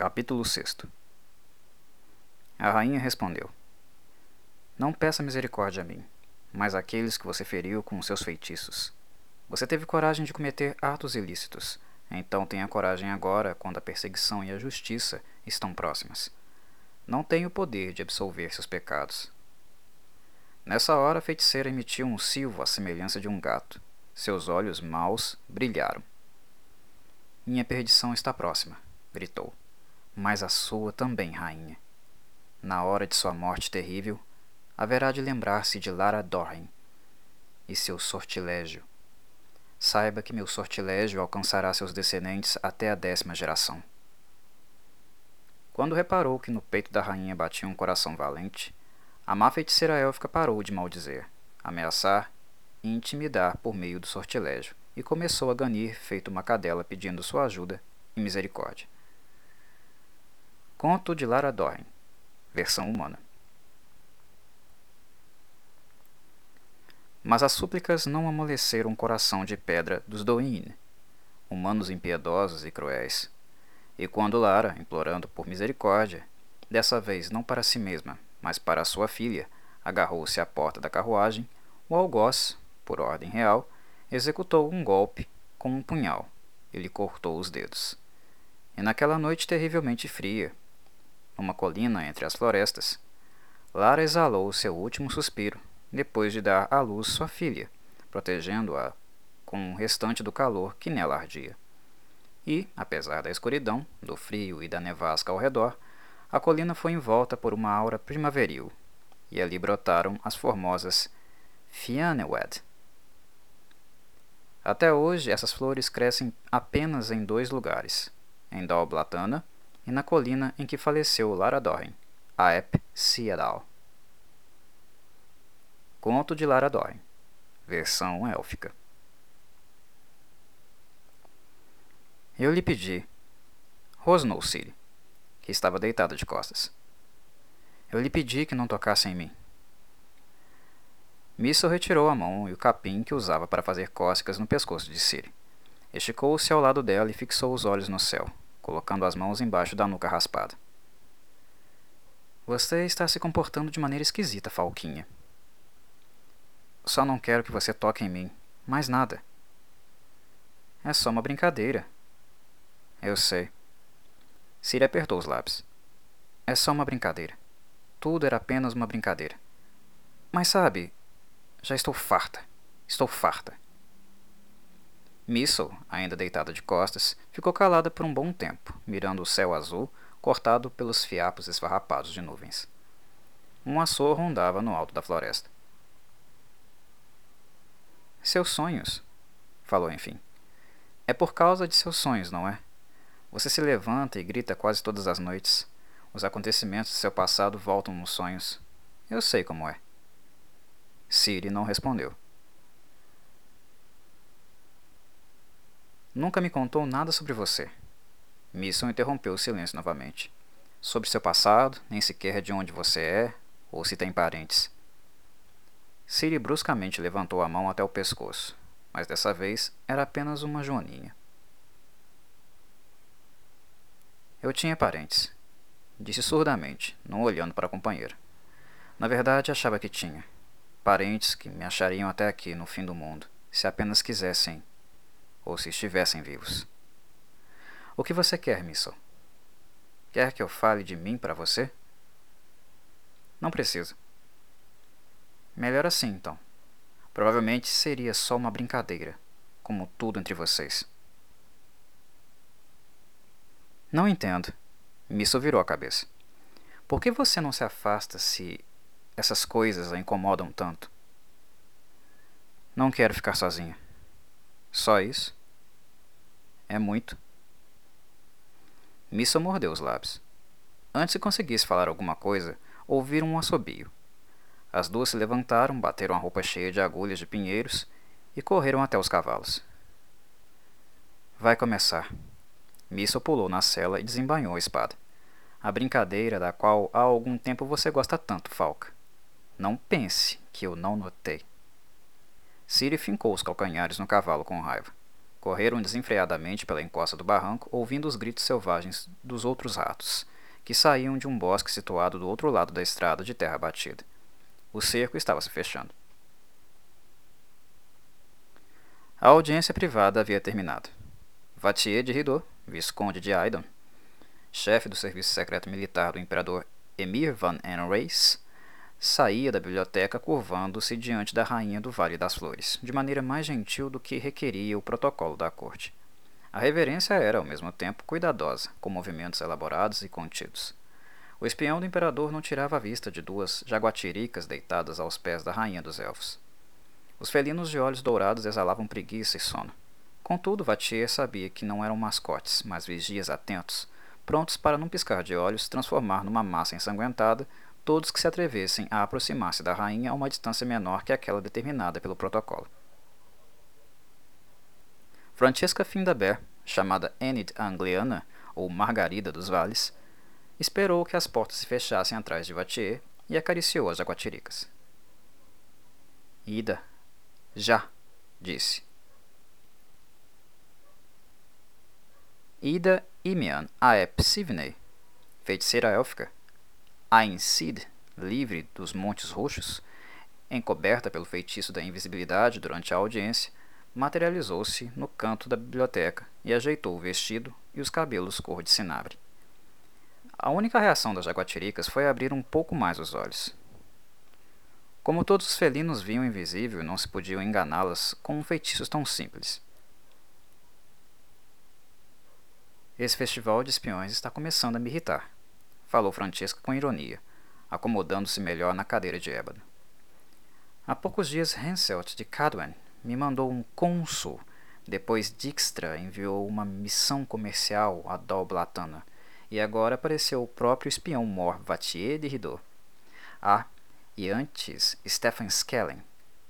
Capítulo 6 A rainha respondeu: Não peça misericórdia a mim, mas àqueles que você feriu com seus feitiços. Você teve coragem de cometer atos ilícitos, então tenha coragem agora, quando a perseguição e a justiça estão próximas. Não tenho o poder de absolver seus pecados. Nessa hora, a feiticeira emitiu um silvo à semelhança de um gato. Seus olhos maus brilharam. Minha perdição está próxima, gritou mas a sua também, rainha. Na hora de sua morte terrível, haverá de lembrar-se de Lara Dorren e seu sortilégio. Saiba que meu sortilégio alcançará seus descendentes até a décima geração. Quando reparou que no peito da rainha batia um coração valente, a má feiticeira élfica parou de maldizer, ameaçar e intimidar por meio do sortilégio, e começou a ganir feito uma cadela pedindo sua ajuda e misericórdia. Conto de Lara Dorn, versão humana. Mas as súplicas não amoleceram o coração de pedra dos Doin, humanos impiedosos e cruéis. E quando Lara, implorando por misericórdia, dessa vez não para si mesma, mas para sua filha, agarrou-se à porta da carruagem, o algoz, por ordem real, executou um golpe com um punhal e lhe cortou os dedos. E naquela noite terrivelmente fria, numa colina entre as florestas, Lara exalou seu último suspiro, depois de dar à luz sua filha, protegendo-a com o restante do calor que nela ardia. E, apesar da escuridão, do frio e da nevasca ao redor, a colina foi envolta por uma aura primaveril, e ali brotaram as formosas Fianewed. Até hoje, essas flores crescem apenas em dois lugares, em Dalblatana e na colina em que faleceu Lara Dorren, Aep Siedal. Conto de Lara Dorren, versão élfica. Eu lhe pedi, rosnou Siri, que estava deitada de costas. Eu lhe pedi que não tocasse em mim. Missel retirou a mão e o capim que usava para fazer cócegas no pescoço de Siri. Esticou-se ao lado dela e fixou os olhos no céu colocando as mãos embaixo da nuca raspada. Você está se comportando de maneira esquisita, Falquinha. Só não quero que você toque em mim. Mais nada. É só uma brincadeira. Eu sei. Siri apertou os lábios. É só uma brincadeira. Tudo era apenas uma brincadeira. Mas sabe, já estou farta. Estou farta. Missile, ainda deitada de costas, ficou calada por um bom tempo, mirando o céu azul, cortado pelos fiapos esfarrapados de nuvens. Um açor rondava no alto da floresta. Seus sonhos, falou enfim. É por causa de seus sonhos, não é? Você se levanta e grita quase todas as noites. Os acontecimentos de seu passado voltam nos sonhos. Eu sei como é. Siri não respondeu. Nunca me contou nada sobre você. Misson interrompeu o silêncio novamente. Sobre seu passado, nem sequer de onde você é, ou se tem parentes. Siri bruscamente levantou a mão até o pescoço, mas dessa vez era apenas uma joaninha. Eu tinha parentes, disse surdamente, não olhando para a companheira. Na verdade, achava que tinha. Parentes que me achariam até aqui, no fim do mundo, se apenas quisessem ou se estivessem vivos. O que você quer, Missile? Quer que eu fale de mim para você? Não precisa. Melhor assim, então. Provavelmente seria só uma brincadeira, como tudo entre vocês. Não entendo. Missile virou a cabeça. Por que você não se afasta se essas coisas a incomodam tanto? Não quero ficar sozinha. Só isso? É muito. Missa mordeu os lábios. Antes que conseguisse falar alguma coisa, ouviram um assobio. As duas se levantaram, bateram a roupa cheia de agulhas de pinheiros e correram até os cavalos. Vai começar. Missa pulou na cela e desembainhou a espada. A brincadeira da qual há algum tempo você gosta tanto, Falca. Não pense que eu não notei. Siri fincou os calcanhares no cavalo com raiva. Correram desenfreadamente pela encosta do barranco, ouvindo os gritos selvagens dos outros ratos, que saíam de um bosque situado do outro lado da estrada de terra batida. O cerco estava se fechando. A audiência privada havia terminado. Vatier de Ridot, visconde de Aidon, chefe do serviço secreto militar do imperador Emir van Enreis, saía da biblioteca curvando-se diante da rainha do Vale das Flores, de maneira mais gentil do que requeria o protocolo da corte. A reverência era, ao mesmo tempo, cuidadosa, com movimentos elaborados e contidos. O espião do imperador não tirava a vista de duas jaguatiricas deitadas aos pés da rainha dos elfos. Os felinos de olhos dourados exalavam preguiça e sono. Contudo, Vatier sabia que não eram mascotes, mas vigias atentos, prontos para, num piscar de olhos, transformar numa massa ensanguentada todos que se atrevessem a aproximar-se da rainha a uma distância menor que aquela determinada pelo protocolo. Francesca Findaber, chamada Enid Angliana, ou Margarida dos Vales, esperou que as portas se fechassem atrás de Vatier e acariciou as jaguatiricas. Ida, já, disse. Ida Imian Aep Sivney, feiticeira élfica. Ain Sid, livre dos Montes Roxos, encoberta pelo feitiço da invisibilidade durante a audiência, materializou-se no canto da biblioteca e ajeitou o vestido e os cabelos cor de cinabre. A única reação das jaguatiricas foi abrir um pouco mais os olhos. Como todos os felinos viam invisível, não se podiam enganá-las com um feitiço tão simples. Esse festival de espiões está começando a me irritar, falou Francesca com ironia, acomodando-se melhor na cadeira de ébano. Há poucos dias Henselt de Cadwen me mandou um cônsul, depois Dijkstra enviou uma missão comercial a Dol Blatana, e agora apareceu o próprio espião Mor Vatier de Ridot. Ah, e antes Stefan Skellen,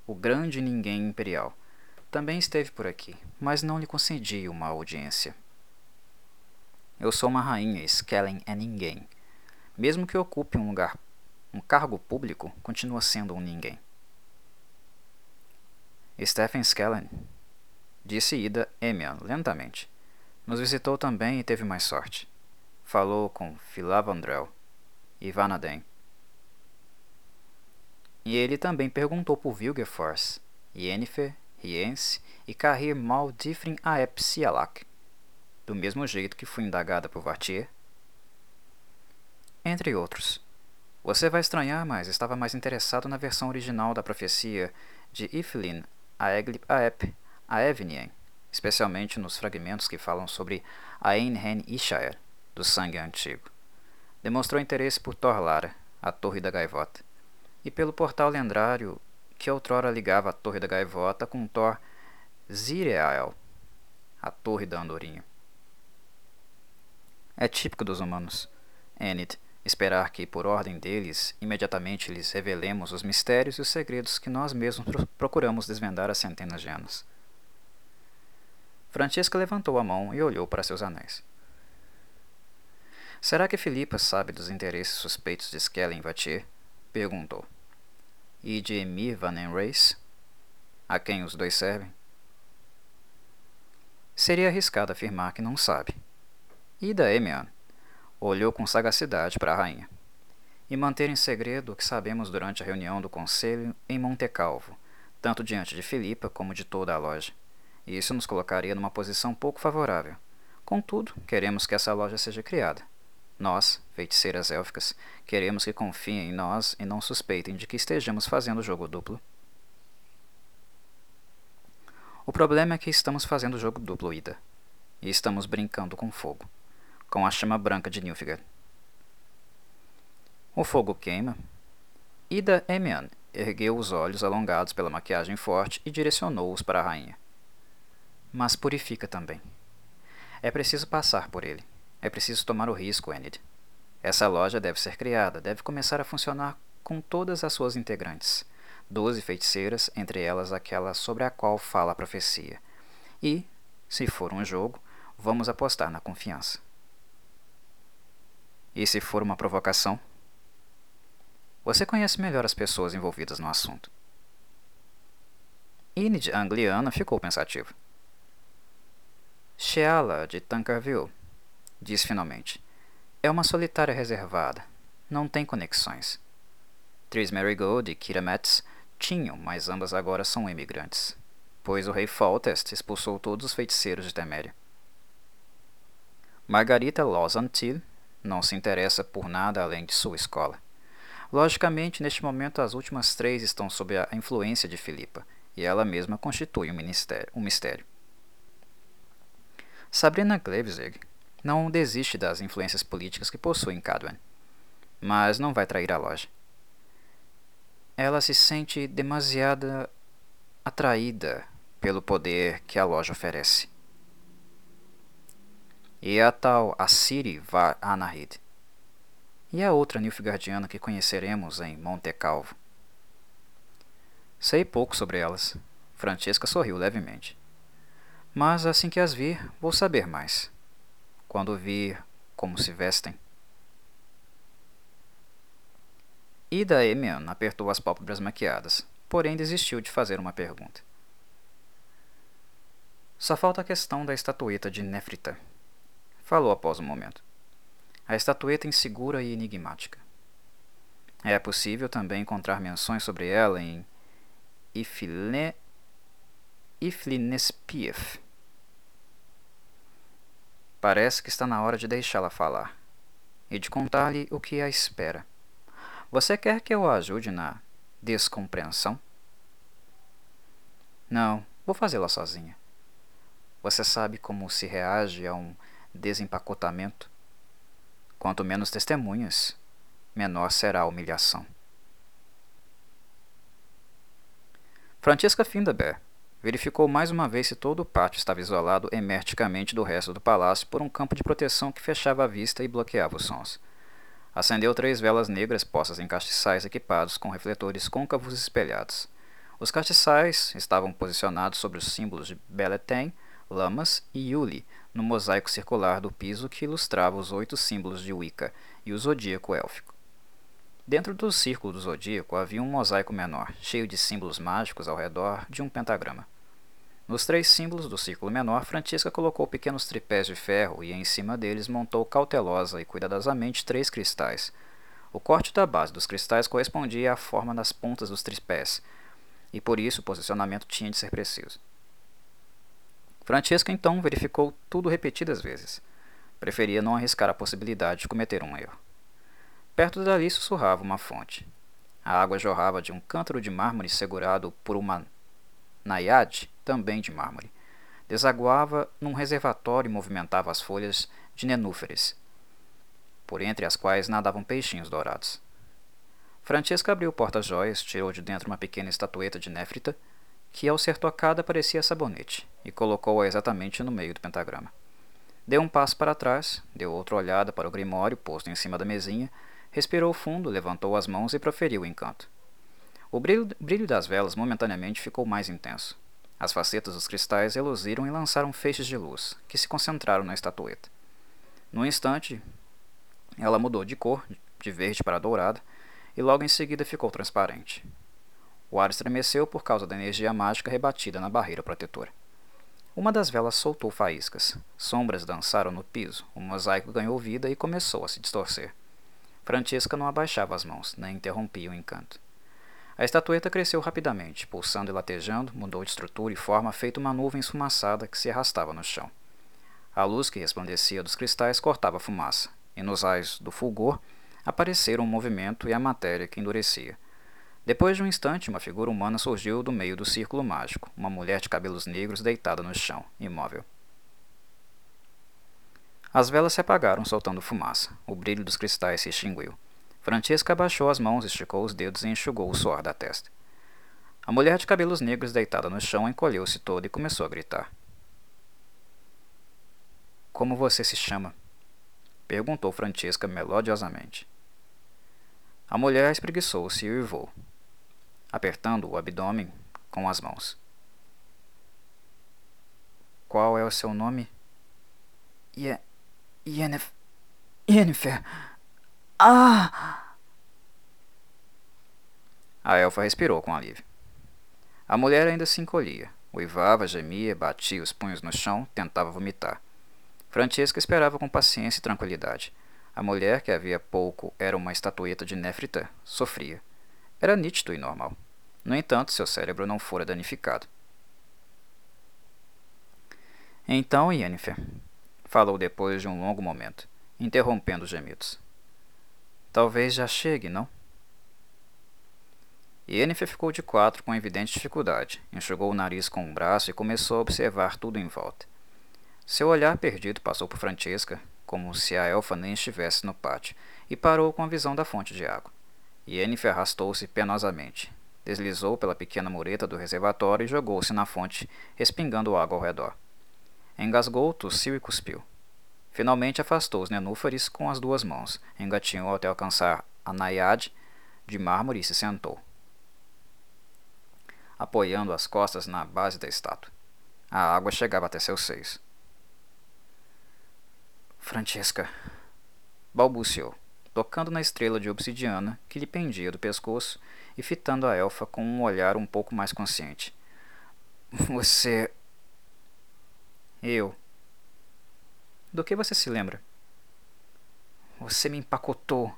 o grande ninguém imperial, também esteve por aqui, mas não lhe concedi uma audiência. Eu sou uma rainha, Skellen é ninguém. Mesmo que ocupe um lugar, um cargo público, continua sendo um ninguém. Stephen Skellen, disse Ida Emian lentamente. Nos visitou também e teve mais sorte. Falou com Filavandrel e Vanaden. E ele também perguntou por Vilgeforce, Yennefer, Rience e Carrir Mal Difrin Aep Sialak, do mesmo jeito que fui indagada por Vartier. Entre outros. Você vai estranhar, mas estava mais interessado na versão original da profecia de Iflin Aeglip Aep Aevenien, especialmente nos fragmentos que falam sobre Aenhen Ishaer, do sangue antigo. Demonstrou interesse por Torlara, a Torre da Gaivota e pelo portal lendário que outrora ligava a Torre da Gaivota com Thor Zireael, a Torre da Andorinha. É típico dos humanos, Enid, esperar que, por ordem deles, imediatamente lhes revelemos os mistérios e os segredos que nós mesmos procuramos desvendar há centenas de anos. Francesca levantou a mão e olhou para seus anéis. Será que Filipa sabe dos interesses suspeitos de Skellen Vatier? perguntou. E de Emir Van Enreis? A quem os dois servem? Seria arriscado afirmar que não sabe. E da Emian? Olhou com sagacidade para a rainha. E manter em segredo o que sabemos durante a reunião do conselho em Montecalvo, tanto diante de Filipa como de toda a loja. Isso nos colocaria numa posição pouco favorável. Contudo, queremos que essa loja seja criada. Nós, feiticeiras élficas, queremos que confiem em nós e não suspeitem de que estejamos fazendo jogo duplo. O problema é que estamos fazendo jogo duplo, Ida. E estamos brincando com fogo. Com a chama branca de Nilfgaard. O fogo queima. Ida Emian ergueu os olhos alongados pela maquiagem forte e direcionou-os para a rainha. Mas purifica também. É preciso passar por ele. É preciso tomar o risco, Enid. Essa loja deve ser criada, deve começar a funcionar com todas as suas integrantes. Doze feiticeiras, entre elas aquela sobre a qual fala a profecia. E, se for um jogo, vamos apostar na confiança. E se for uma provocação? Você conhece melhor as pessoas envolvidas no assunto. Enid, angliana, ficou pensativa. Sheala de Tankerville, disse finalmente. É uma solitária reservada. Não tem conexões. Tris Marigold e Kira Metz tinham, mas ambas agora são emigrantes, pois o rei Foltest expulsou todos os feiticeiros de Teméria. Margarita Lozantil não se interessa por nada além de sua escola. Logicamente, neste momento, as últimas três estão sob a influência de Filipa, e ela mesma constitui um, mistério. Sabrina Glevzig não desiste das influências políticas que possui em Cadwan, mas não vai trair a loja. Ela se sente demasiado atraída pelo poder que a loja oferece. E a tal Assiri Var Anahid e a outra Nilfgaardiana que conheceremos em Monte Calvo. Sei pouco sobre elas. Francesca sorriu levemente. Mas assim que as vir, vou saber mais. Quando vir como se vestem. Ida Emian apertou as pálpebras maquiadas, porém desistiu de fazer uma pergunta. Só falta a questão da estatueta de Néfrita, falou após um momento a estatueta insegura e enigmática. É possível também encontrar menções sobre ela em Ifline... Iflinespiev. Parece que está na hora de deixá-la falar e de contar-lhe o que a espera. Você quer que eu a ajude na descompreensão? Não, vou fazê-la sozinha. Você sabe como se reage a um desempacotamento? Quanto menos testemunhas, menor será a humilhação. Francesca Findaber verificou mais uma vez se todo o pátio estava isolado hermeticamente do resto do palácio por um campo de proteção que fechava a vista e bloqueava os sons. Acendeu três velas negras postas em castiçais equipados com refletores côncavos espelhados. Os castiçais estavam posicionados sobre os símbolos de Beletem, Lamas e Yuli, no mosaico circular do piso que ilustrava os oito símbolos de Wicca e o zodíaco élfico. Dentro do círculo do zodíaco havia um mosaico menor, cheio de símbolos mágicos ao redor de um pentagrama. Nos três símbolos do círculo menor, Francisca colocou pequenos tripés de ferro e em cima deles montou cautelosa e cuidadosamente três cristais. O corte da base dos cristais correspondia à forma das pontas dos tripés, e por isso o posicionamento tinha de ser preciso. Francesca então verificou tudo repetidas vezes. Preferia não arriscar a possibilidade de cometer um erro. Perto dali sussurrava uma fonte. A água jorrava de um cântaro de mármore segurado por uma naiade, também de mármore. Desaguava num reservatório e movimentava as folhas de nenúferes, por entre as quais nadavam peixinhos dourados. Francesca abriu o porta-joias, tirou de dentro uma pequena estatueta de néfrita que ao ser tocada parecia sabonete, e colocou-a exatamente no meio do pentagrama. Deu um passo para trás, deu outra olhada para o grimório posto em cima da mesinha, respirou fundo, levantou as mãos e proferiu o encanto. O brilho, das velas momentaneamente ficou mais intenso. As facetas dos cristais reluziram e lançaram feixes de luz, que se concentraram na estatueta. No instante, ela mudou de cor, de verde para dourada, e logo em seguida ficou transparente. O ar estremeceu por causa da energia mágica rebatida na barreira protetora. Uma das velas soltou faíscas. Sombras dançaram no piso. O mosaico ganhou vida e começou a se distorcer. Francesca não abaixava as mãos, nem interrompia o encanto. A estatueta cresceu rapidamente, pulsando e latejando, mudou de estrutura e forma, feito uma nuvem esfumaçada que se arrastava no chão. A luz que resplandecia dos cristais cortava a fumaça, e nos raios do fulgor apareceram um movimento e a matéria que endurecia. Depois de um instante, uma figura humana surgiu do meio do círculo mágico, uma mulher de cabelos negros deitada no chão, imóvel. As velas se apagaram, soltando fumaça. O brilho dos cristais se extinguiu. Francesca abaixou as mãos, esticou os dedos e enxugou o suor da testa. A mulher de cabelos negros deitada no chão encolheu-se toda e começou a gritar. Como você se chama? perguntou Francesca melodiosamente. A mulher espreguiçou-se e uivou apertando o abdômen com as mãos. Qual é o seu nome? Ye Yenef. Ah! A elfa respirou com alívio. A mulher ainda se encolhia, Uivava, gemia, batia os punhos no chão, tentava vomitar. Francesca esperava com paciência e tranquilidade. A mulher, que havia pouco era uma estatueta de Néfrita, sofria. Era nítido e normal. No entanto, seu cérebro não fora danificado. Então, Yennefer, falou depois de um longo momento, interrompendo os gemidos. Talvez já chegue, não? Yennefer ficou de quatro com evidente dificuldade, enxugou o nariz com um braço e começou a observar tudo em volta. Seu olhar perdido passou por Francesca, como se a elfa nem estivesse no pátio, e parou com a visão da fonte de água. Yennefer arrastou-se penosamente, deslizou pela pequena mureta do reservatório e jogou-se na fonte, respingando água ao redor. Engasgou, tossiu e cuspiu. Finalmente afastou os nenúfares com as duas mãos, engatinhou até alcançar a naiade de mármore e se sentou, apoiando as costas na base da estátua. A água chegava até seus seios. Francesca, balbuciou, tocando na estrela de obsidiana que lhe pendia do pescoço e fitando a elfa com um olhar um pouco mais consciente. Você. Eu. Do que você se lembra? Você me empacotou.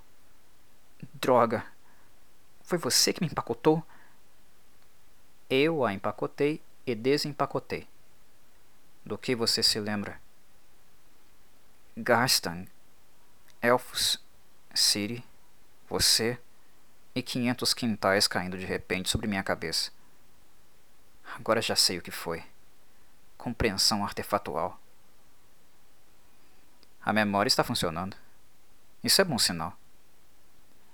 Droga. Foi você que me empacotou? Eu a empacotei e desempacotei. Do que você se lembra? Garstan, Elfos, Ciri, você e quinhentos quintais caindo de repente sobre minha cabeça. Agora já sei o que foi. Compreensão artefatual. A memória está funcionando. Isso é bom sinal.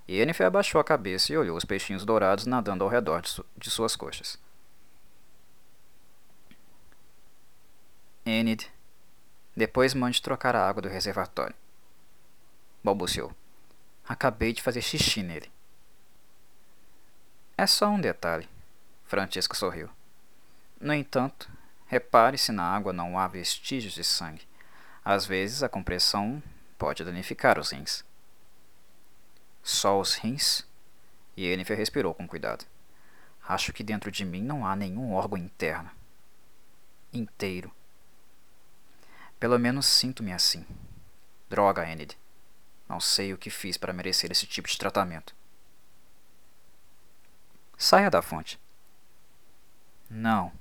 Yennefer abaixou a cabeça e olhou os peixinhos dourados nadando ao redor de, su de suas coxas. Enid depois mande trocar a água do reservatório. Balbuciou. Acabei de fazer xixi nele. É só um detalhe. Francisco sorriu. No entanto, repare se na água não há vestígios de sangue. Às vezes a compressão pode danificar os rins. Só os rins? E Yennefer respirou com cuidado. Acho que dentro de mim não há nenhum órgão interno. Inteiro. Pelo menos sinto-me assim. Droga, Enid. Não sei o que fiz para merecer esse tipo de tratamento. Saia da fonte. Não.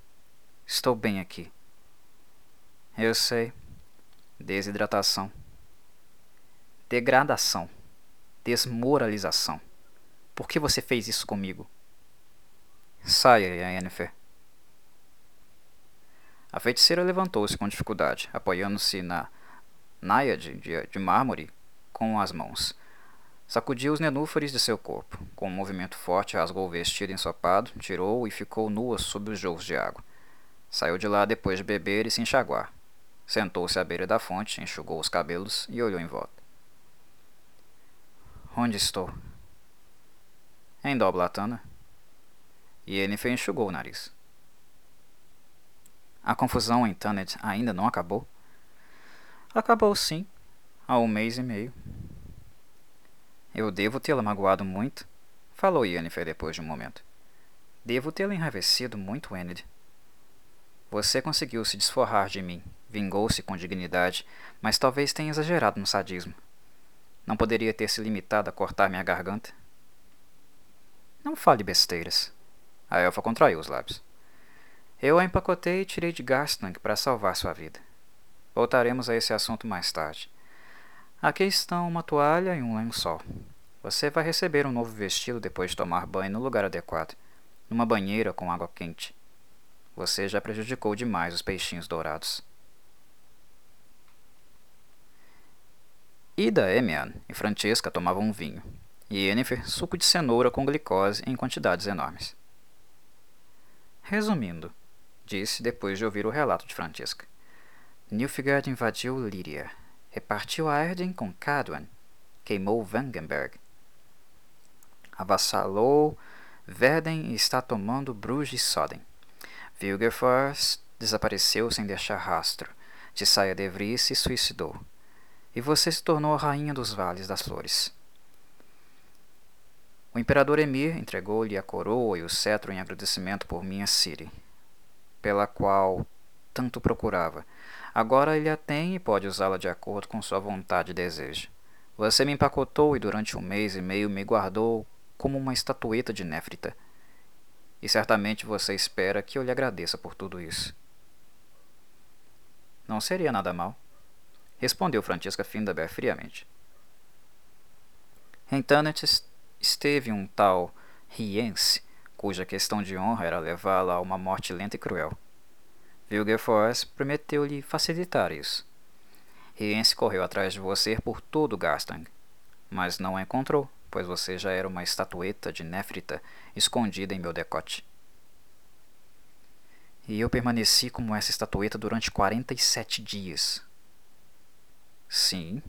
Estou bem aqui. Eu sei. Desidratação. Degradação. Desmoralização. Por que você fez isso comigo? Saia, Yennefer. A feiticeira levantou-se com dificuldade, apoiando-se na náiade de, de mármore com as mãos. Sacudiu os nenúfares de seu corpo. Com um movimento forte, rasgou o vestido ensopado, tirou e ficou nua sob os jogos de água. Saiu de lá depois de beber e se enxaguar. Sentou-se à beira da fonte, enxugou os cabelos e olhou em volta. Onde estou? Em Doblatana. E Yennefer enxugou o nariz. A confusão em Tannet ainda não acabou? Acabou sim, há um mês e meio. Eu devo tê-la magoado muito, falou Yennefer depois de um momento. Devo tê-la enraivecido muito, Enid. Você conseguiu se desforrar de mim, vingou-se com dignidade, mas talvez tenha exagerado no sadismo. Não poderia ter se limitado a cortar minha garganta? Não fale besteiras. A elfa contraiu os lábios. Eu a empacotei e tirei de Garstang para salvar sua vida. Voltaremos a esse assunto mais tarde. Aqui estão uma toalha e um lençol. Você vai receber um novo vestido depois de tomar banho no lugar adequado, numa banheira com água quente. Você já prejudicou demais os peixinhos dourados. Ida, Emian e Francesca tomavam vinho, e Yennefer suco de cenoura com glicose em quantidades enormes. Resumindo, disse depois de ouvir o relato de Francesca. Nilfgaard invadiu Líria, repartiu a Erden com Cadwan, queimou Vangenberg, avassalou Verden e está tomando Bruges e Soden. Vilgerfors desapareceu sem deixar rastro. Tissaia de Vries se suicidou. E você se tornou a rainha dos vales das flores. O imperador Emir entregou-lhe a coroa e o cetro em agradecimento por minha Ciri. pela qual tanto procurava. Agora ele a tem e pode usá-la de acordo com sua vontade e desejo. Você me empacotou e durante um mês e meio me guardou como uma estatueta de néfrita. E certamente você espera que eu lhe agradeça por tudo isso. Não seria nada mal, respondeu Francisca Findaber friamente. Em Tannet esteve um tal Riense, cuja questão de honra era levá-la a uma morte lenta e cruel. Vilgeforce prometeu-lhe facilitar isso. Riense correu atrás de você por todo Gastang, mas não a encontrou, pois você já era uma estatueta de Néfrita escondida em meu decote. E eu permaneci como essa estatueta durante 47 dias. Sim.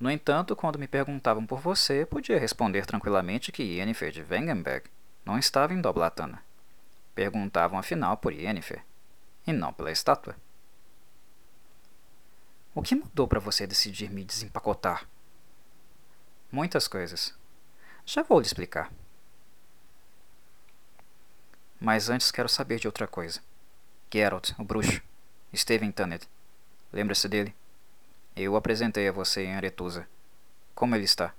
No entanto, quando me perguntavam por você, podia responder tranquilamente que Yennefer de Wengenberg não estava em Doblatana. Perguntavam afinal por Yennefer, e não pela estátua. O que mudou para você decidir me desempacotar? Muitas coisas. Já vou lhe explicar. Mas antes quero saber de outra coisa. Geralt, o bruxo, esteve em. Lembra-se dele? Eu o apresentei a você em Aretusa. Como ele está?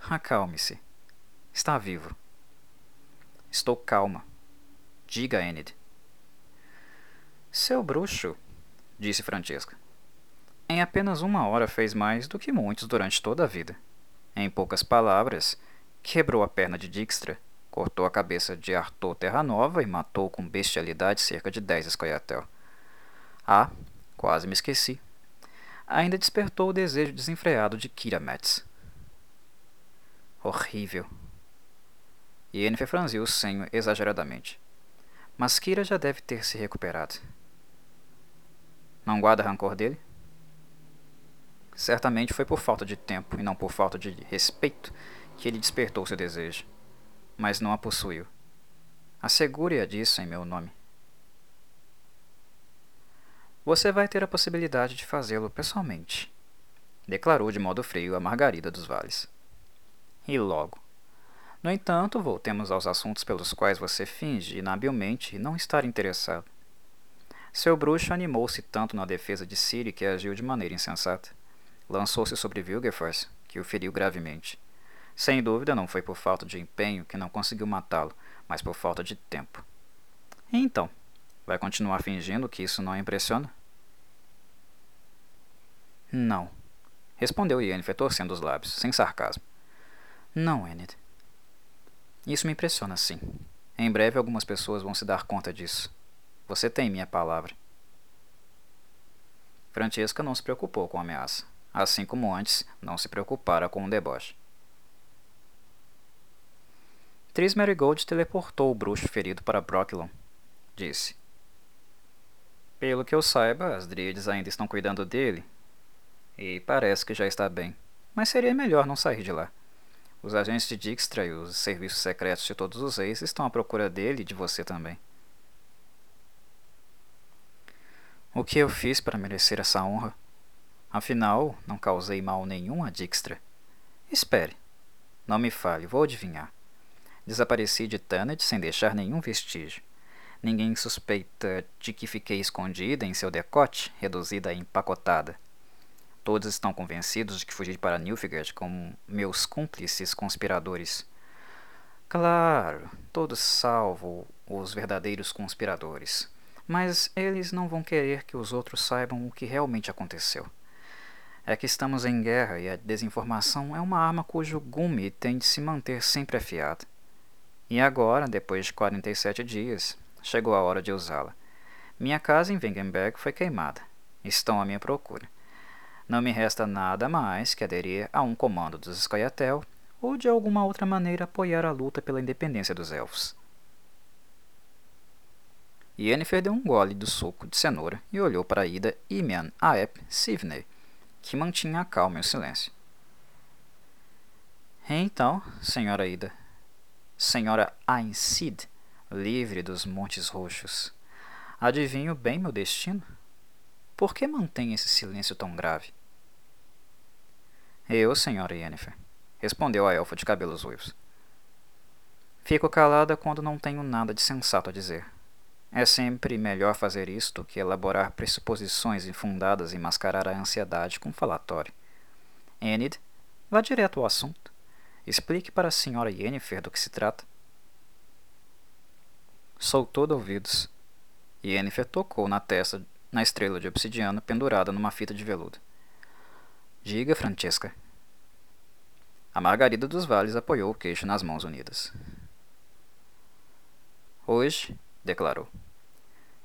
Acalme-se. Está vivo. Estou calma. Diga, Enid. Seu bruxo, disse Francesca. Em apenas uma hora fez mais do que muitos durante toda a vida. Em poucas palavras, quebrou a perna de Dijkstra Cortou a cabeça de Arthur Terranova e matou com bestialidade cerca de dez escoiatel. Ah, quase me esqueci. Ainda despertou o desejo desenfreado de Kira Metz. Horrível. Yennefer franziu o senho exageradamente. Mas Kira já deve ter se recuperado. Não guarda rancor dele? Certamente foi por falta de tempo e não por falta de respeito que ele despertou seu desejo mas não a possuiu. Assegure-a disso em meu nome. Você vai ter a possibilidade de fazê-lo pessoalmente, declarou de modo frio a Margarida dos Vales. E logo. No entanto, voltemos aos assuntos pelos quais você finge inabilmente não estar interessado. Seu bruxo animou-se tanto na defesa de Ciri que agiu de maneira insensata. Lançou-se sobre Vilgefortz, que o feriu gravemente. Sem dúvida, não foi por falta de empenho que não conseguiu matá-lo, mas por falta de tempo. Então, vai continuar fingindo que isso não a impressiona? Não, respondeu Yennefer torcendo os lábios, sem sarcasmo. Não, Enid. Isso me impressiona, sim. Em breve algumas pessoas vão se dar conta disso. Você tem minha palavra. Francesca não se preocupou com a ameaça, assim como antes não se preocupara com o deboche. Tris Marigold teleportou o bruxo ferido para Brocklon. Disse. Pelo que eu saiba, as Dríades ainda estão cuidando dele. E parece que já está bem. Mas seria melhor não sair de lá. Os agentes de Dijkstra e os serviços secretos de todos os reis estão à procura dele e de você também. O que eu fiz para merecer essa honra? Afinal, não causei mal nenhum a Dijkstra. Espere. Não me fale, vou adivinhar. Desapareci de Tannet sem deixar nenhum vestígio. Ninguém suspeita de que fiquei escondida em seu decote, reduzida e empacotada. Todos estão convencidos de que fugi para Nilfgaard como meus cúmplices conspiradores. Claro, todos salvo os verdadeiros conspiradores. Mas eles não vão querer que os outros saibam o que realmente aconteceu. É que estamos em guerra e a desinformação é uma arma cujo gume tem de se manter sempre afiado. E agora, depois de 47 dias, chegou a hora de usá-la. Minha casa em Wengenberg foi queimada. Estão à minha procura. Não me resta nada mais que aderir a um comando dos Scoia'tael ou de alguma outra maneira apoiar a luta pela independência dos elfos. Yennefer deu um gole do suco de cenoura e olhou para Ida Imian Aep Sivney, que mantinha a calma e o silêncio. Então, senhora Ida, Senhora Ainsid, livre dos Montes Roxos, adivinho bem meu destino? Por que mantém esse silêncio tão grave? Eu, senhora Yennefer, respondeu a elfa de cabelos ruivos. Fico calada quando não tenho nada de sensato a dizer. É sempre melhor fazer isto que elaborar pressuposições infundadas e mascarar a ansiedade com falatório. Enid, vá direto ao assunto. Explique para a senhora Yennefer do que se trata. Sou todo ouvidos. Yennefer tocou na testa na estrela de obsidiana pendurada numa fita de veludo. Diga, Francesca. A Margarida dos Vales apoiou o queixo nas mãos unidas. Hoje, declarou,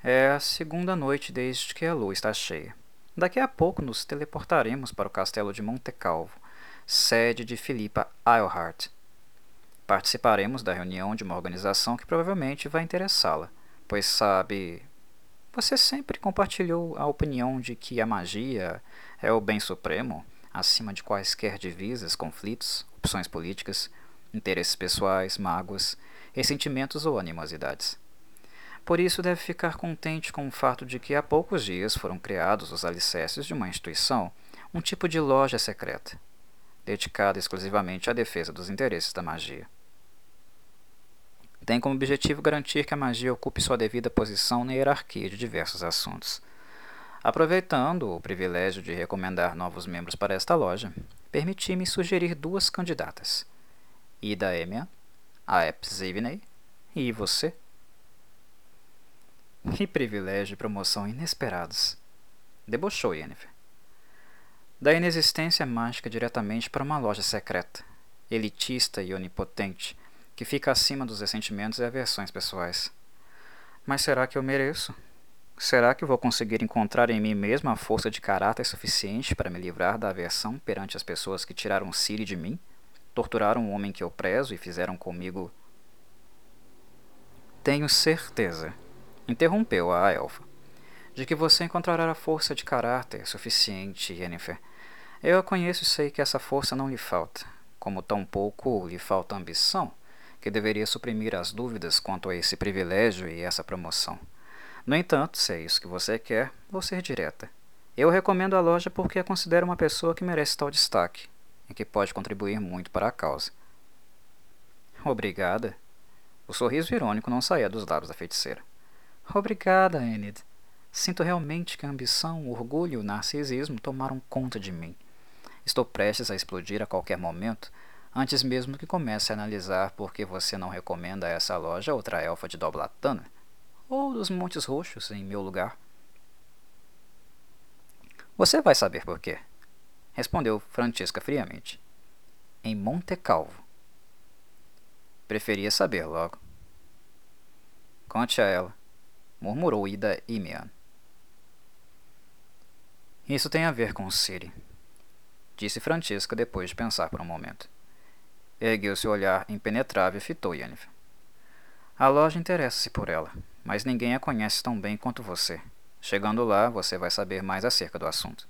é a segunda noite desde que a lua está cheia. Daqui a pouco nos teleportaremos para o castelo de Monte Calvo, sede de Philippa Eilhart. Participaremos da reunião de uma organização que provavelmente vai interessá-la, pois sabe. Você sempre compartilhou a opinião de que a magia é o bem supremo, acima de quaisquer divisas, conflitos, opções políticas, interesses pessoais, mágoas, ressentimentos ou animosidades. Por isso, deve ficar contente com o fato de que há poucos dias foram criados os alicerces de uma instituição, um tipo de loja secreta, dedicada exclusivamente à defesa dos interesses da magia. Tem como objetivo garantir que a magia ocupe sua devida posição na hierarquia de diversos assuntos. Aproveitando o privilégio de recomendar novos membros para esta loja, permiti-me sugerir duas candidatas: Ida Emia, a Epsivney e você. Que privilégio e promoção inesperados. Debochou Yennefer. Da inexistência mágica diretamente para uma loja secreta, elitista e onipotente, que fica acima dos ressentimentos e aversões pessoais. Mas será que eu mereço? Será que vou conseguir encontrar em mim mesmo a força de caráter suficiente para me livrar da aversão perante as pessoas que tiraram Siri de mim, torturaram o homem que eu prezo e fizeram comigo? Tenho certeza Interrompeu a elfa. De que você encontrará a força de caráter suficiente, Yennefer. Eu a conheço e sei que essa força não lhe falta, como tampouco lhe falta ambição, que deveria suprimir as dúvidas quanto a esse privilégio e essa promoção. No entanto, se é isso que você quer, vou ser direta. Eu recomendo a loja porque a considero uma pessoa que merece tal destaque e que pode contribuir muito para a causa. Obrigada. O sorriso irônico não saía dos lábios da feiticeira. Obrigada, Enid. Sinto realmente que a ambição, o orgulho e o narcisismo tomaram conta de mim. Estou prestes a explodir a qualquer momento, antes mesmo que comece a analisar por que você não recomenda a essa loja outra elfa de Doblatana, ou dos Montes Roxos em meu lugar. Você vai saber por quê, respondeu Francesca friamente. Em Monte Calvo. Preferia saber logo. Conte a ela murmurou Ida Imian. Isso tem a ver com Siri, disse Francisca depois de pensar por um momento. Ergueu seu olhar impenetrável e fitou Yennefer. A loja interessa-se por ela, mas ninguém a conhece tão bem quanto você. Chegando lá, você vai saber mais acerca do assunto.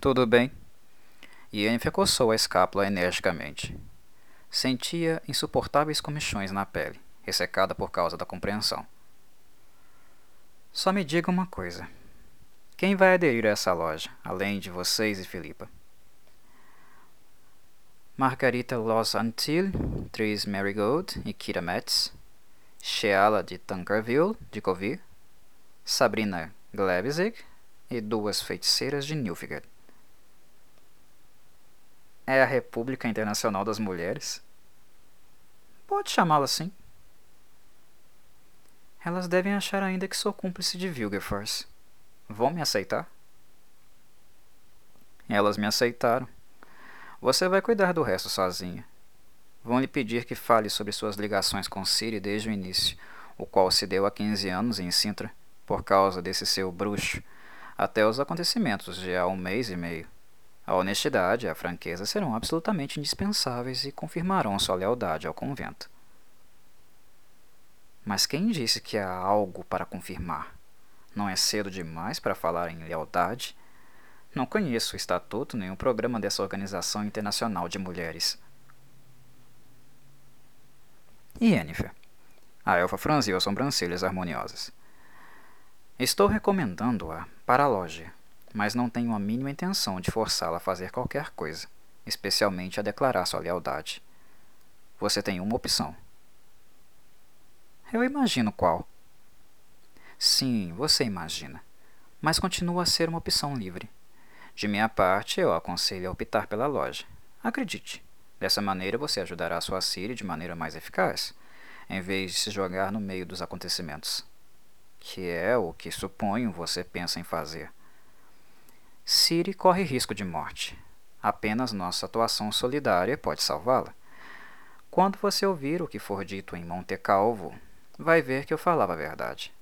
Tudo bem. Yennefer coçou a escápula energicamente. Sentia insuportáveis comichões na pele ressecada por causa da compreensão. Só me diga uma coisa. Quem vai aderir a essa loja, além de vocês e Filipa? Margarita Los Antilles, Tris Marigold e Kira Metz, Sheala de Tankerville, de Covir, Sabrina Glebzig e duas feiticeiras de Nilfgaard. É a República Internacional das Mulheres? Pode chamá-la assim. Elas devem achar ainda que sou cúmplice de Vilgeforce. Vão me aceitar? Elas me aceitaram. Você vai cuidar do resto sozinha. Vão lhe pedir que fale sobre suas ligações com Ciri desde o início, o qual se deu há 15 anos em Sintra, por causa desse seu bruxo, até os acontecimentos de há um mês e meio. A honestidade e a franqueza serão absolutamente indispensáveis e confirmarão sua lealdade ao convento. Mas quem disse que há algo para confirmar? Não é cedo demais para falar em lealdade? Não conheço o estatuto nem o programa dessa Organização Internacional de Mulheres. E Yennefer? A elfa franziu as sobrancelhas harmoniosas. Estou recomendando-a para a loja, mas não tenho a mínima intenção de forçá-la a fazer qualquer coisa, especialmente a declarar sua lealdade. Você tem uma opção Eu imagino qual. Sim, você imagina. Mas continua a ser uma opção livre. De minha parte, eu aconselho a optar pela loja. Acredite, dessa maneira você ajudará a sua Siri de maneira mais eficaz, em vez de se jogar no meio dos acontecimentos. Que é o que suponho você pensa em fazer. Siri corre risco de morte. Apenas nossa atuação solidária pode salvá-la. Quando você ouvir o que for dito em Monte Calvo, vai ver que eu falava a verdade.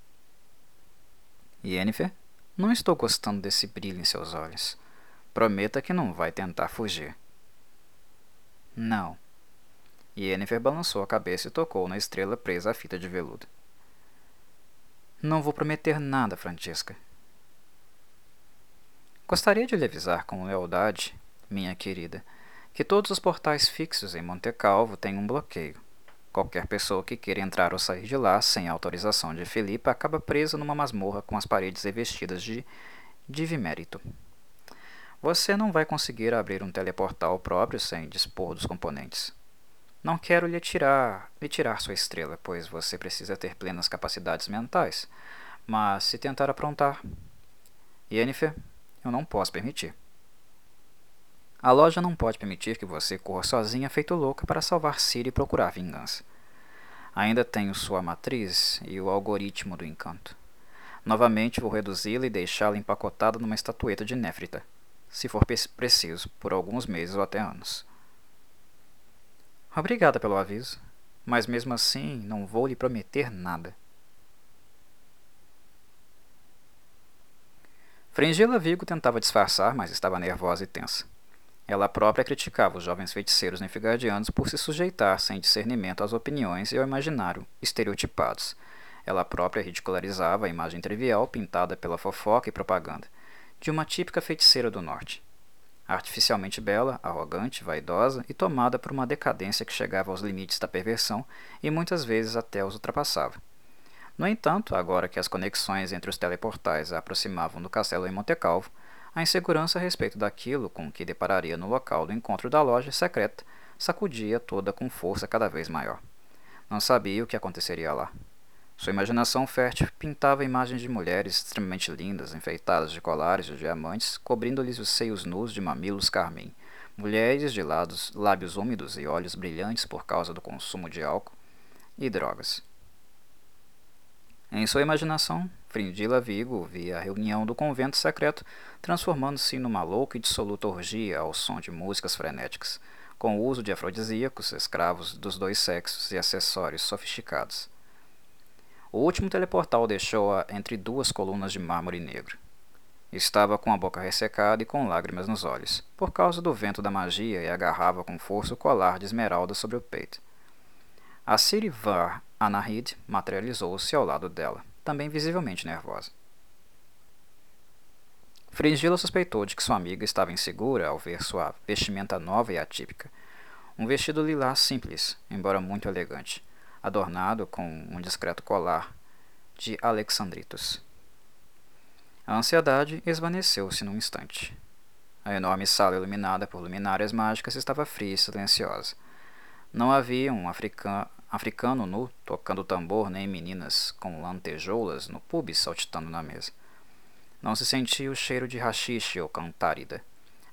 Yennefer, não estou gostando desse brilho em seus olhos. Prometa que não vai tentar fugir. Não. Yennefer balançou a cabeça e tocou na estrela presa à fita de veludo. Não vou prometer nada, Francesca. Gostaria de lhe avisar com lealdade, minha querida, que todos os portais fixos em Monte Calvo têm um bloqueio. Qualquer pessoa que queira entrar ou sair de lá sem autorização de Filipe acaba presa numa masmorra com as paredes revestidas de divimérito. Você não vai conseguir abrir um teleportal próprio sem dispor dos componentes. Não quero lhe tirar, lhe tirar sua estrela, pois você precisa ter plenas capacidades mentais. Mas se tentar aprontar. Yennefer, eu não posso permitir. A loja não pode permitir que você corra sozinha feito louca para salvar Siri e procurar vingança. Ainda tenho sua matriz e o algoritmo do encanto. Novamente vou reduzi-la e deixá-la empacotada numa estatueta de néfrita, se for preciso, por alguns meses ou até anos. Obrigada pelo aviso, mas mesmo assim não vou lhe prometer nada. Fringila Vigo tentava disfarçar, mas estava nervosa e tensa. Ela própria criticava os jovens feiticeiros nefigadianos por se sujeitar sem discernimento às opiniões e ao imaginário estereotipados. Ela própria ridicularizava a imagem trivial pintada pela fofoca e propaganda, de uma típica feiticeira do norte. Artificialmente bela, arrogante, vaidosa e tomada por uma decadência que chegava aos limites da perversão e muitas vezes até os ultrapassava. No entanto, agora que as conexões entre os teleportais a aproximavam do castelo em Montecalvo, a insegurança a respeito daquilo com que depararia no local do encontro da loja secreta sacudia toda com força cada vez maior. Não sabia o que aconteceria lá. Sua imaginação fértil pintava imagens de mulheres extremamente lindas, enfeitadas de colares de diamantes, cobrindo-lhes os seios nus de mamilos carmim, mulheres de lados, lábios úmidos e olhos brilhantes por causa do consumo de álcool e drogas. Em sua imaginação, Frindila Vigo via a reunião do convento secreto transformando-se numa louca e dissoluta orgia ao som de músicas frenéticas, com o uso de afrodisíacos, escravos dos dois sexos e acessórios sofisticados. O último teleportal deixou-a entre duas colunas de mármore negro. Estava com a boca ressecada e com lágrimas nos olhos, por causa do vento da magia, e agarrava com força o colar de esmeralda sobre o peito. A Sirivar Anahid materializou-se ao lado dela, também visivelmente nervosa. Fringila suspeitou de que sua amiga estava insegura ao ver sua vestimenta nova e atípica. Um vestido lilás simples, embora muito elegante, adornado com um discreto colar de alexandritos. A ansiedade esvaneceu-se num instante. A enorme sala iluminada por luminárias mágicas estava fria e silenciosa. Não havia um africano africano nu, tocando tambor, nem meninas com lantejoulas no pubis saltitando na mesa. Não se sentia o cheiro de rachixe ou cantárida.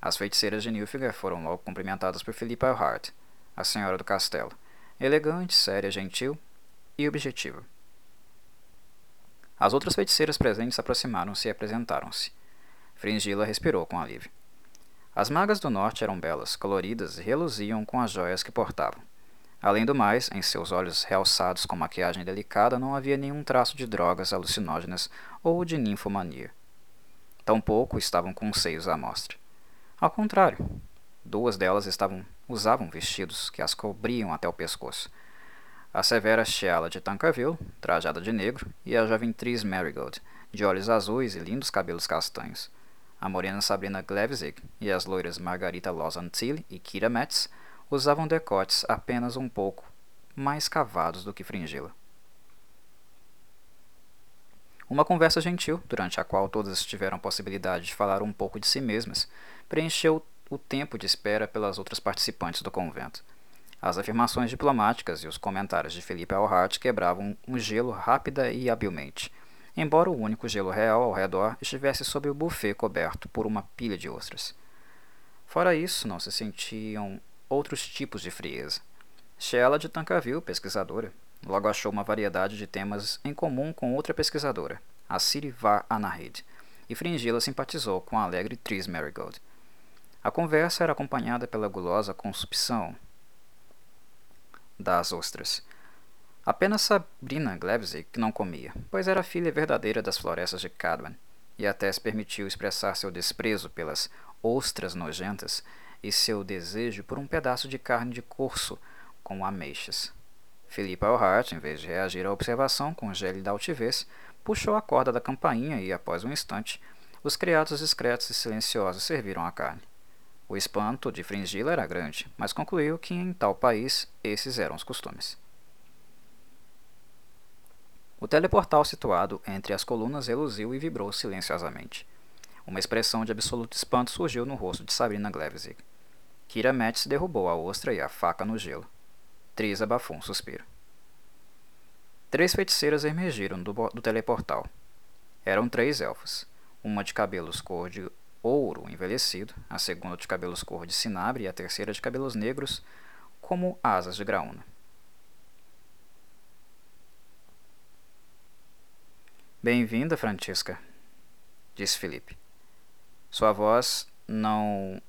As feiticeiras de Nilfgaard foram logo cumprimentadas por Philippa Earhart, a senhora do castelo, elegante, séria, gentil e objetiva. As outras feiticeiras presentes aproximaram-se e apresentaram-se. Fringila respirou com alívio. As magas do norte eram belas, coloridas e reluziam com as joias que portavam. Além do mais, em seus olhos realçados com maquiagem delicada não havia nenhum traço de drogas alucinógenas ou de ninfomania. Tampouco estavam com seios à mostra. Ao contrário, duas delas estavam usavam vestidos que as cobriam até o pescoço. A severa Sheala de Tankerville, trajada de negro, e a jovem Tris Marigold, de olhos azuis e lindos cabelos castanhos. A morena Sabrina Glevzig e as loiras Margarita Lozantilli e Kira Metz usavam decotes apenas um pouco mais cavados do que fringi-la. Uma conversa gentil, durante a qual todas tiveram a possibilidade de falar um pouco de si mesmas, preencheu o tempo de espera pelas outras participantes do convento. As afirmações diplomáticas e os comentários de Felipe Alhart quebravam o gelo rápida e habilmente, embora o único gelo real ao redor estivesse sob o buffet coberto por uma pilha de ostras. Fora isso, não se sentiam outros tipos de frieza. Sheila de Tankerville, pesquisadora, logo achou uma variedade de temas em comum com outra pesquisadora, a Siri Var Anahid, e Fringila simpatizou com a alegre Tris Marigold. A conversa era acompanhada pela gulosa consumpção das ostras. Apenas Sabrina Glevzig não comia, pois era filha verdadeira das florestas de Cadwan, e até se permitiu expressar seu desprezo pelas ostras nojentas e seu desejo por um pedaço de carne de corso com ameixas. Felipe Alhart, em vez de reagir à observação com gélida altivez, puxou a corda da campainha e, após um instante, os criados discretos e silenciosos serviram a carne. O espanto de Fringila era grande, mas concluiu que em tal país esses eram os costumes. O teleportal situado entre as colunas reluziu e vibrou silenciosamente. Uma expressão de absoluto espanto surgiu no rosto de Sabrina Glevzig. Kira Metz derrubou a ostra e a faca no gelo. Tris abafou um suspiro. Três feiticeiras emergiram do, do teleportal. Eram três elfos, uma de cabelos cor de ouro envelhecido, a segunda de cabelos cor de cinabre e a terceira de cabelos negros, como asas de graúna. Bem-vinda, Francisca, disse Felipe. Sua voz não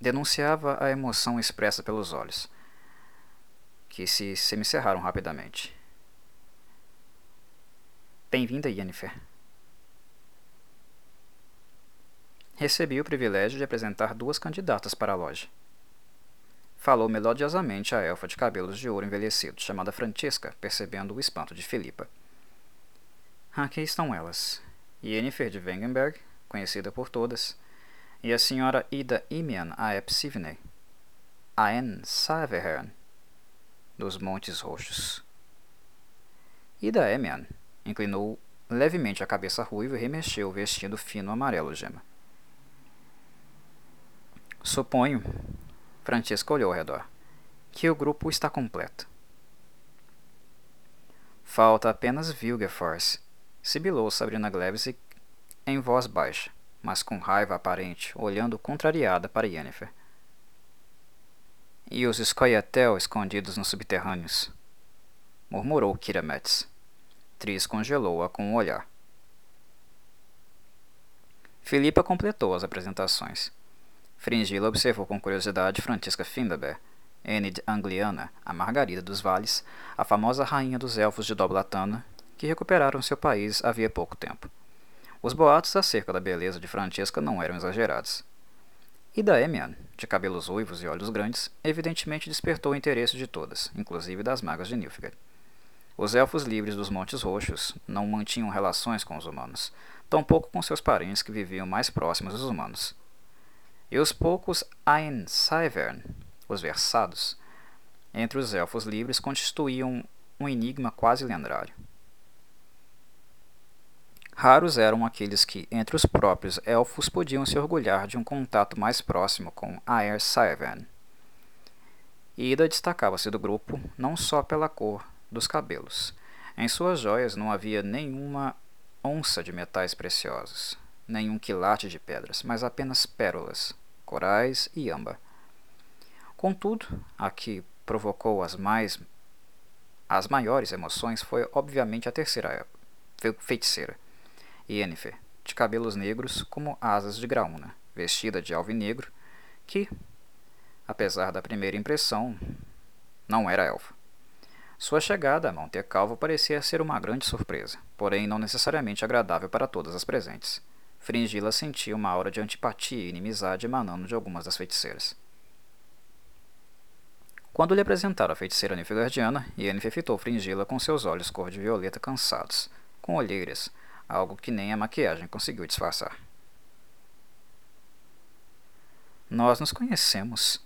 denunciava a emoção expressa pelos olhos, que se semicerraram rapidamente. Bem-vinda, Yennefer. recebi o privilégio de apresentar duas candidatas para a loja. Falou melodiosamente a elfa de cabelos de ouro envelhecido, chamada Francesca, percebendo o espanto de Filipa. Aqui estão elas. Yennefer de Wengenberg, conhecida por todas, e a senhora Ida Imian Aep Sivney, Aen Savehern, dos Montes Roxos. Ida Emian inclinou levemente a cabeça ruiva e remexeu o vestido fino amarelo gema. Suponho, Francesca olhou ao redor, que o grupo está completo. Falta apenas Vilgeforce, sibilou Sabrina Gleves em voz baixa, mas com raiva aparente, olhando contrariada para Yennefer. E os Scoia'tael escondidos nos subterrâneos, murmurou Kira Metz. Tris congelou-a com um olhar. Filipa completou as apresentações. Fringila observou com curiosidade Francisca Findaber, Enid Angliana, a Margarida dos Vales, a famosa rainha dos elfos de Doblatana, que recuperaram seu país havia pouco tempo. Os boatos acerca da beleza de Francesca não eram exagerados. E da Emian, de cabelos ruivos e olhos grandes, evidentemente despertou o interesse de todas, inclusive das magas de Nilfgaard. Os elfos livres dos Montes Roxos não mantinham relações com os humanos, tampouco com seus parentes que viviam mais próximos dos humanos e os poucos Einseivern, os versados, entre os elfos livres constituíam um enigma quase lendário. Raros eram aqueles que, entre os próprios elfos, podiam se orgulhar de um contato mais próximo com Aer Saevern. Ida destacava-se do grupo não só pela cor dos cabelos. Em suas joias não havia nenhuma onça de metais preciosos, nenhum quilate de pedras, mas apenas pérolas, corais e âmbar. Contudo, a que provocou as mais as maiores emoções foi obviamente a terceira feiticeira, Yennefer, de cabelos negros como asas de graúna, vestida de alvinegro, que, apesar da primeira impressão, não era elfa. Sua chegada a Monte Calvo parecia ser uma grande surpresa, porém não necessariamente agradável para todas as presentes. Fringila sentia uma aura de antipatia e inimizade emanando de algumas das feiticeiras. Quando lhe apresentaram a feiticeira Nilfgaardiana, Yennefer fitou Fringila com seus olhos cor de violeta cansados, com olheiras, algo que nem a maquiagem conseguiu disfarçar. Nós nos conhecemos,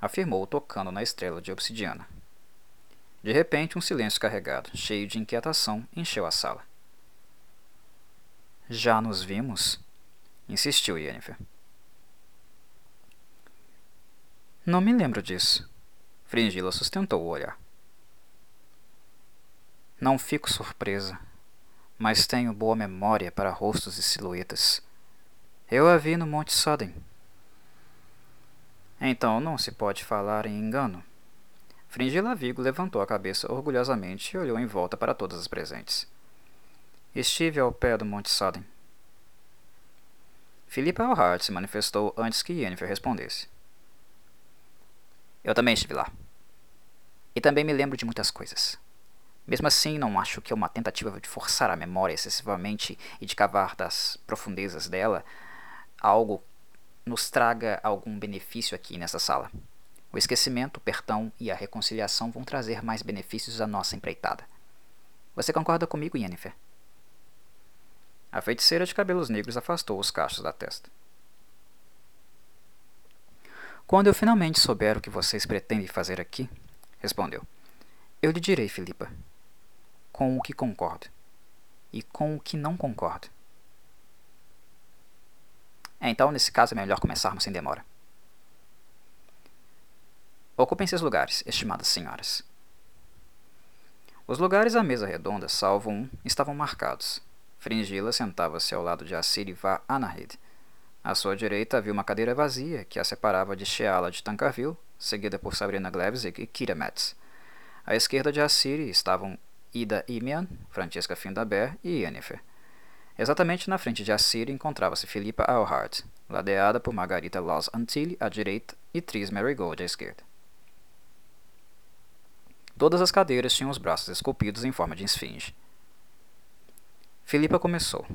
afirmou tocando na estrela de obsidiana. De repente, um silêncio carregado, cheio de inquietação, encheu a sala. Já nos vimos? insistiu Yennefer. Não me lembro disso. Fringila sustentou o olhar. Não fico surpresa, mas tenho boa memória para rostos e silhuetas. Eu a vi no Monte Soden. Então não se pode falar em engano. Fringila Vigo levantou a cabeça orgulhosamente e olhou em volta para todas as presentes. Estive ao pé do Monte Soden. Philippa Alhart se manifestou antes que Yennefer respondesse. Eu também estive lá. E também me lembro de muitas coisas. Mesmo assim, não acho que é uma tentativa de forçar a memória excessivamente e de cavar das profundezas dela algo nos traga algum benefício aqui nessa sala. O esquecimento, o perdão e a reconciliação vão trazer mais benefícios à nossa empreitada. Você concorda comigo, Yennefer? A feiticeira de cabelos negros afastou os cachos da testa. Quando eu finalmente souber o que vocês pretendem fazer aqui, respondeu, eu lhe direi, Filipa, com o que concordo e com o que não concordo. É, então, nesse caso, é melhor começarmos sem demora. Ocupem seus lugares, estimadas senhoras. Os lugares à mesa redonda, salvo um, estavam marcados. Fringila sentava-se ao lado de Assiri Vá Anahid. À sua direita havia uma cadeira vazia que a separava de Sheala de Tancarville, seguida por Sabrina Glevzig e Kira Metz. À esquerda de Assiri estavam Ida Imian, Francesca Findaber e Yennefer. Exatamente na frente de Assiri encontrava-se Philippa Alhart, ladeada por Margarita Los Antilles à direita e Tris Marigold à esquerda. Todas as cadeiras tinham os braços esculpidos em forma de esfinge. Filipa começou.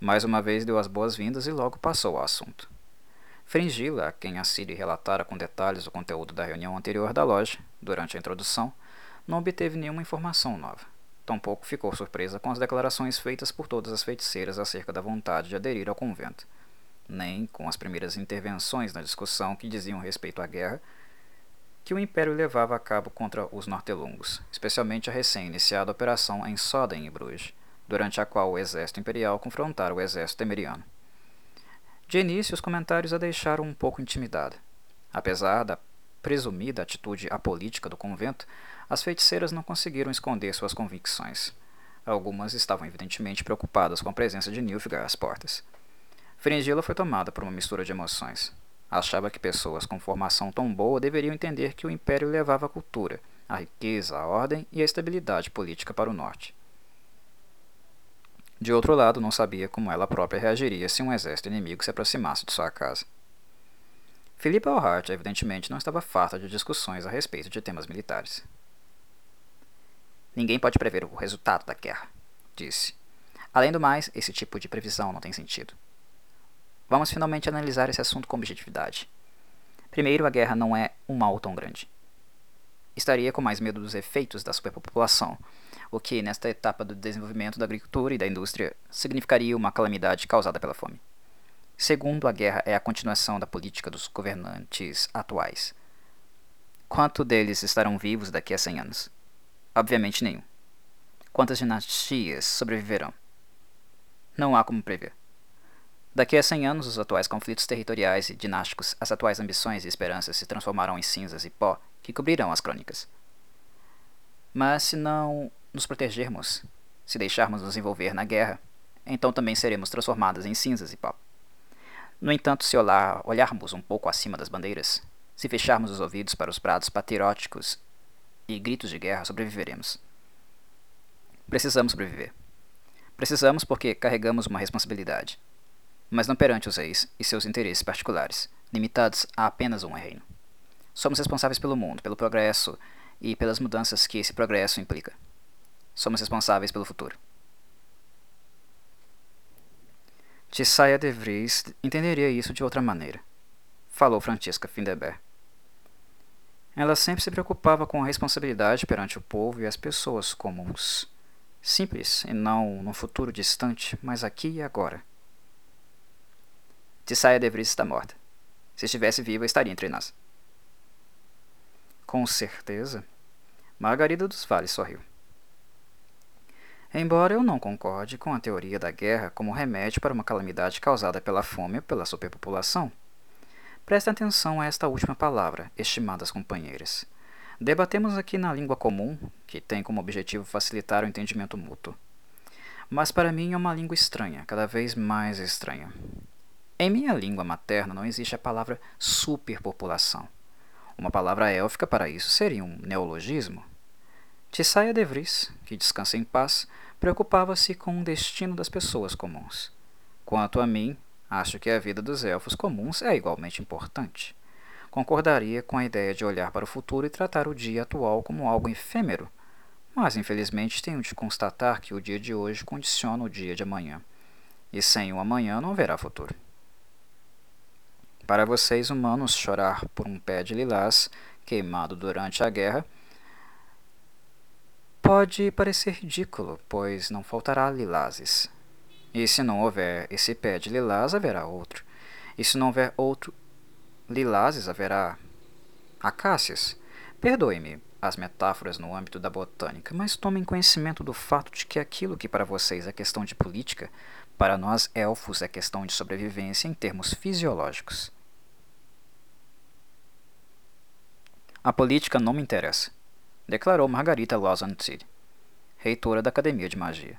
Mais uma vez deu as boas-vindas e logo passou ao assunto. Fringila, a quem a Siri relatara com detalhes o conteúdo da reunião anterior da loja, durante a introdução, não obteve nenhuma informação nova. Tampouco ficou surpresa com as declarações feitas por todas as feiticeiras acerca da vontade de aderir ao convento, nem com as primeiras intervenções na discussão que diziam respeito à guerra que o Império levava a cabo contra os Nortelungos, especialmente a recém-iniciada operação em Soden e Bruges, durante a qual o exército imperial confrontara o exército temeriano. De início, os comentários a deixaram um pouco intimidada. Apesar da presumida atitude apolítica do convento, as feiticeiras não conseguiram esconder suas convicções. Algumas estavam evidentemente preocupadas com a presença de Nilfgaard às portas. Fringila foi tomada por uma mistura de emoções. Achava que pessoas com formação tão boa deveriam entender que o Império levava a cultura, a riqueza, a ordem e a estabilidade política para o norte. De outro lado, não sabia como ela própria reagiria se um exército inimigo se aproximasse de sua casa. Philippa Alhart, evidentemente, não estava farta de discussões a respeito de temas militares. Ninguém pode prever o resultado da guerra, disse. Além do mais, esse tipo de previsão não tem sentido. Vamos finalmente analisar esse assunto com objetividade. Primeiro, a guerra não é um mal tão grande. Estaria com mais medo dos efeitos da superpopulação, o que, nesta etapa do desenvolvimento da agricultura e da indústria, significaria uma calamidade causada pela fome. Segundo, a guerra é a continuação da política dos governantes atuais. Quanto deles estarão vivos daqui a 100 anos? Obviamente nenhum. Quantas dinastias sobreviverão? Não há como prever. Daqui a 100 anos, os atuais conflitos territoriais e dinásticos, as atuais ambições e esperanças se transformarão em cinzas e pó que cobrirão as crônicas. Mas se não nos protegermos, se deixarmos nos envolver na guerra, então também seremos transformadas em cinzas e pó. No entanto, se olhar, olharmos um pouco acima das bandeiras, se fecharmos os ouvidos para os prados patrióticos e gritos de guerra sobreviveremos. Precisamos sobreviver. Precisamos porque carregamos uma responsabilidade, mas não perante os reis e seus interesses particulares, limitados a apenas um reino. Somos responsáveis pelo mundo, pelo progresso e pelas mudanças que esse progresso implica. Somos responsáveis pelo futuro. Tissaia de Vries entenderia isso de outra maneira, falou Francisca Findeber. Ela sempre se preocupava com a responsabilidade perante o povo e as pessoas comuns. Simples, e não no futuro distante, mas aqui e agora. Tissaia de Vries está morta. Se estivesse viva, estaria entre nós. Com certeza. Margarida dos Vales sorriu. Embora eu não concorde com a teoria da guerra como remédio para uma calamidade causada pela fome ou pela superpopulação, Prestem atenção a esta última palavra, estimadas companheiras. Debatemos aqui na língua comum, que tem como objetivo facilitar o entendimento mútuo. Mas para mim é uma língua estranha, cada vez mais estranha. Em minha língua materna não existe a palavra superpopulação. Uma palavra élfica para isso seria um neologismo. Tissaia de Vries, que descansa em paz, preocupava-se com o destino das pessoas comuns. Quanto a mim, acho que a vida dos elfos comuns é igualmente importante concordaria com a ideia de olhar para o futuro e tratar o dia atual como algo efêmero, mas infelizmente tenho de constatar que o dia de hoje condiciona o dia de amanhã, e sem o amanhã não haverá futuro. Para vocês humanos, chorar por um pé de lilás queimado durante a guerra pode parecer ridículo, pois não faltará lilazes. E se não houver esse pé de lilás, haverá outro. E se não houver outro lilazes haverá acácias. Perdoe-me as metáforas no âmbito da botânica, mas tomem conhecimento do fato de que aquilo que para vocês é questão de política, para nós elfos é questão de sobrevivência em termos fisiológicos. A política não me interessa, declarou Margarita Lawson reitora da Academia de Magia.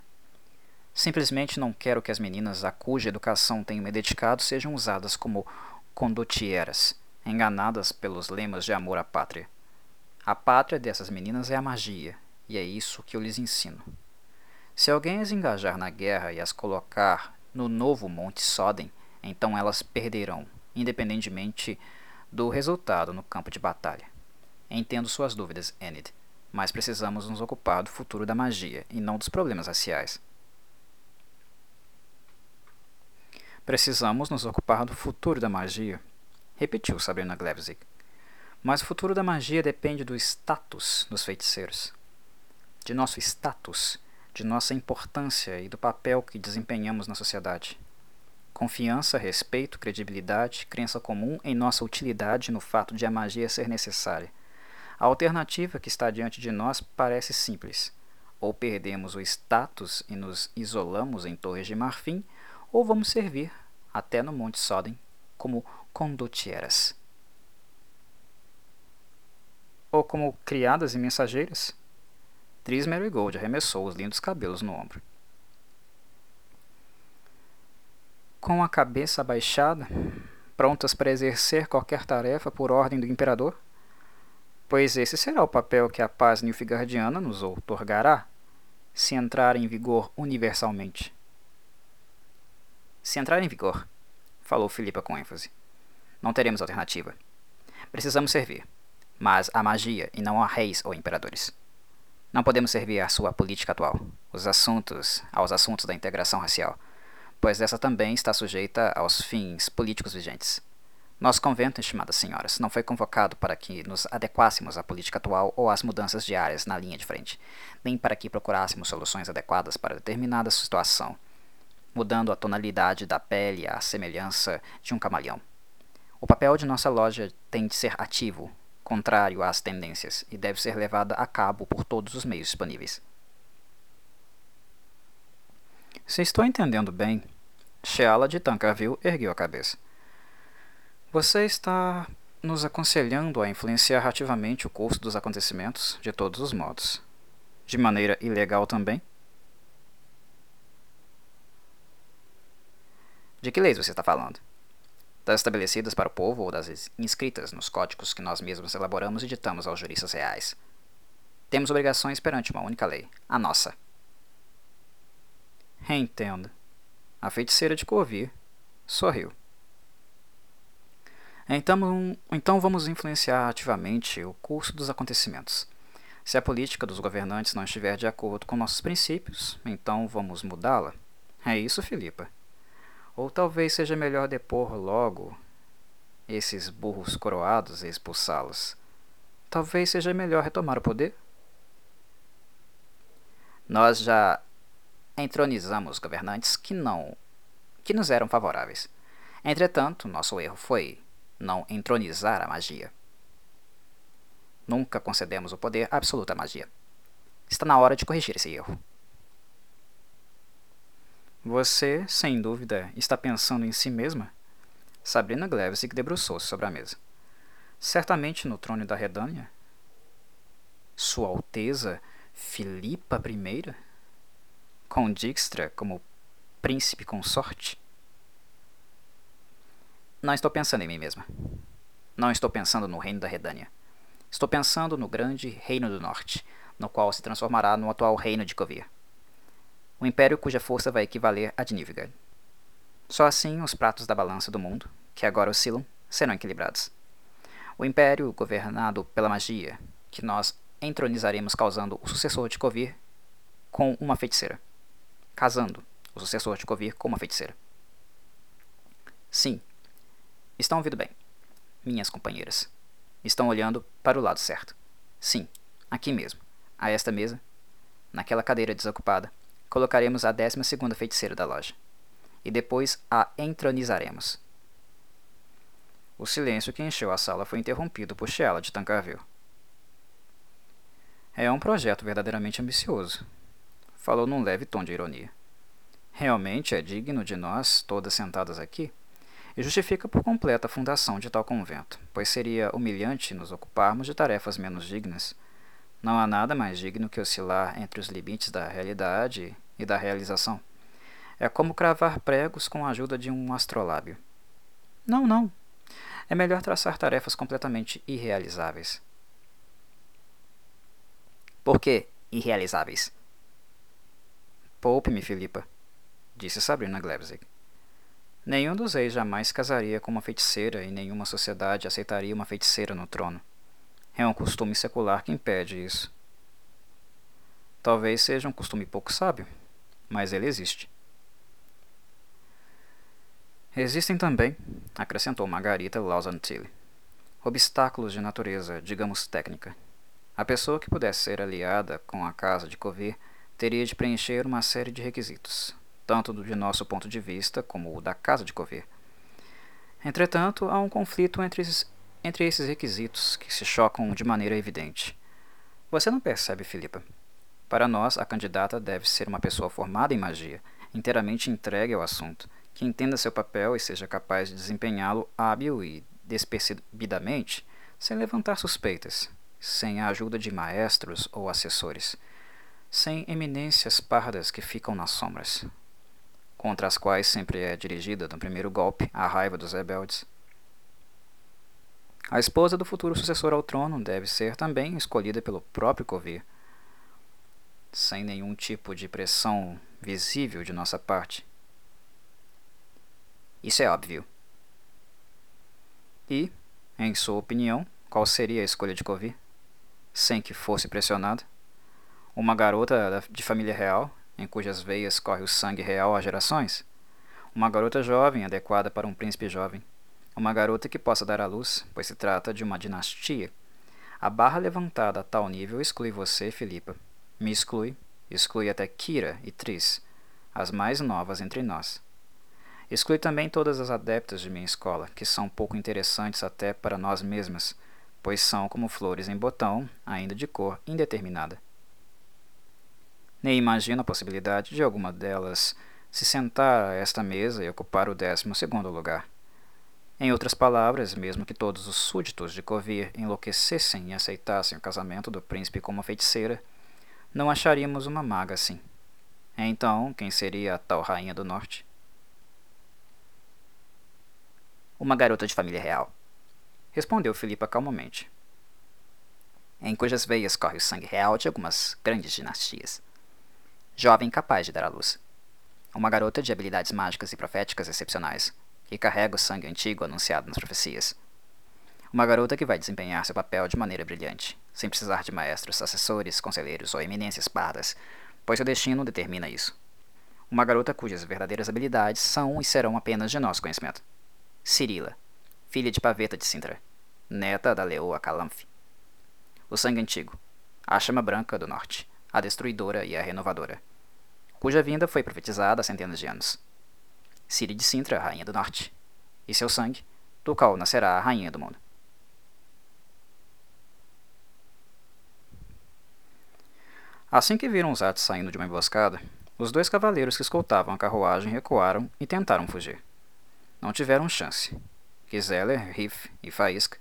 Simplesmente não quero que as meninas a cuja educação tenho me dedicado sejam usadas como condotieras, enganadas pelos lemas de amor à pátria. A pátria dessas meninas é a magia, e é isso que eu lhes ensino. Se alguém as engajar na guerra e as colocar no novo Monte Soden, então elas perderão, independentemente do resultado no campo de batalha. Entendo suas dúvidas, Enid, mas precisamos nos ocupar do futuro da magia e não dos problemas raciais. Precisamos nos ocupar do futuro da magia, repetiu Sabrina Glevzig. Mas o futuro da magia depende do status dos feiticeiros. De nosso status, de nossa importância e do papel que desempenhamos na sociedade. Confiança, respeito, credibilidade, crença comum em nossa utilidade no fato de a magia ser necessária. A alternativa que está diante de nós parece simples. Ou perdemos o status e nos isolamos em torres de marfim, ou vamos servir, até no Monte Sodem, como condotieras. Ou como criadas e mensageiras. Tris Marigold arremessou os lindos cabelos no ombro. Com a cabeça abaixada, prontas para exercer qualquer tarefa por ordem do imperador? Pois esse será o papel que a paz nilfgaardiana nos outorgará, se entrar em vigor universalmente se entrar em vigor, falou Filipa com ênfase. Não teremos alternativa. Precisamos servir, mas a magia e não a reis ou imperadores. Não podemos servir à sua política atual, os assuntos, aos assuntos da integração racial, pois essa também está sujeita aos fins políticos vigentes. Nosso convento, estimadas senhoras, não foi convocado para que nos adequássemos à política atual ou às mudanças diárias na linha de frente, nem para que procurássemos soluções adequadas para determinada situação mudando a tonalidade da pele à semelhança de um camaleão. O papel de nossa loja tem de ser ativo, contrário às tendências, e deve ser levado a cabo por todos os meios disponíveis. Se estou entendendo bem, Sheala de Tankerville ergueu a cabeça. Você está nos aconselhando a influenciar ativamente o curso dos acontecimentos de todos os modos. De maneira ilegal também? De que leis você está falando? Das estabelecidas para o povo ou das inscritas nos códigos que nós mesmos elaboramos e ditamos aos juristas reais? Temos obrigações perante uma única lei, a nossa. Entendo. A feiticeira de Corvir sorriu. Então, então vamos influenciar ativamente o curso dos acontecimentos. Se a política dos governantes não estiver de acordo com nossos princípios, então vamos mudá-la. É isso, Filipa. Ou talvez seja melhor depor logo esses burros coroados e expulsá-los. Talvez seja melhor retomar o poder? Nós já entronizamos governantes que não que nos eram favoráveis. Entretanto, nosso erro foi não entronizar a magia. Nunca concedemos o poder absoluto à magia. Está na hora de corrigir esse erro. Você, sem dúvida, está pensando em si mesma? Sabrina Glevsig debruçou-se sobre a mesa. Certamente no trono da Redânia? Sua Alteza Filipa I? Com Dijkstra como príncipe consorte? Não estou pensando em mim mesma. Não estou pensando no reino da Redânia. Estou pensando no grande reino do norte, no qual se transformará no atual reino de Kovir. O império cuja força vai equivaler a de Nilfgaard. Só assim os pratos da balança do mundo, que agora oscilam, serão equilibrados. O império governado pela magia, que nós entronizaremos causando o sucessor de Kovir com uma feiticeira. Casando o sucessor de Kovir com uma feiticeira. Sim, estão ouvindo bem, minhas companheiras. Estão olhando para o lado certo. Sim, aqui mesmo, a esta mesa, naquela cadeira desocupada, colocaremos a décima segunda feiticeira da loja. E depois a entronizaremos. O silêncio que encheu a sala foi interrompido por Sheila de Tancarville. É um projeto verdadeiramente ambicioso, falou num leve tom de ironia. Realmente é digno de nós, todas sentadas aqui, e justifica por completo a fundação de tal convento, pois seria humilhante nos ocuparmos de tarefas menos dignas. Não há nada mais digno que oscilar entre os limites da realidade e da realização. É como cravar pregos com a ajuda de um astrolábio. Não, não. É melhor traçar tarefas completamente irrealizáveis. Por que irrealizáveis? Poupe-me, Filipa, disse Sabrina Glebzig. Nenhum dos reis jamais casaria com uma feiticeira e nenhuma sociedade aceitaria uma feiticeira no trono. É um costume secular que impede isso. Talvez seja um costume pouco sábio, mas ele existe. Existem também, acrescentou Margarita Lawson Tilly, obstáculos de natureza, digamos, técnica. A pessoa que pudesse ser aliada com a casa de Covir teria de preencher uma série de requisitos, tanto de nosso ponto de vista como o da Casa de Cover. Entretanto, há um conflito entre entre esses requisitos que se chocam de maneira evidente. Você não percebe, Filipa? Para nós, a candidata deve ser uma pessoa formada em magia, inteiramente entregue ao assunto, que entenda seu papel e seja capaz de desempenhá-lo hábil e despercebidamente, sem levantar suspeitas, sem a ajuda de maestros ou assessores, sem eminências pardas que ficam nas sombras, contra as quais sempre é dirigida, no primeiro golpe, a raiva dos rebeldes. A esposa do futuro sucessor ao trono deve ser também escolhida pelo próprio Covir, sem nenhum tipo de pressão visível de nossa parte. Isso é óbvio. E, em sua opinião, qual seria a escolha de Covir? Sem que fosse pressionada? Uma garota de família real, em cujas veias corre o sangue real há gerações? Uma garota jovem, adequada para um príncipe jovem. Uma garota que possa dar à luz, pois se trata de uma dinastia. A barra levantada a tal nível exclui você, Filipa. Me exclui, exclui até Kira e Tris, as mais novas entre nós. Exclui também todas as adeptas de minha escola, que são pouco interessantes até para nós mesmas, pois são como flores em botão, ainda de cor indeterminada nem imagino a possibilidade de alguma delas se sentar a esta mesa e ocupar o décimo segundo lugar. Em outras palavras, mesmo que todos os súditos de Covir enlouquecessem e aceitassem o casamento do príncipe com uma feiticeira, não acharíamos uma maga assim. Então, quem seria a tal rainha do norte? Uma garota de família real, respondeu Filipa calmamente, em cujas veias corre o sangue real de algumas grandes dinastias jovem capaz de dar à luz. Uma garota de habilidades mágicas e proféticas excepcionais, que carrega o sangue antigo anunciado nas profecias. Uma garota que vai desempenhar seu papel de maneira brilhante, sem precisar de maestros, assessores, conselheiros ou eminências pardas, pois seu destino determina isso. Uma garota cujas verdadeiras habilidades são e serão apenas de nosso conhecimento. Cirila, filha de Paveta de Sintra, neta da leoa Calanfe. O sangue antigo, a chama branca do norte, a destruidora e a renovadora cuja vinda foi profetizada há centenas de anos. Ciri de Sintra, rainha do norte, e seu sangue, do qual nascerá a rainha do mundo. Assim que viram os atos saindo de uma emboscada, os dois cavaleiros que escoltavam a carruagem recuaram e tentaram fugir. Não tiveram chance. Giseller, Riff e Faísca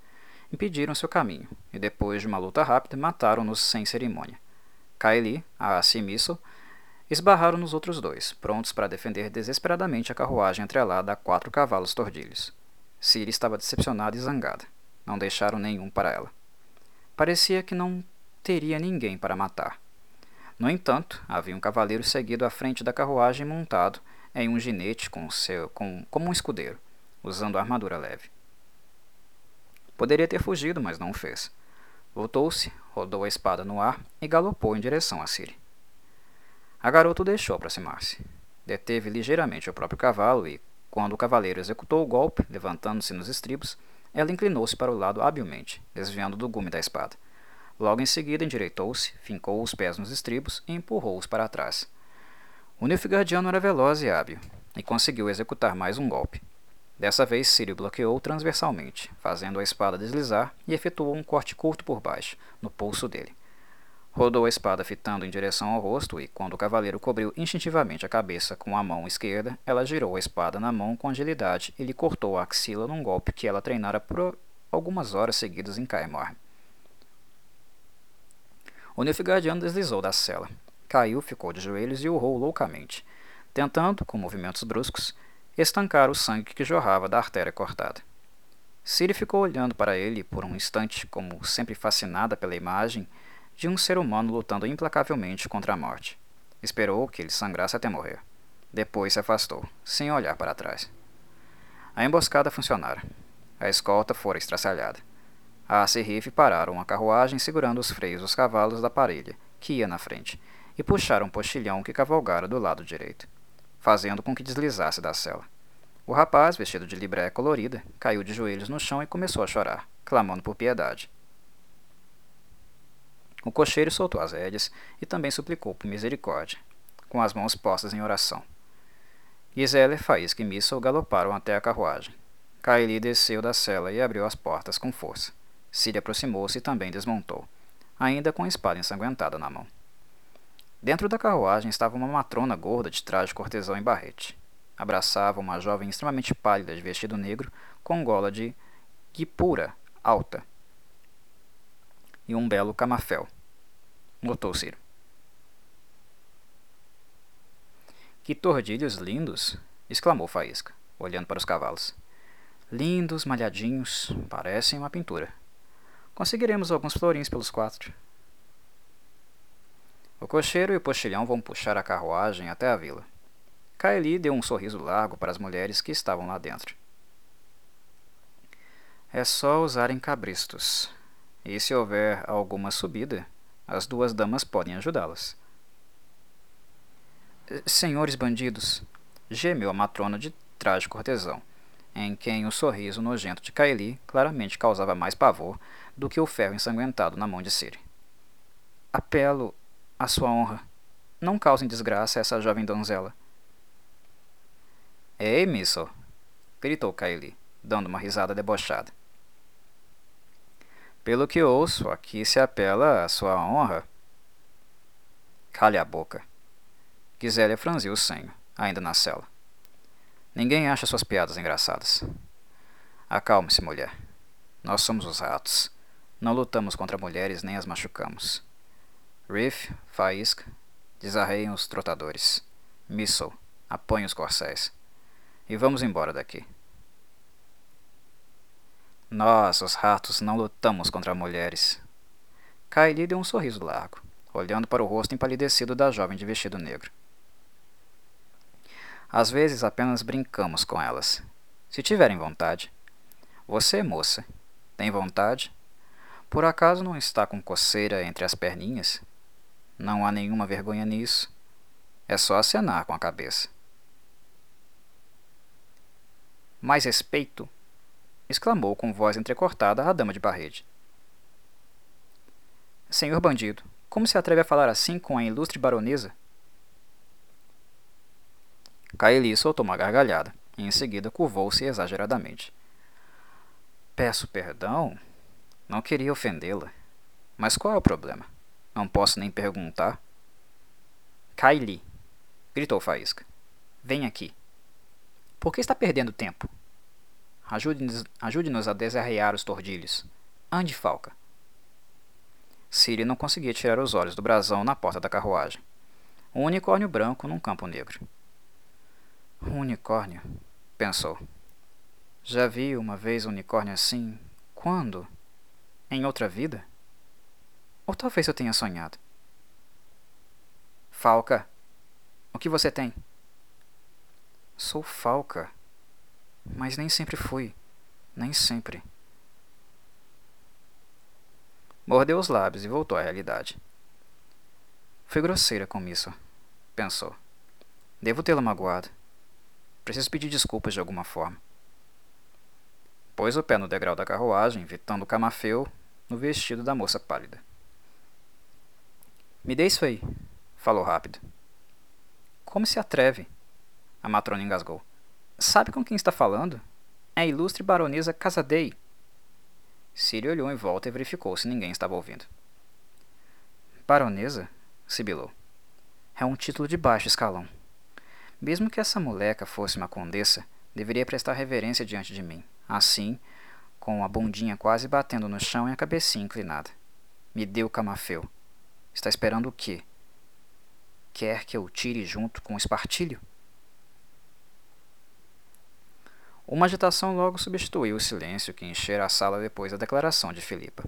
impediram seu caminho, e depois de uma luta rápida, mataram-nos sem cerimônia. Kaeli, Aasi e Missile esbarraram nos outros dois, prontos para defender desesperadamente a carruagem atrelada a quatro cavalos tordilhos. Ciri estava decepcionada e zangada. Não deixaram nenhum para ela. Parecia que não teria ninguém para matar. No entanto, havia um cavaleiro seguido à frente da carruagem montado em um ginete com seu, com, como um escudeiro, usando armadura leve. Poderia ter fugido, mas não o fez. Voltou-se, rodou a espada no ar e galopou em direção a Ciri. A garota o deixou aproximar-se. Deteve ligeiramente o próprio cavalo e, quando o cavaleiro executou o golpe, levantando-se nos estribos, ela inclinou-se para o lado habilmente, desviando do gume da espada. Logo em seguida endireitou-se, fincou os pés nos estribos e empurrou-os para trás. O Nilfgaardiano era veloz e hábil, e conseguiu executar mais um golpe. Dessa vez, Círio bloqueou transversalmente, fazendo a espada deslizar e efetuou um corte curto por baixo, no pulso dele. Rodou a espada fitando em direção ao rosto e, quando o cavaleiro cobriu instintivamente a cabeça com a mão esquerda, ela girou a espada na mão com agilidade e lhe cortou a axila num golpe que ela treinara por algumas horas seguidas em Caemor. O Nilfgaardiano deslizou da cela. Caiu, ficou de joelhos e urrou loucamente, tentando, com movimentos bruscos, estancar o sangue que jorrava da artéria cortada. Ciri ficou olhando para ele por um instante, como sempre fascinada pela imagem de um ser humano lutando implacavelmente contra a morte. Esperou que ele sangrasse até morrer. Depois se afastou, sem olhar para trás. A emboscada funcionara. A escolta fora estraçalhada. A Riff pararam a carruagem segurando os freios dos cavalos da parelha, que ia na frente, e puxaram um postilhão que cavalgara do lado direito fazendo com que deslizasse da cela. O rapaz, vestido de libréia colorida, caiu de joelhos no chão e começou a chorar, clamando por piedade. O cocheiro soltou as rédeas e também suplicou por misericórdia, com as mãos postas em oração. Gisele, Faísca e Missel galoparam até a carruagem. Kaeli desceu da cela e abriu as portas com força. Ciri aproximou-se e também desmontou, ainda com a espada ensanguentada na mão. Dentro da carruagem estava uma matrona gorda de traje cortesão em barrete. Abraçava uma jovem extremamente pálida de vestido negro com gola de guipura alta e um belo camafel. Notou Ciro. Que tordilhos lindos! exclamou Faísca, olhando para os cavalos. Lindos, malhadinhos, parecem uma pintura. Conseguiremos alguns florins pelos quatro. O cocheiro e o postilhão vão puxar a carruagem até a vila. Kaeli deu um sorriso largo para as mulheres que estavam lá dentro. É só usarem cabristos. E se houver alguma subida, as duas damas podem ajudá-las. Senhores bandidos, gemeu a matrona de traje cortesão, em quem o sorriso nojento de Kaeli claramente causava mais pavor do que o ferro ensanguentado na mão de Siri. Apelo a sua honra. Não causem desgraça a essa jovem donzela. Ei, Missile! gritou Kylie, dando uma risada debochada. Pelo que ouço, aqui se apela à sua honra. Cale a boca. Gisele franziu o senho, ainda na cela. Ninguém acha suas piadas engraçadas. Acalme-se, mulher. Nós somos os ratos. Não lutamos contra mulheres nem as machucamos. Riff, faísca, desarreiem os trotadores. Missile, apanhe os corcéis. E vamos embora daqui. Nós, os ratos, não lutamos contra mulheres. Kylie deu um sorriso largo, olhando para o rosto empalidecido da jovem de vestido negro. Às vezes apenas brincamos com elas. Se tiverem vontade. Você, moça, tem vontade? Por acaso não está com coceira entre as perninhas? Não há nenhuma vergonha nisso. É só acenar com a cabeça. Mais respeito! Exclamou com voz entrecortada a dama de barrede. Senhor bandido, como se atreve a falar assim com a ilustre baronesa? Kaeli soltou uma gargalhada e em seguida curvou-se exageradamente. Peço perdão? Não queria ofendê-la. Mas qual é o problema? Não posso nem perguntar. Kylie, gritou Faísca. Vem aqui. Por que está perdendo tempo? Ajude-nos ajude a desarrear os tordilhos. Ande, Falca. Siri não conseguia tirar os olhos do brasão na porta da carruagem. Um unicórnio branco num campo negro. Um unicórnio, pensou. Já vi uma vez um unicórnio assim. Quando? Em outra vida? Ou talvez eu tenha sonhado. Falca, o que você tem? Sou Falca. Mas nem sempre fui. Nem sempre. Mordeu os lábios e voltou à realidade. Fui grosseira com isso, pensou. Devo tê-la magoado. Preciso pedir desculpas de alguma forma. Pôs o pé no degrau da carruagem, evitando o camafeu no vestido da moça pálida. Me dê isso aí, falou rápido. Como se atreve? A matrona engasgou. Sabe com quem está falando? É a ilustre baronesa Casadei. Siri olhou em volta e verificou se ninguém estava ouvindo. Baronesa? sibilou. É um título de baixo escalão. Mesmo que essa moleca fosse uma condessa, deveria prestar reverência diante de mim, assim, com a bundinha quase batendo no chão e a cabecinha inclinada. Me deu camafeu. Está esperando o quê? Quer que eu tire junto com o espartilho? Uma agitação logo substituiu o silêncio que enchera a sala depois da declaração de Filipa.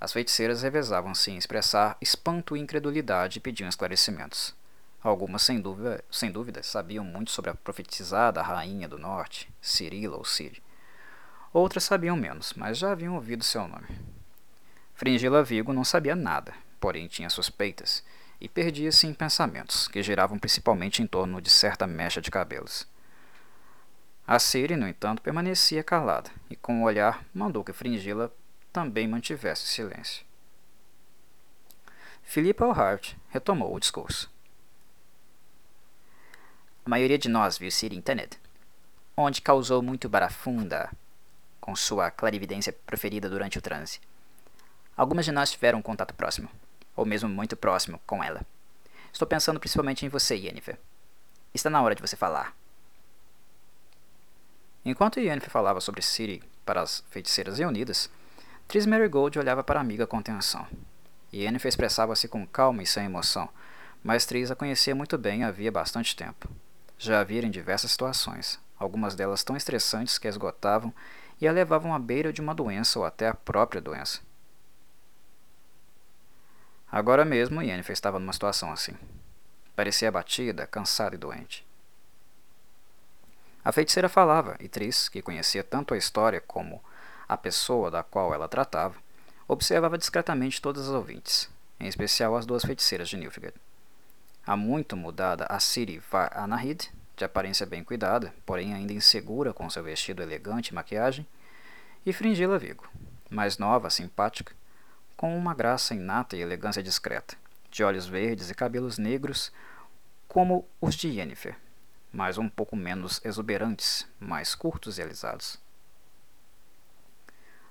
As feiticeiras revezavam-se em expressar espanto e incredulidade e pediam esclarecimentos. Algumas, sem dúvida, sem dúvida, sabiam muito sobre a profetizada Rainha do Norte, Cirila ou Ciri. Outras sabiam menos, mas já haviam ouvido seu nome. Fringila Vigo não sabia nada, porém tinha suspeitas, e perdia-se em pensamentos, que giravam principalmente em torno de certa mecha de cabelos. A Siri, no entanto, permanecia calada e, com o olhar, mandou que Fringila também mantivesse silêncio. Philippa O'Hart retomou o discurso. A maioria de nós viu Siri em Tenet, onde causou muito barafunda com sua clarividência preferida durante o transe. Algumas de nós tiveram um contato próximo, ou mesmo muito próximo, com ela. Estou pensando principalmente em você, Yennefer. Está na hora de você falar. Enquanto Yennefer falava sobre Ciri para as feiticeiras reunidas, Tris Marigold olhava para a amiga com atenção. Yennefer expressava-se com calma e sem emoção, mas Tris a conhecia muito bem havia bastante tempo. Já a vira em diversas situações, algumas delas tão estressantes que a esgotavam e a levavam à beira de uma doença ou até à própria doença. Agora mesmo, Yennefer estava numa situação assim. Parecia abatida, cansada e doente. A feiticeira falava, e Tris, que conhecia tanto a história como a pessoa da qual ela tratava, observava discretamente todas as ouvintes, em especial as duas feiticeiras de Nilfgaard. A muito mudada Assiri Anahid, de aparência bem cuidada, porém ainda insegura com seu vestido elegante e maquiagem, e Fringila Vigo, mais nova, simpática, com uma graça inata e elegância discreta, de olhos verdes e cabelos negros como os de Yennefer, mas um pouco menos exuberantes, mais curtos e alisados.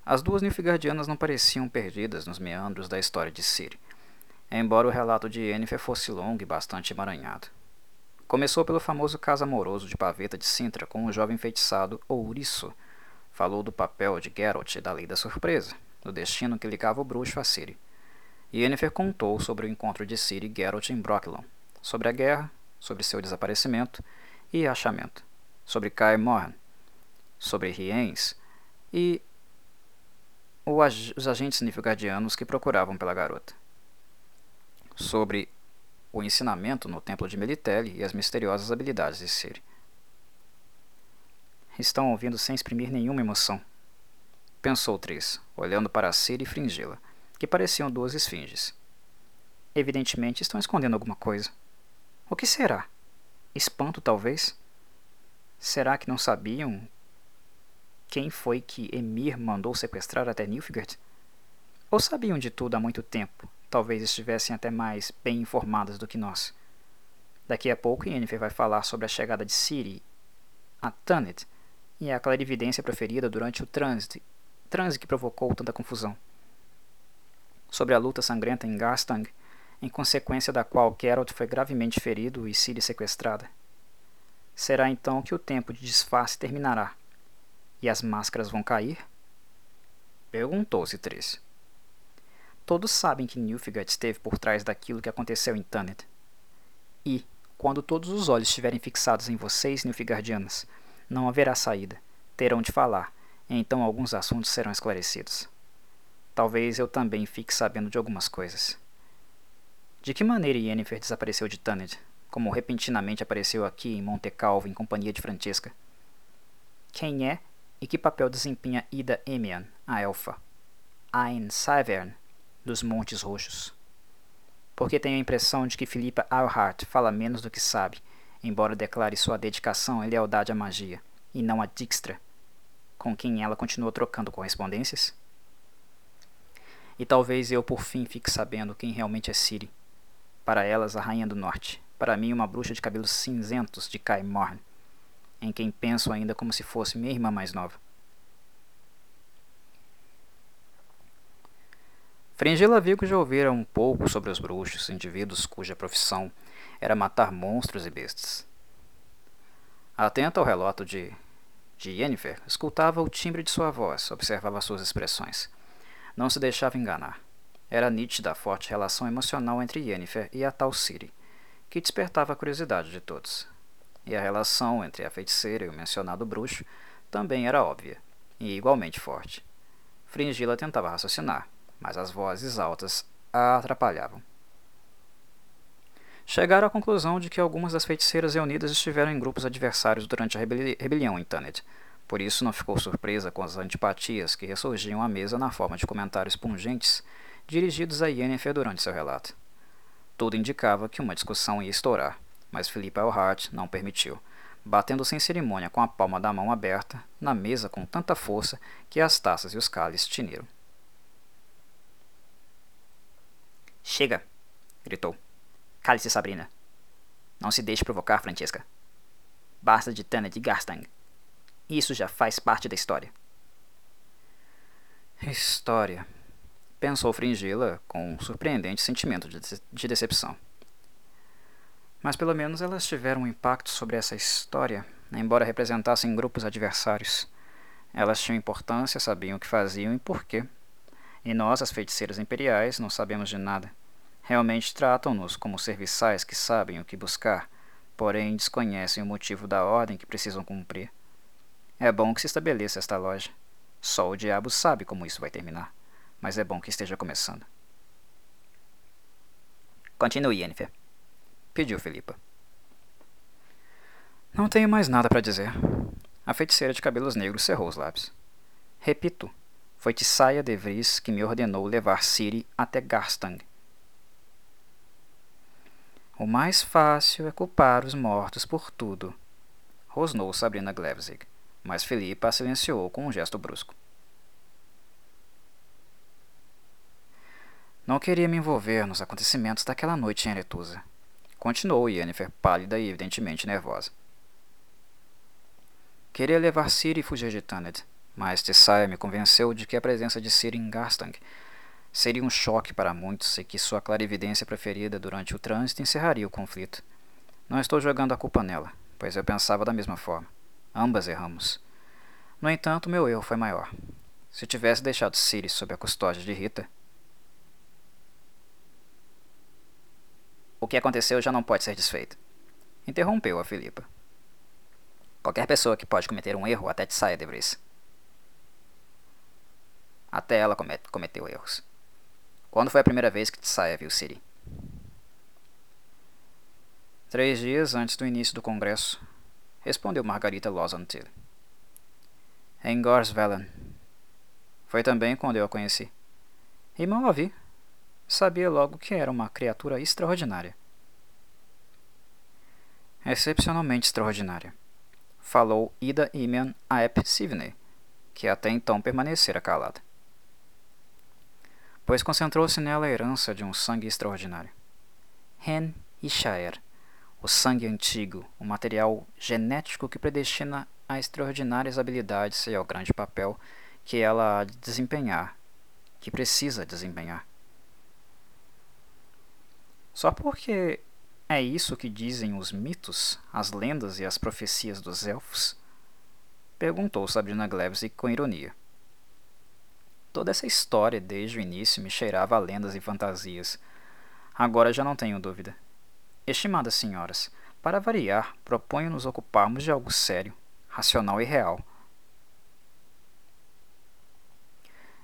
As duas Nilfgaardianas não pareciam perdidas nos meandros da história de Ciri, embora o relato de Yennefer fosse longo e bastante emaranhado. Começou pelo famoso caso amoroso de Paveta de Sintra com o jovem feitiçado Ouriço. Falou do papel de Geralt e da lei da surpresa, do destino que ligava o bruxo a Ciri. Yennefer contou sobre o encontro de Ciri e Geralt em Brocklon, sobre a guerra, sobre seu desaparecimento e achamento, sobre Kai Morhan, sobre Riens e os agentes nilfgaardianos que procuravam pela garota, sobre o ensinamento no templo de Melitele e as misteriosas habilidades de Ciri. Estão ouvindo sem exprimir nenhuma emoção, pensou Tris, olhando para Ciri e Fringila, que pareciam duas esfinges. Evidentemente estão escondendo alguma coisa. O que será? Espanto, talvez? Será que não sabiam quem foi que Emir mandou sequestrar até Nilfgaard? Ou sabiam de tudo há muito tempo? Talvez estivessem até mais bem informadas do que nós. Daqui a pouco Yennefer vai falar sobre a chegada de Ciri a Tannet e a clarividência proferida durante o trânsito, transe que provocou tanta confusão. Sobre a luta sangrenta em Garstang em consequência da qual Geralt foi gravemente ferido e Ciri sequestrada. Será então que o tempo de disfarce terminará, e as máscaras vão cair? Perguntou-se Triss. Todos sabem que Nilfgaard esteve por trás daquilo que aconteceu em Tannet. E, quando todos os olhos estiverem fixados em vocês, Nilfgaardianas, não haverá saída. Terão de falar, e então alguns assuntos serão esclarecidos. Talvez eu também fique sabendo de algumas coisas. De que maneira Yennefer desapareceu de Tannet, como repentinamente apareceu aqui em Monte Calvo em companhia de Francesca? Quem é e que papel desempenha Ida Emian, a elfa? Ain Savern, dos Montes Roxos? Porque tenho a impressão de que Philippa Eilhart fala menos do que sabe, embora declare sua dedicação e lealdade à magia, e não a Dijkstra, com quem ela continua trocando correspondências? E talvez eu por fim fique sabendo quem realmente é Ciri para elas, a Rainha do Norte. Para mim, uma bruxa de cabelos cinzentos de Kai em quem penso ainda como se fosse minha irmã mais nova. Fringila viu que já ouvira um pouco sobre os bruxos, indivíduos cuja profissão era matar monstros e bestas. Atenta ao relato de, de Yennefer, escutava o timbre de sua voz, observava suas expressões. Não se deixava enganar. Era nítida a forte relação emocional entre Yennefer e a tal Ciri, que despertava a curiosidade de todos. E a relação entre a feiticeira e o mencionado bruxo também era óbvia, e igualmente forte. Fringila tentava raciocinar, mas as vozes altas a atrapalhavam. Chegaram à conclusão de que algumas das feiticeiras reunidas estiveram em grupos adversários durante a rebeli rebelião em Tannet, por isso não ficou surpresa com as antipatias que ressurgiam à mesa na forma de comentários pungentes dirigidos a Yennefer durante seu relato. Tudo indicava que uma discussão ia estourar, mas Philip Elhart não permitiu, batendo sem cerimônia com a palma da mão aberta na mesa com tanta força que as taças e os cálices tiniram. Chega! gritou. Cale-se, Sabrina. Não se deixe provocar, Francesca. Basta de Tana de Garstang. Isso já faz parte da história. História, pensou Fringila com um surpreendente sentimento de, de decepção. Mas pelo menos elas tiveram um impacto sobre essa história, embora representassem grupos adversários. Elas tinham importância, sabiam o que faziam e por quê. E nós, as feiticeiras imperiais, não sabemos de nada. Realmente tratam-nos como serviçais que sabem o que buscar, porém desconhecem o motivo da ordem que precisam cumprir. É bom que se estabeleça esta loja. Só o diabo sabe como isso vai terminar mas é bom que esteja começando. Continue, Yennefer. Pediu Filipa. Não tenho mais nada para dizer. A feiticeira de cabelos negros cerrou os lábios. Repito, foi Tissaia de Vries que me ordenou levar Ciri até Garstang. O mais fácil é culpar os mortos por tudo, rosnou Sabrina Glevzig, mas Filipa a silenciou com um gesto brusco. Não queria me envolver nos acontecimentos daquela noite em Aretusa. Continuou Yennefer, pálida e evidentemente nervosa. Queria levar Ciri e fugir de Taned, mas Tessaya me convenceu de que a presença de Ciri em Garstang seria um choque para muitos e que sua clarividência preferida durante o trânsito encerraria o conflito. Não estou jogando a culpa nela, pois eu pensava da mesma forma. Ambas erramos. No entanto, meu erro foi maior. Se tivesse deixado Ciri sob a custódia de Rita, O que aconteceu já não pode ser desfeito. Interrompeu a Filipa. Qualquer pessoa que pode cometer um erro até te saia, De. Até ela comete, cometeu erros. Quando foi a primeira vez que Tsaya viu Siri? Três dias antes do início do congresso, respondeu Margarita Losantil. Em Gorsvelen. Foi também quando eu a conheci. E mal a vi, sabia logo que era uma criatura extraordinária. Excepcionalmente extraordinária. Falou Ida Imian Aep Sivney, que até então permanecera calada. Pois concentrou-se nela a herança de um sangue extraordinário. Hen Ishaer, o sangue antigo, o material genético que predestina a extraordinárias habilidades e ao grande papel que ela há de desempenhar, que precisa desempenhar. Só porque é isso que dizem os mitos, as lendas e as profecias dos elfos? Perguntou Sabrina Glevesy com ironia. Toda essa história, desde o início, me cheirava a lendas e fantasias. Agora já não tenho dúvida. Estimadas senhoras, para variar, proponho nos ocuparmos de algo sério, racional e real.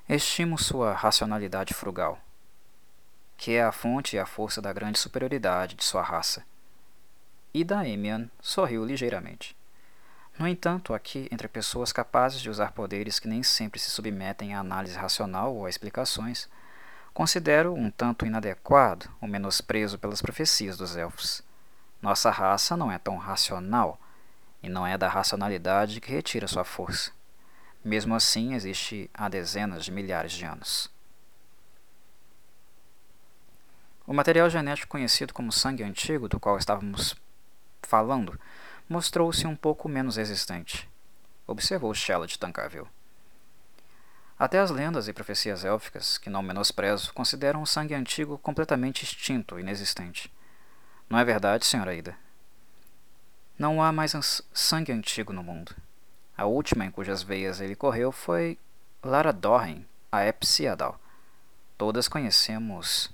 Estimo sua racionalidade frugal, que é a fonte e a força da grande superioridade de sua raça. E Daemian sorriu ligeiramente. No entanto, aqui, entre pessoas capazes de usar poderes que nem sempre se submetem à análise racional ou a explicações, considero um tanto inadequado o menosprezo pelas profecias dos elfos. Nossa raça não é tão racional, e não é da racionalidade que retira sua força. Mesmo assim, existe há dezenas de milhares de anos. O material genético conhecido como sangue antigo, do qual estávamos falando, mostrou-se um pouco menos resistente, observou Shella de Tancarville. Até as lendas e profecias élficas, que não menosprezo, consideram o sangue antigo completamente extinto inexistente. Não é verdade, senhora Ida? Não há mais sangue antigo no mundo. A última em cujas veias ele correu foi Lara Dorren, a Epsiadal. Todas conhecemos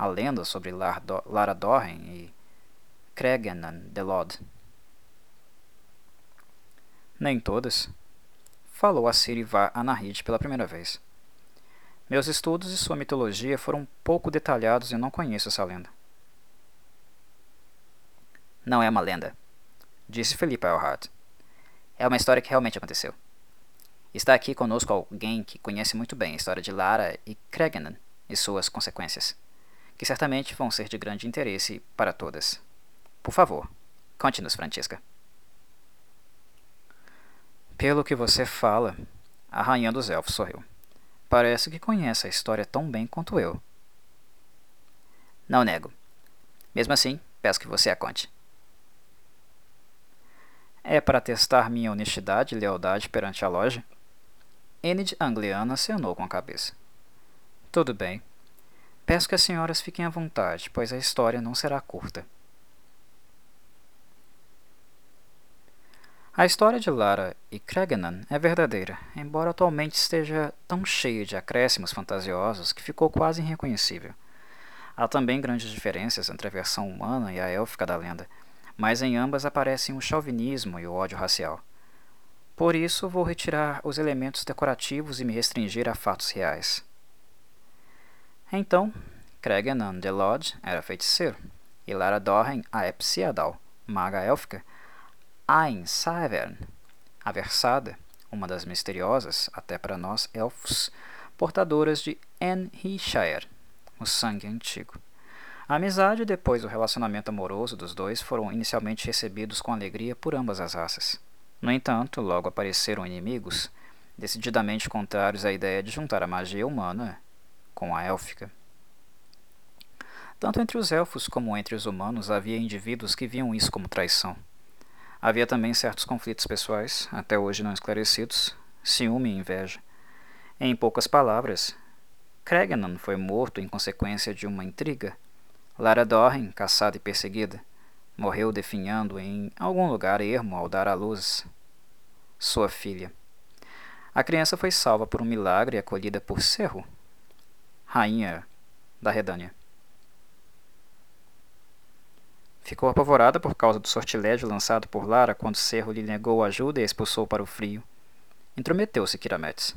a lenda sobre Lara Dorren e Cregenan de Lod. Nem todas. Falou a Sirivar Anahid pela primeira vez. Meus estudos de sua mitologia foram pouco detalhados e não conheço essa lenda. Não é uma lenda, disse Felipe Eilhart. É uma história que realmente aconteceu. Está aqui conosco alguém que conhece muito bem a história de Lara e Cregenan e suas consequências, que certamente vão ser de grande interesse para todas. Por favor, conte-nos, Francisca. Pelo que você fala, a rainha dos elfos sorriu. Parece que conhece a história tão bem quanto eu. Não nego. Mesmo assim, peço que você a conte. É para testar minha honestidade e lealdade perante a loja? Enid Angliana acenou com a cabeça. Tudo bem. Peço que as senhoras fiquem à vontade, pois a história não será curta. A história de Lara e Cregenan é verdadeira, embora atualmente esteja tão cheia de acréscimos fantasiosos que ficou quase irreconhecível. Há também grandes diferenças entre a versão humana e a élfica da lenda, mas em ambas aparecem o chauvinismo e o ódio racial. Por isso, vou retirar os elementos decorativos e me restringir a fatos reais. Então, Cregenan de Lodge era feiticeiro, e Lara Dorren a Epsiadal, maga élfica, Ain Savern, a versada, uma das misteriosas, até para nós elfos, portadoras de Enhishire, o sangue antigo. A amizade e depois o relacionamento amoroso dos dois foram inicialmente recebidos com alegria por ambas as raças. No entanto, logo apareceram inimigos, decididamente contrários à ideia de juntar a magia humana com a élfica. Tanto entre os elfos como entre os humanos havia indivíduos que viam isso como traição. Havia também certos conflitos pessoais, até hoje não esclarecidos, ciúme e inveja. Em poucas palavras, Creganon foi morto em consequência de uma intriga. Lara Dorren, caçada e perseguida, morreu definhando em algum lugar ermo ao dar à luz sua filha. A criança foi salva por um milagre e acolhida por Serro, rainha da Redânia. Ficou apavorada por causa do sortilégio lançado por Lara quando Cerro lhe negou ajuda e a expulsou para o frio. Intrometeu-se Kirametes.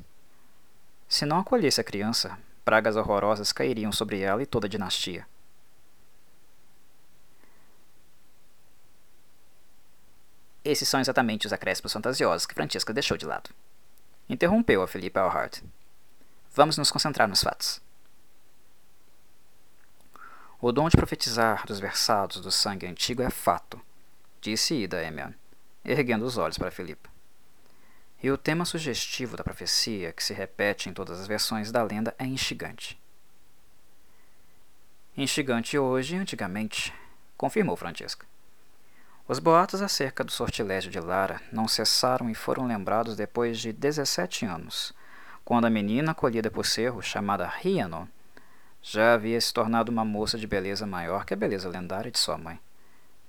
Se não acolhesse a criança, pragas horrorosas cairiam sobre ela e toda a dinastia. Esses são exatamente os acréscimos fantasiosos que Francesca deixou de lado. Interrompeu a Felipe Alhart. Vamos nos concentrar nos fatos. O dom de profetizar dos versados do sangue antigo é fato, disse Ida Emion, erguendo os olhos para Filipe. E o tema sugestivo da profecia, que se repete em todas as versões da lenda, é instigante. Instigante hoje e antigamente, confirmou Francesca. Os boatos acerca do sortilégio de Lara não cessaram e foram lembrados depois de 17 anos, quando a menina acolhida por Cerro, chamada Rhiannon, já havia se tornado uma moça de beleza maior que a beleza lendária de sua mãe.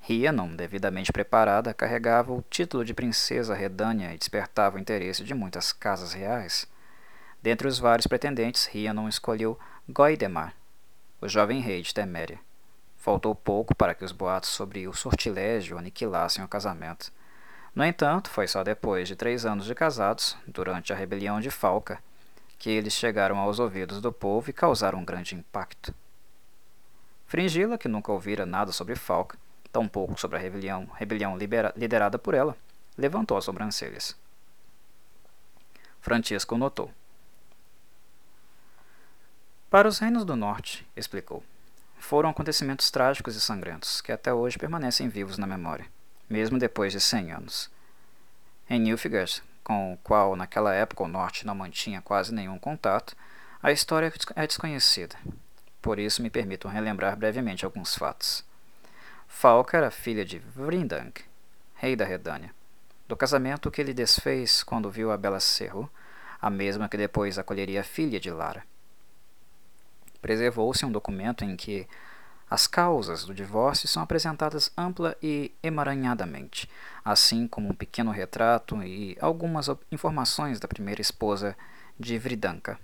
Rhiannon, devidamente preparada, carregava o título de princesa redânia e despertava o interesse de muitas casas reais. Dentre os vários pretendentes, Rhiannon escolheu Goidemar, o jovem rei de Teméria. Faltou pouco para que os boatos sobre o sortilégio aniquilassem o casamento. No entanto, foi só depois de três anos de casados, durante a rebelião de Falca, que eles chegaram aos ouvidos do povo e causaram um grande impacto. Fringila, que nunca ouvira nada sobre Falca, tampouco sobre a rebelião, rebelião libera, liderada por ela, levantou as sobrancelhas. Francisco notou. Para os reinos do norte, explicou, foram acontecimentos trágicos e sangrentos que até hoje permanecem vivos na memória, mesmo depois de cem anos. Em Nilfgaard, com o qual naquela época o norte não mantinha quase nenhum contato, a história é desconhecida. Por isso me permitam relembrar brevemente alguns fatos. Falca era filha de Vrindang, rei da Redânia, do casamento que ele desfez quando viu a bela Serru, a mesma que depois acolheria a filha de Lara. Preservou-se um documento em que as causas do divórcio são apresentadas ampla e emaranhadamente, assim como um pequeno retrato e algumas informações da primeira esposa de Vridanka.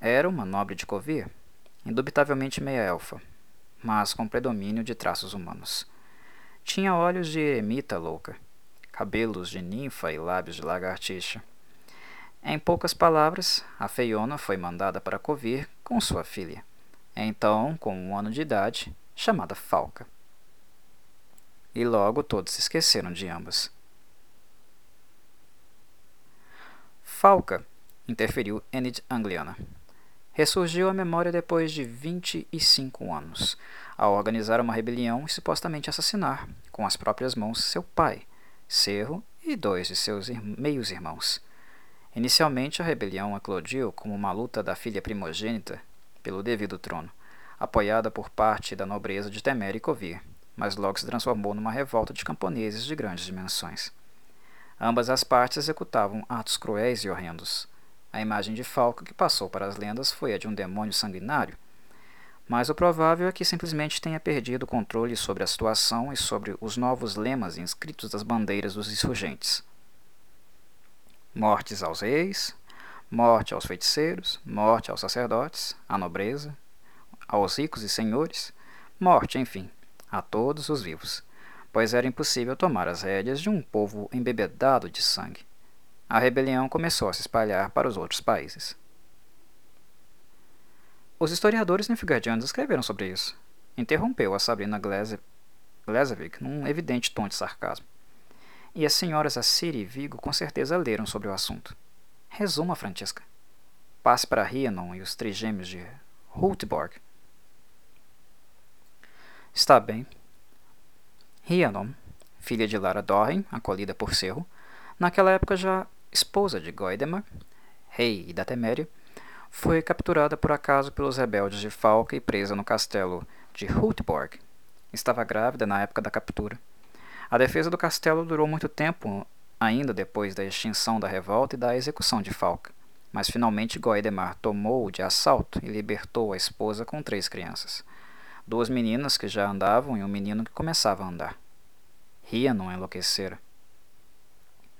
Era uma nobre de Kovir, indubitavelmente meia-elfa, mas com predomínio de traços humanos. Tinha olhos de eremita louca, cabelos de ninfa e lábios de lagartixa. Em poucas palavras, a feiona foi mandada para Covir com sua filha, então com um ano de idade, chamada Falca. E logo todos se esqueceram de ambas. Falca, interferiu Enid Angliana. Ressurgiu à memória depois de 25 anos, ao organizar uma rebelião e supostamente assassinar, com as próprias mãos, seu pai, Cerro e dois de seus meios-irmãos. Inicialmente, a rebelião eclodiu como uma luta da filha primogênita pelo devido trono, apoiada por parte da nobreza de Temer e Covir, mas logo se transformou numa revolta de camponeses de grandes dimensões. Ambas as partes executavam atos cruéis e horrendos, a imagem de Falco que passou para as lendas foi a de um demônio sanguinário, mas o provável é que simplesmente tenha perdido o controle sobre a situação e sobre os novos lemas inscritos das bandeiras dos insurgentes. Mortes aos reis, morte aos feiticeiros, morte aos sacerdotes, à nobreza, aos ricos e senhores, morte, enfim, a todos os vivos, pois era impossível tomar as rédeas de um povo embebedado de sangue a rebelião começou a se espalhar para os outros países. Os historiadores nefgardianos escreveram sobre isso. Interrompeu a Sabrina Glezevic num evidente tom de sarcasmo. E as senhoras Assiri e Vigo com certeza leram sobre o assunto. Resuma, Francesca. Passe para Rhiannon e os trigêmeos de Hultborg. Está bem. Rhiannon, filha de Lara Dorren, acolhida por Cerro, naquela época já esposa de Goidemar, rei da Teméria, foi capturada por acaso pelos rebeldes de Falca e presa no castelo de Hultborg. Estava grávida na época da captura. A defesa do castelo durou muito tempo, ainda depois da extinção da revolta e da execução de Falca, mas finalmente Goidemar tomou-o de assalto e libertou a esposa com três crianças. Duas meninas que já andavam e um menino que começava a andar. Rhiannon enlouquecera.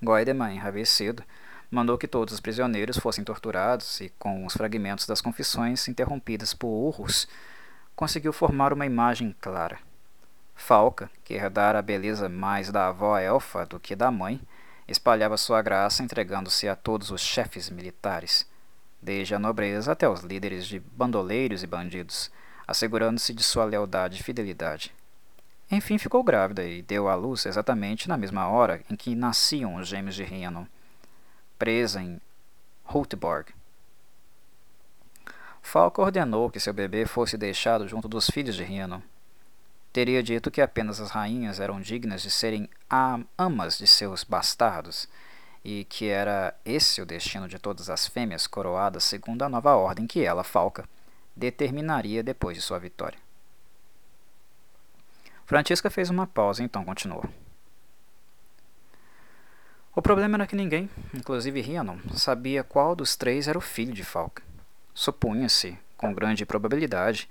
Goideman, enravecido, mandou que todos os prisioneiros fossem torturados e, com os fragmentos das confissões interrompidas por urros, conseguiu formar uma imagem clara. Falca, que herdara a beleza mais da avó elfa do que da mãe, espalhava sua graça entregando-se a todos os chefes militares, desde a nobreza até os líderes de bandoleiros e bandidos, assegurando-se de sua lealdade e fidelidade. Enfim, ficou grávida e deu à luz exatamente na mesma hora em que nasciam os gêmeos de Rhiannon, presa em Hultborg. Falco ordenou que seu bebê fosse deixado junto dos filhos de Rhiannon. Teria dito que apenas as rainhas eram dignas de serem amas de seus bastardos, e que era esse o destino de todas as fêmeas coroadas segundo a nova ordem que ela, Falca, determinaria depois de sua vitória. Francisca fez uma pausa e então continuou. O problema era que ninguém, inclusive Rhiannon, sabia qual dos três era o filho de Falca. Supunha-se, com grande probabilidade,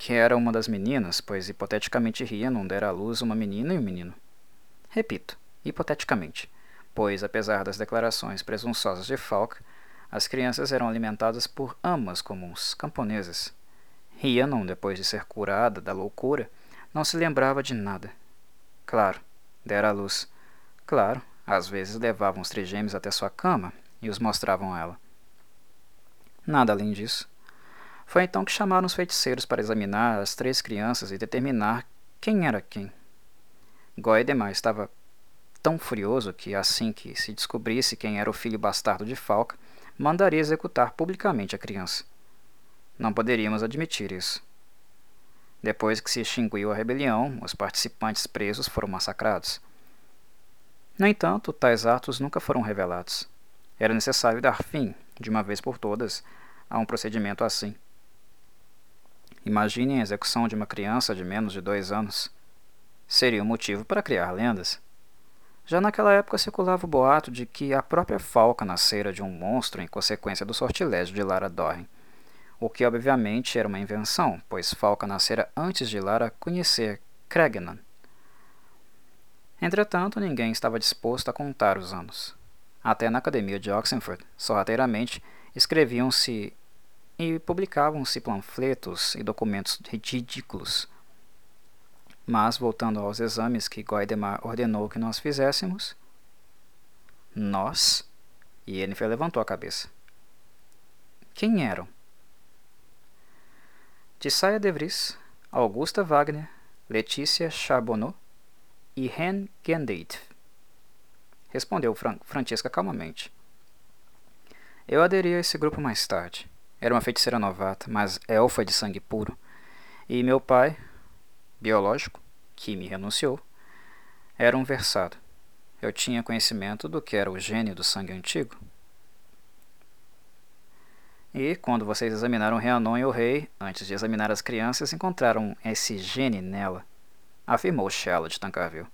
que era uma das meninas, pois hipoteticamente Rhiannon dera à luz uma menina e um menino. Repito, hipoteticamente, pois apesar das declarações presunçosas de Falk, as crianças eram alimentadas por amas comuns, camponesas. Rhiannon, depois de ser curada da loucura, não se lembrava de nada. Claro, dera à luz. Claro, às vezes levavam os trigêmeos até sua cama e os mostravam a ela. Nada além disso. Foi então que chamaram os feiticeiros para examinar as três crianças e determinar quem era quem. Goidemar estava tão furioso que, assim que se descobrisse quem era o filho bastardo de Falca, mandaria executar publicamente a criança. Não poderíamos admitir isso. Depois que se extinguiu a rebelião, os participantes presos foram massacrados. No entanto, tais atos nunca foram revelados. Era necessário dar fim, de uma vez por todas, a um procedimento assim. Imaginem a execução de uma criança de menos de dois anos. Seria um motivo para criar lendas. Já naquela época circulava o boato de que a própria falca nascera de um monstro em consequência do sortilégio de Lara Dorren, o que obviamente era uma invenção, pois Falca nascera antes de Lara conhecer Cregnan. Entretanto, ninguém estava disposto a contar os anos. Até na academia de Oxenford, sorrateiramente, escreviam-se e publicavam-se panfletos e documentos ridículos mas, voltando aos exames que Goidemar ordenou que nós fizéssemos, nós, e Yennefer levantou a cabeça. Quem eram? Tissaia de Vries, Augusta Wagner, Letícia Charbonneau e Hen Gendeit. Respondeu Fran Francesca calmamente. Eu aderi a esse grupo mais tarde. Era uma feiticeira novata, mas elfa de sangue puro. E meu pai, biológico, que me renunciou, era um versado. Eu tinha conhecimento do que era o gene do sangue antigo. E, quando vocês examinaram Rhiannon e o rei, antes de examinar as crianças, encontraram esse gene nela, afirmou Shella de Tancarville.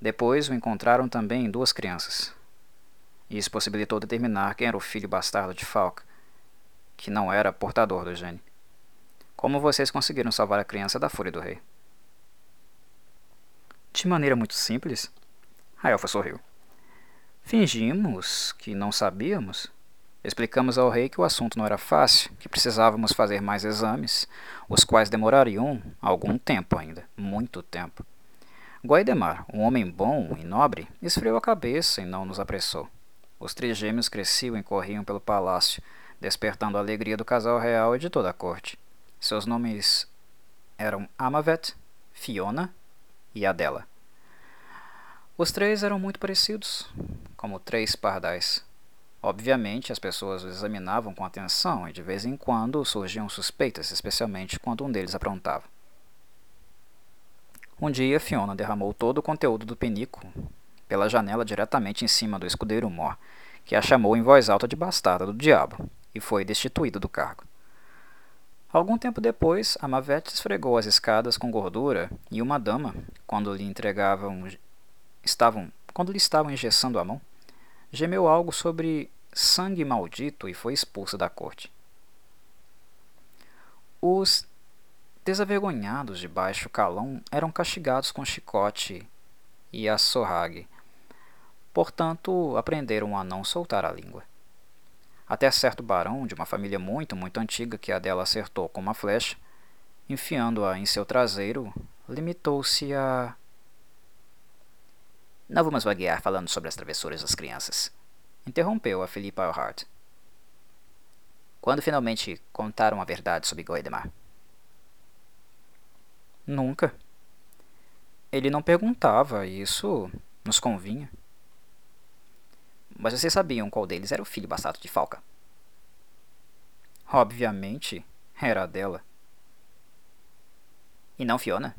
Depois o encontraram também em duas crianças. Isso possibilitou determinar quem era o filho bastardo de Falk, que não era portador do gene. Como vocês conseguiram salvar a criança da fúria do rei? De maneira muito simples. A elfa sorriu. Fingimos que não sabíamos. Explicamos ao rei que o assunto não era fácil, que precisávamos fazer mais exames, os quais demorariam algum tempo ainda, muito tempo. Guaidemar, um homem bom e nobre, esfriou a cabeça e não nos apressou. Os trigêmeos cresciam e corriam pelo palácio, despertando a alegria do casal real e de toda a corte. Seus nomes eram Amavet, Fiona e Adela. Os três eram muito parecidos, como três pardais. Obviamente, as pessoas os examinavam com atenção e de vez em quando surgiam suspeitas, especialmente quando um deles aprontava. Um dia, Fiona derramou todo o conteúdo do penico pela janela diretamente em cima do escudeiro Mor, que a chamou em voz alta de bastarda do diabo, e foi destituído do cargo. Algum tempo depois, a Mavete esfregou as escadas com gordura e uma dama, quando lhe entregavam estavam, quando lhe estavam engessando a mão, gemeu algo sobre sangue maldito e foi expulsa da corte. Os desavergonhados de baixo calão eram castigados com chicote e a sorrague. Portanto, aprenderam a não soltar a língua. Até certo barão de uma família muito, muito antiga que a dela acertou com uma flecha, enfiando-a em seu traseiro, limitou-se a. Não vamos vaguear falando sobre as travessuras das crianças. Interrompeu a Philippa Earhart. Quando finalmente contaram a verdade sobre Goidemar? Nunca. Ele não perguntava, e isso nos convinha. Mas vocês sabiam qual deles era o filho bastardo de Falca? Obviamente, era a dela. E não Fiona?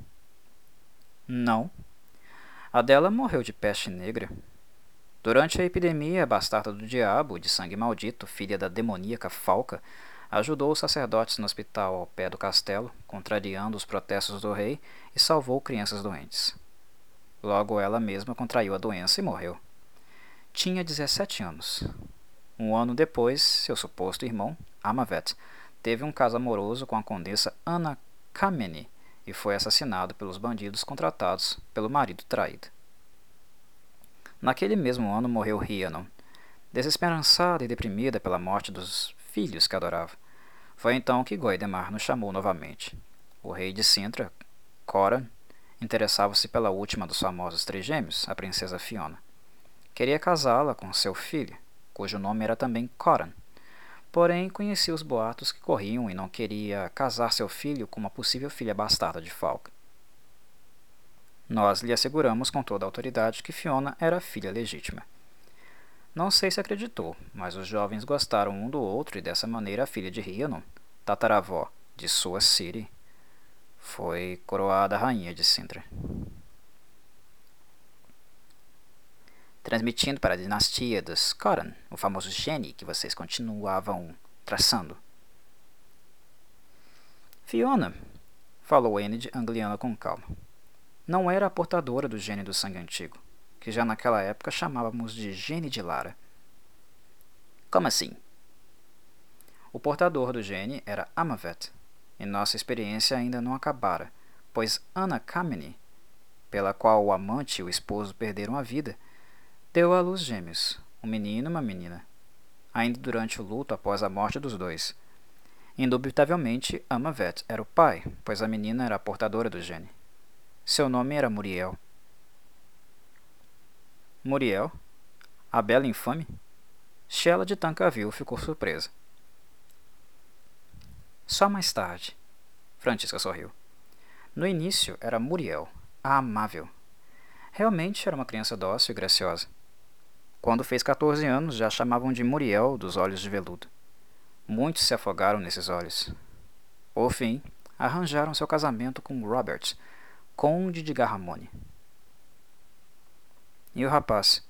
Não. A dela morreu de peste negra. Durante a epidemia, a bastarda do diabo, de sangue maldito, filha da demoníaca Falca, ajudou os sacerdotes no hospital ao pé do castelo, contrariando os protestos do rei, e salvou crianças doentes. Logo ela mesma contraiu a doença e morreu. Tinha 17 anos. Um ano depois, seu suposto irmão, Amavet, teve um caso amoroso com a condessa Ana Kameni e foi assassinado pelos bandidos contratados pelo marido traído. Naquele mesmo ano morreu Rhiannon, desesperançada e deprimida pela morte dos filhos que adorava. Foi então que Goidemar nos chamou novamente. O rei de Sintra, Coran, interessava-se pela última dos famosos três gêmeos, a princesa Fiona. Queria casá-la com seu filho, cujo nome era também Coran. Porém, conhecia os boatos que corriam e não queria casar seu filho com uma possível filha bastarda de Falk. Nós lhe asseguramos com toda a autoridade que Fiona era filha legítima. Não sei se acreditou, mas os jovens gostaram um do outro e dessa maneira a filha de Rhiannon, tataravó de sua Ciri, foi coroada rainha de Sintra. Transmitindo para a dinastia dos Coran, o famoso gene que vocês continuavam traçando. Fiona, falou Enid Angliana com calma, não era a portadora do gene do sangue antigo, que já naquela época chamávamos de gene de Lara. Como assim? O portador do gene era Amavet, e nossa experiência ainda não acabara, pois Anna Kameni, pela qual o amante e o esposo perderam a vida, deu à luz gêmeos, um menino e uma menina, ainda durante o luto após a morte dos dois. Indubitavelmente, Amavet era o pai, pois a menina era a portadora do gene. Seu nome era Muriel. Muriel? A bela infame? Shella de Tancaville ficou surpresa. Só mais tarde. Francisca sorriu. No início era Muriel, a amável. Realmente era uma criança dócil e graciosa. Quando fez 14 anos, já chamavam de Muriel dos olhos de veludo. Muitos se afogaram nesses olhos. Por fim, arranjaram seu casamento com Robert, conde de Garramone. E o rapaz?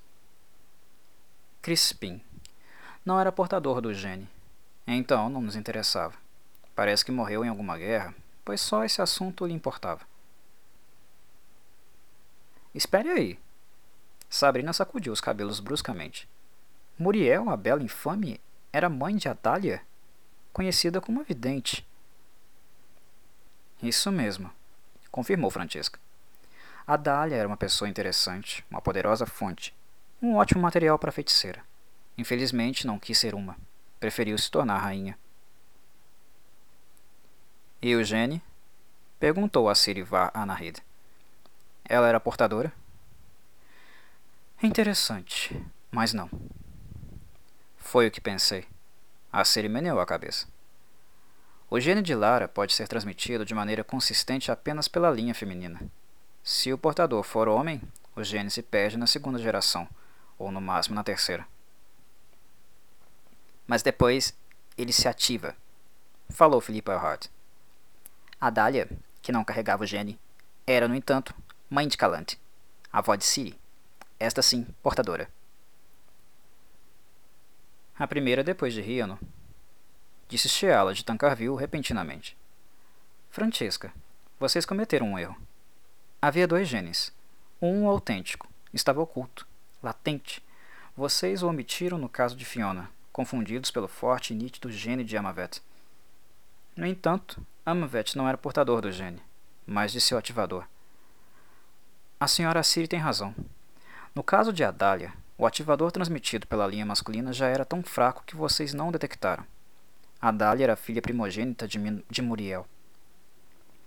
Crispim. Não era portador do gene. Então não nos interessava. Parece que morreu em alguma guerra, pois só esse assunto lhe importava. Espere aí. Sabrina sacudiu os cabelos bruscamente. Muriel, a bela infame, era mãe de Adália, conhecida como a vidente. Isso mesmo, confirmou Francesca. Adália era uma pessoa interessante, uma poderosa fonte, um ótimo material para feiticeira. Infelizmente, não quis ser uma. Preferiu se tornar rainha. E Eugene? Perguntou a Sirivar Anahid. Ela era portadora? Interessante, mas não. Foi o que pensei. A Siri meneou a cabeça. O gene de Lara pode ser transmitido de maneira consistente apenas pela linha feminina. Se o portador for homem, o gene se perde na segunda geração, ou no máximo na terceira. Mas depois ele se ativa, falou Philip Earhart. A Dália, que não carregava o gene, era, no entanto, mãe de Calante, avó de Siri, esta sim, portadora. A primeira depois de Riano, disse Sheala de Tancarville repentinamente. Francesca, vocês cometeram um erro. Havia dois genes. Um autêntico, estava oculto, latente. Vocês o omitiram no caso de Fiona, confundidos pelo forte e nítido gene de Amavet. No entanto, Amavet não era portador do gene, mas de seu ativador. A senhora Siri tem razão. No caso de Adália, o ativador transmitido pela linha masculina já era tão fraco que vocês não o detectaram. Adália era filha primogênita de, de Muriel.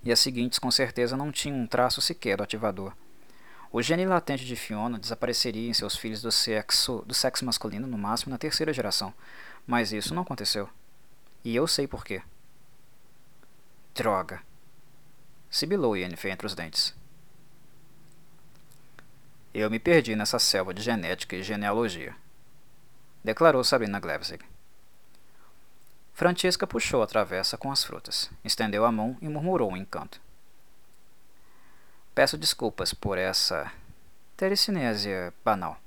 E as seguintes com certeza não tinham um traço sequer do ativador. O gene latente de Fiona desapareceria em seus filhos do sexo, do sexo masculino no máximo na terceira geração, mas isso não aconteceu. E eu sei por quê. Droga! Sibilou Yennefer entre os dentes. Eu me perdi nessa selva de genética e genealogia, declarou Sabrina Glevzig. Francesca puxou a travessa com as frutas, estendeu a mão e murmurou um encanto. Peço desculpas por essa tericinésia banal.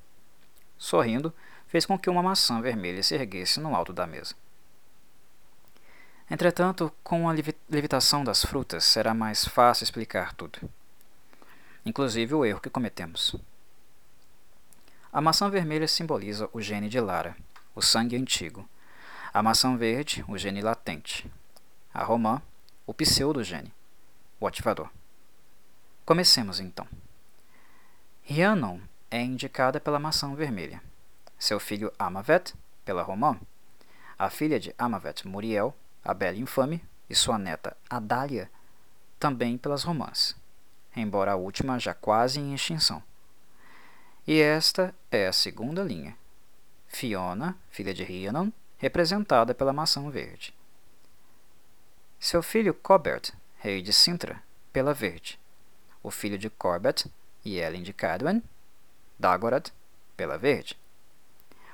Sorrindo, fez com que uma maçã vermelha se erguesse no alto da mesa. Entretanto, com a levitação das frutas será mais fácil explicar tudo, inclusive o erro que cometemos. A maçã vermelha simboliza o gene de Lara, o sangue antigo. A maçã verde, o gene latente. A romã, o pseudogene. o ativador. Comecemos então. Rhiannon é indicada pela maçã vermelha, seu filho Amavet pela romã, a filha de Amavet, Muriel, a bela infame, e sua neta Adália também pelas romãs, embora a última já quase em extinção. E esta é a segunda linha. Fiona, filha de Rhiannon, representada pela maçã verde. Seu filho Corbett, rei de Sintra, pela verde. O filho de Corbett, Yelin de Cadwan, Dagorath, pela verde.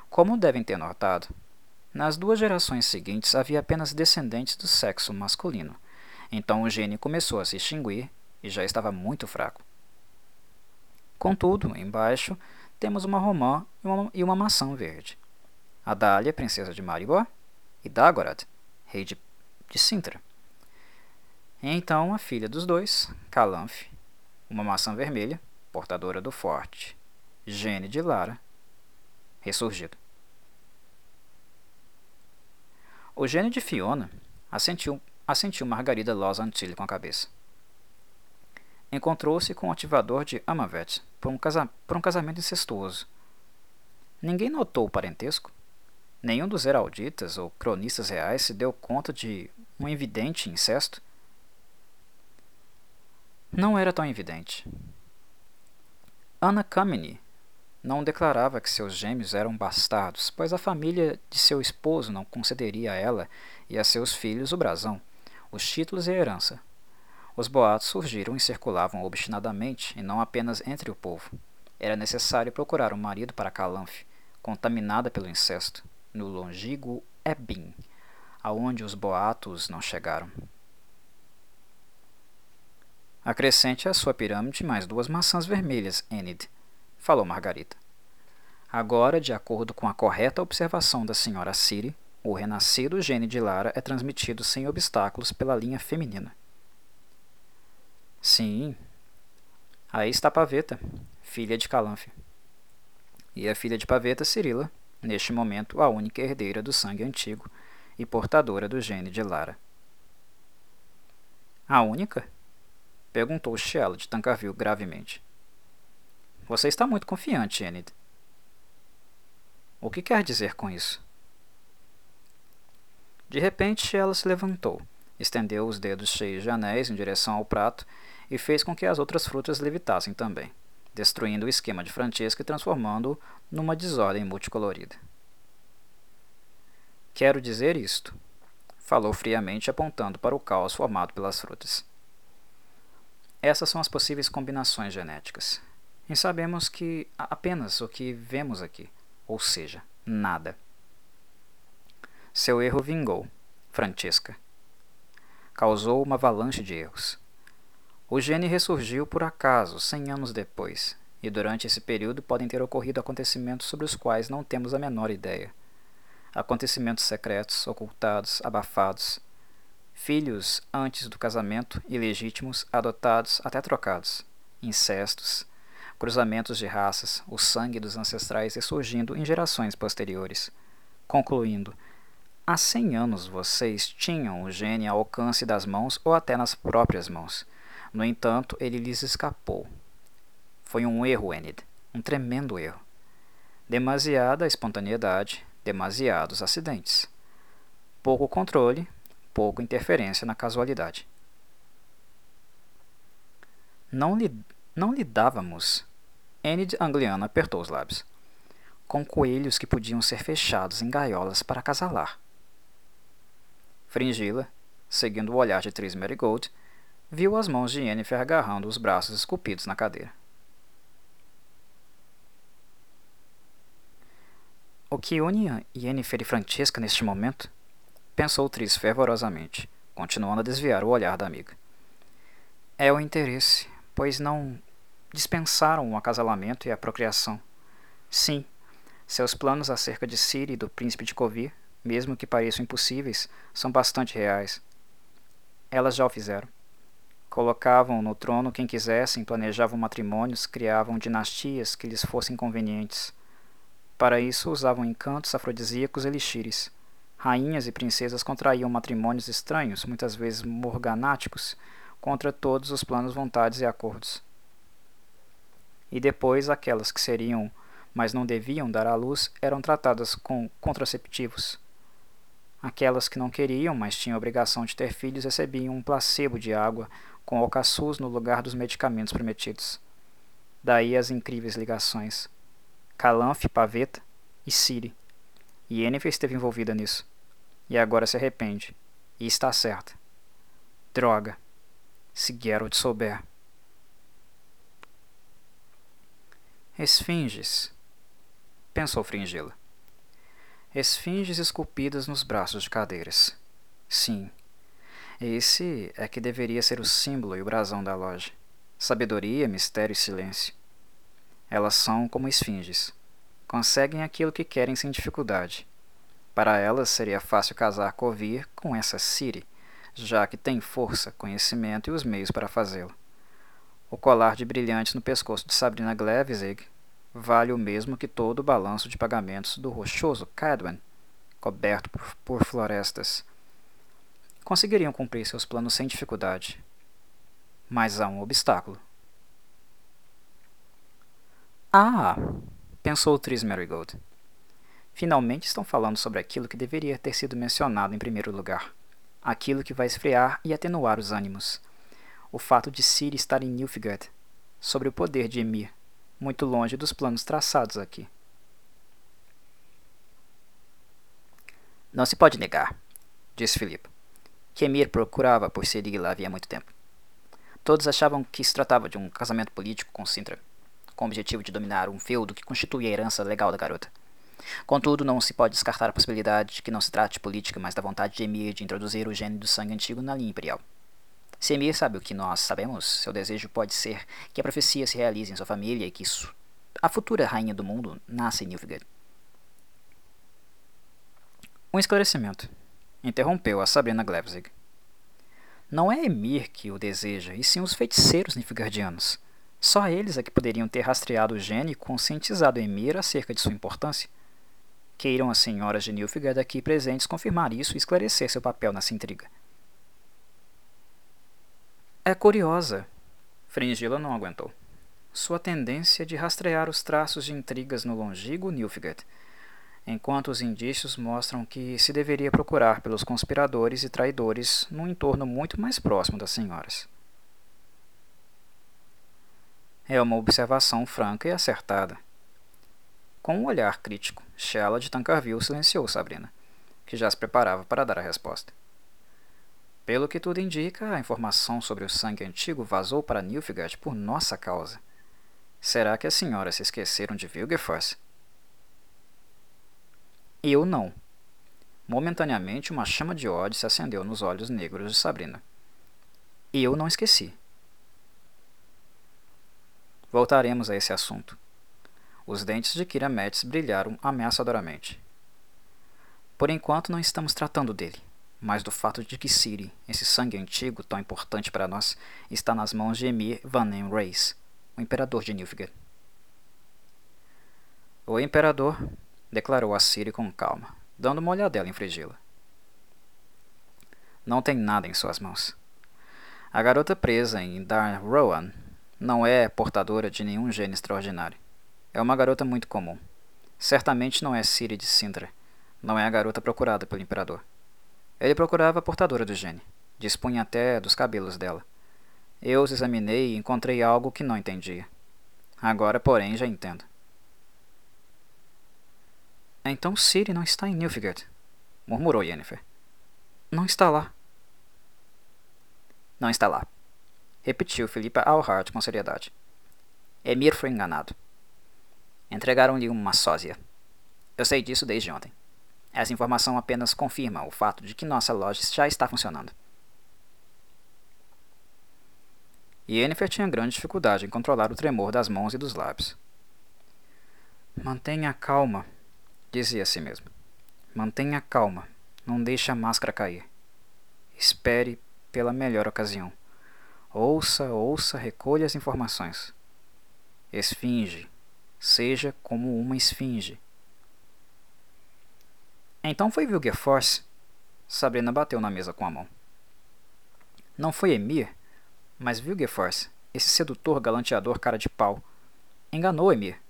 Como devem ter notado, nas duas gerações seguintes havia apenas descendentes do sexo masculino, então o gene começou a se extinguir e já estava muito fraco. Contudo, embaixo, temos uma romã e uma, e uma maçã verde. Adália, princesa de Maribor, e Dagorath, rei de, de Sintra. E então a filha dos dois, Calanfe, uma maçã vermelha, portadora do forte, Gene de Lara, ressurgido. O gênio de Fiona assentiu, assentiu Margarida Los Antilles com a cabeça. Encontrou-se com o ativador de Amavet por um, casa, por um casamento incestuoso. Ninguém notou o parentesco. Nenhum dos heralditas ou cronistas reais se deu conta de um evidente incesto. Não era tão evidente. Anna Kameny não declarava que seus gêmeos eram bastardos, pois a família de seu esposo não concederia a ela e a seus filhos o brasão, os títulos e a herança. Os boatos surgiram e circulavam obstinadamente, e não apenas entre o povo. Era necessário procurar um marido para Calanfe, contaminada pelo incesto, no longínquo Ebin, aonde os boatos não chegaram. Acrescente à sua pirâmide mais duas maçãs vermelhas, Enid, falou Margarita. Agora, de acordo com a correta observação da senhora Siri, o renascido gene de Lara é transmitido sem obstáculos pela linha feminina. Sim. Aí está Paveta, filha de Calanfe. E a filha de Paveta, Cirila, neste momento a única herdeira do sangue antigo e portadora do gene de Lara. A única? Perguntou Shell de Tancarville gravemente. Você está muito confiante, Enid. O que quer dizer com isso? De repente, ela se levantou, estendeu os dedos cheios de anéis em direção ao prato e fez com que as outras frutas levitassem também, destruindo o esquema de Francesca e transformando-o numa desordem multicolorida. Quero dizer isto, falou friamente apontando para o caos formado pelas frutas. Essas são as possíveis combinações genéticas. E sabemos que apenas o que vemos aqui, ou seja, nada. Seu erro vingou, Francesca. Causou uma avalanche de erros. O gene ressurgiu por acaso, cem anos depois, e durante esse período podem ter ocorrido acontecimentos sobre os quais não temos a menor ideia. Acontecimentos secretos, ocultados, abafados. Filhos antes do casamento, ilegítimos, adotados, até trocados. Incestos, cruzamentos de raças, o sangue dos ancestrais ressurgindo em gerações posteriores. Concluindo, há cem anos vocês tinham o gene ao alcance das mãos ou até nas próprias mãos. No entanto, ele lhes escapou. Foi um erro, Enid, um tremendo erro. Demasiada espontaneidade, demasiados acidentes. Pouco controle, pouco interferência na casualidade. Não lhe não lidávamos. Enid Angliana apertou os lábios. Com coelhos que podiam ser fechados em gaiolas para acasalar. Fringila, seguindo o olhar de Tris Marigold, viu as mãos de Yennefer agarrando os braços esculpidos na cadeira. O que une Yennefer e Francesca neste momento? Pensou Tris fervorosamente, continuando a desviar o olhar da amiga. É o interesse, pois não dispensaram o acasalamento e a procriação. Sim, seus planos acerca de Ciri e do príncipe de Covir, mesmo que pareçam impossíveis, são bastante reais. Elas já o fizeram. Colocavam no trono quem quisessem, planejavam matrimônios, criavam dinastias que lhes fossem convenientes. Para isso usavam encantos afrodisíacos e elixires. Rainhas e princesas contraíam matrimônios estranhos, muitas vezes morganáticos, contra todos os planos, vontades e acordos. E depois aquelas que seriam, mas não deviam dar à luz, eram tratadas com contraceptivos. Aquelas que não queriam, mas tinham obrigação de ter filhos, recebiam um placebo de água com alcaçuz no lugar dos medicamentos prometidos. Daí as incríveis ligações. Calanfe, Paveta e Siri. E Yennefer esteve envolvida nisso. E agora se arrepende. E está certa. Droga. Se Geralt souber. Esfinges. Pensou Fringila. Esfinges esculpidas nos braços de cadeiras. Sim. Esse é que deveria ser o símbolo e o brasão da loja sabedoria, mistério e silêncio. Elas são como esfinges. Conseguem aquilo que querem sem dificuldade. Para elas seria fácil casar Kovir com essa Siri, já que tem força, conhecimento e os meios para fazê-lo. O colar de brilhantes no pescoço de Sabrina Glevzig vale o mesmo que todo o balanço de pagamentos do rochoso Cadwan, coberto por florestas. Conseguiriam cumprir seus planos sem dificuldade, mas há um obstáculo. Ah! pensou Tris Marigold. Finalmente estão falando sobre aquilo que deveria ter sido mencionado em primeiro lugar. Aquilo que vai esfriar e atenuar os ânimos. O fato de Ciri estar em Nilfgaard, sobre o poder de Emir, muito longe dos planos traçados aqui. Não se pode negar, disse Filipe, que Emir procurava por lá havia muito tempo. Todos achavam que se tratava de um casamento político com Sintra, com o objetivo de dominar um feudo que constituía a herança legal da garota. Contudo, não se pode descartar a possibilidade de que não se trate de política, mas da vontade de Emir de introduzir o gene do sangue antigo na linha imperial. Se Emir sabe o que nós sabemos, seu desejo pode ser que a profecia se realize em sua família e que isso, a futura rainha do mundo nasça em Nilfgaard. Um esclarecimento. Interrompeu a Sabrina Glevzig. Não é Emir que o deseja, e sim os feiticeiros nilfgaardianos. Só eles é que poderiam ter rastreado o gene e conscientizado Emir acerca de sua importância. Queiram as senhoras de Nilfgaard aqui presentes confirmar isso e esclarecer seu papel nessa intriga. É curiosa. Fringila não aguentou. Sua tendência de rastrear os traços de intrigas no longínquo Nilfgaard enquanto os indícios mostram que se deveria procurar pelos conspiradores e traidores num entorno muito mais próximo das senhoras. É uma observação franca e acertada. Com um olhar crítico, Shella de Tancarville silenciou Sabrina, que já se preparava para dar a resposta. Pelo que tudo indica, a informação sobre o sangue antigo vazou para Nilfgaard por nossa causa. Será que as senhoras se esqueceram de Vilgefortz eu não. Momentaneamente, uma chama de ódio se acendeu nos olhos negros de Sabrina. Eu não esqueci. Voltaremos a esse assunto. Os dentes de Kira Metz brilharam ameaçadoramente. Por enquanto, não estamos tratando dele, mas do fato de que Ciri, esse sangue antigo tão importante para nós, está nas mãos de Emir Vanem Reis, o imperador de Nilfgaard. O imperador, declarou a Siri com calma, dando uma olhadela em Frigila. Não tem nada em suas mãos. A garota presa em Dar Rowan não é portadora de nenhum gene extraordinário. É uma garota muito comum. Certamente não é Siri de Sintra. Não é a garota procurada pelo imperador. Ele procurava a portadora do gene. Dispunha até dos cabelos dela. Eu os examinei e encontrei algo que não entendia. Agora, porém, já entendo. Então Ciri não está em Nilfgaard, murmurou Yennefer. Não está lá. Não está lá, repetiu Philippa Alhart com seriedade. Emir foi enganado. Entregaram-lhe uma sósia. Eu sei disso desde ontem. Essa informação apenas confirma o fato de que nossa loja já está funcionando. Yennefer tinha grande dificuldade em controlar o tremor das mãos e dos lábios. Mantenha calma, Dizia a si mesmo: Mantenha calma, não deixe a máscara cair. Espere pela melhor ocasião. Ouça, ouça, recolha as informações. Esfinge, seja como uma esfinge. Então foi Vilgeforce? Sabrina bateu na mesa com a mão. Não foi Emir? Mas Vilgeforce, esse sedutor galanteador cara de pau, enganou Emir.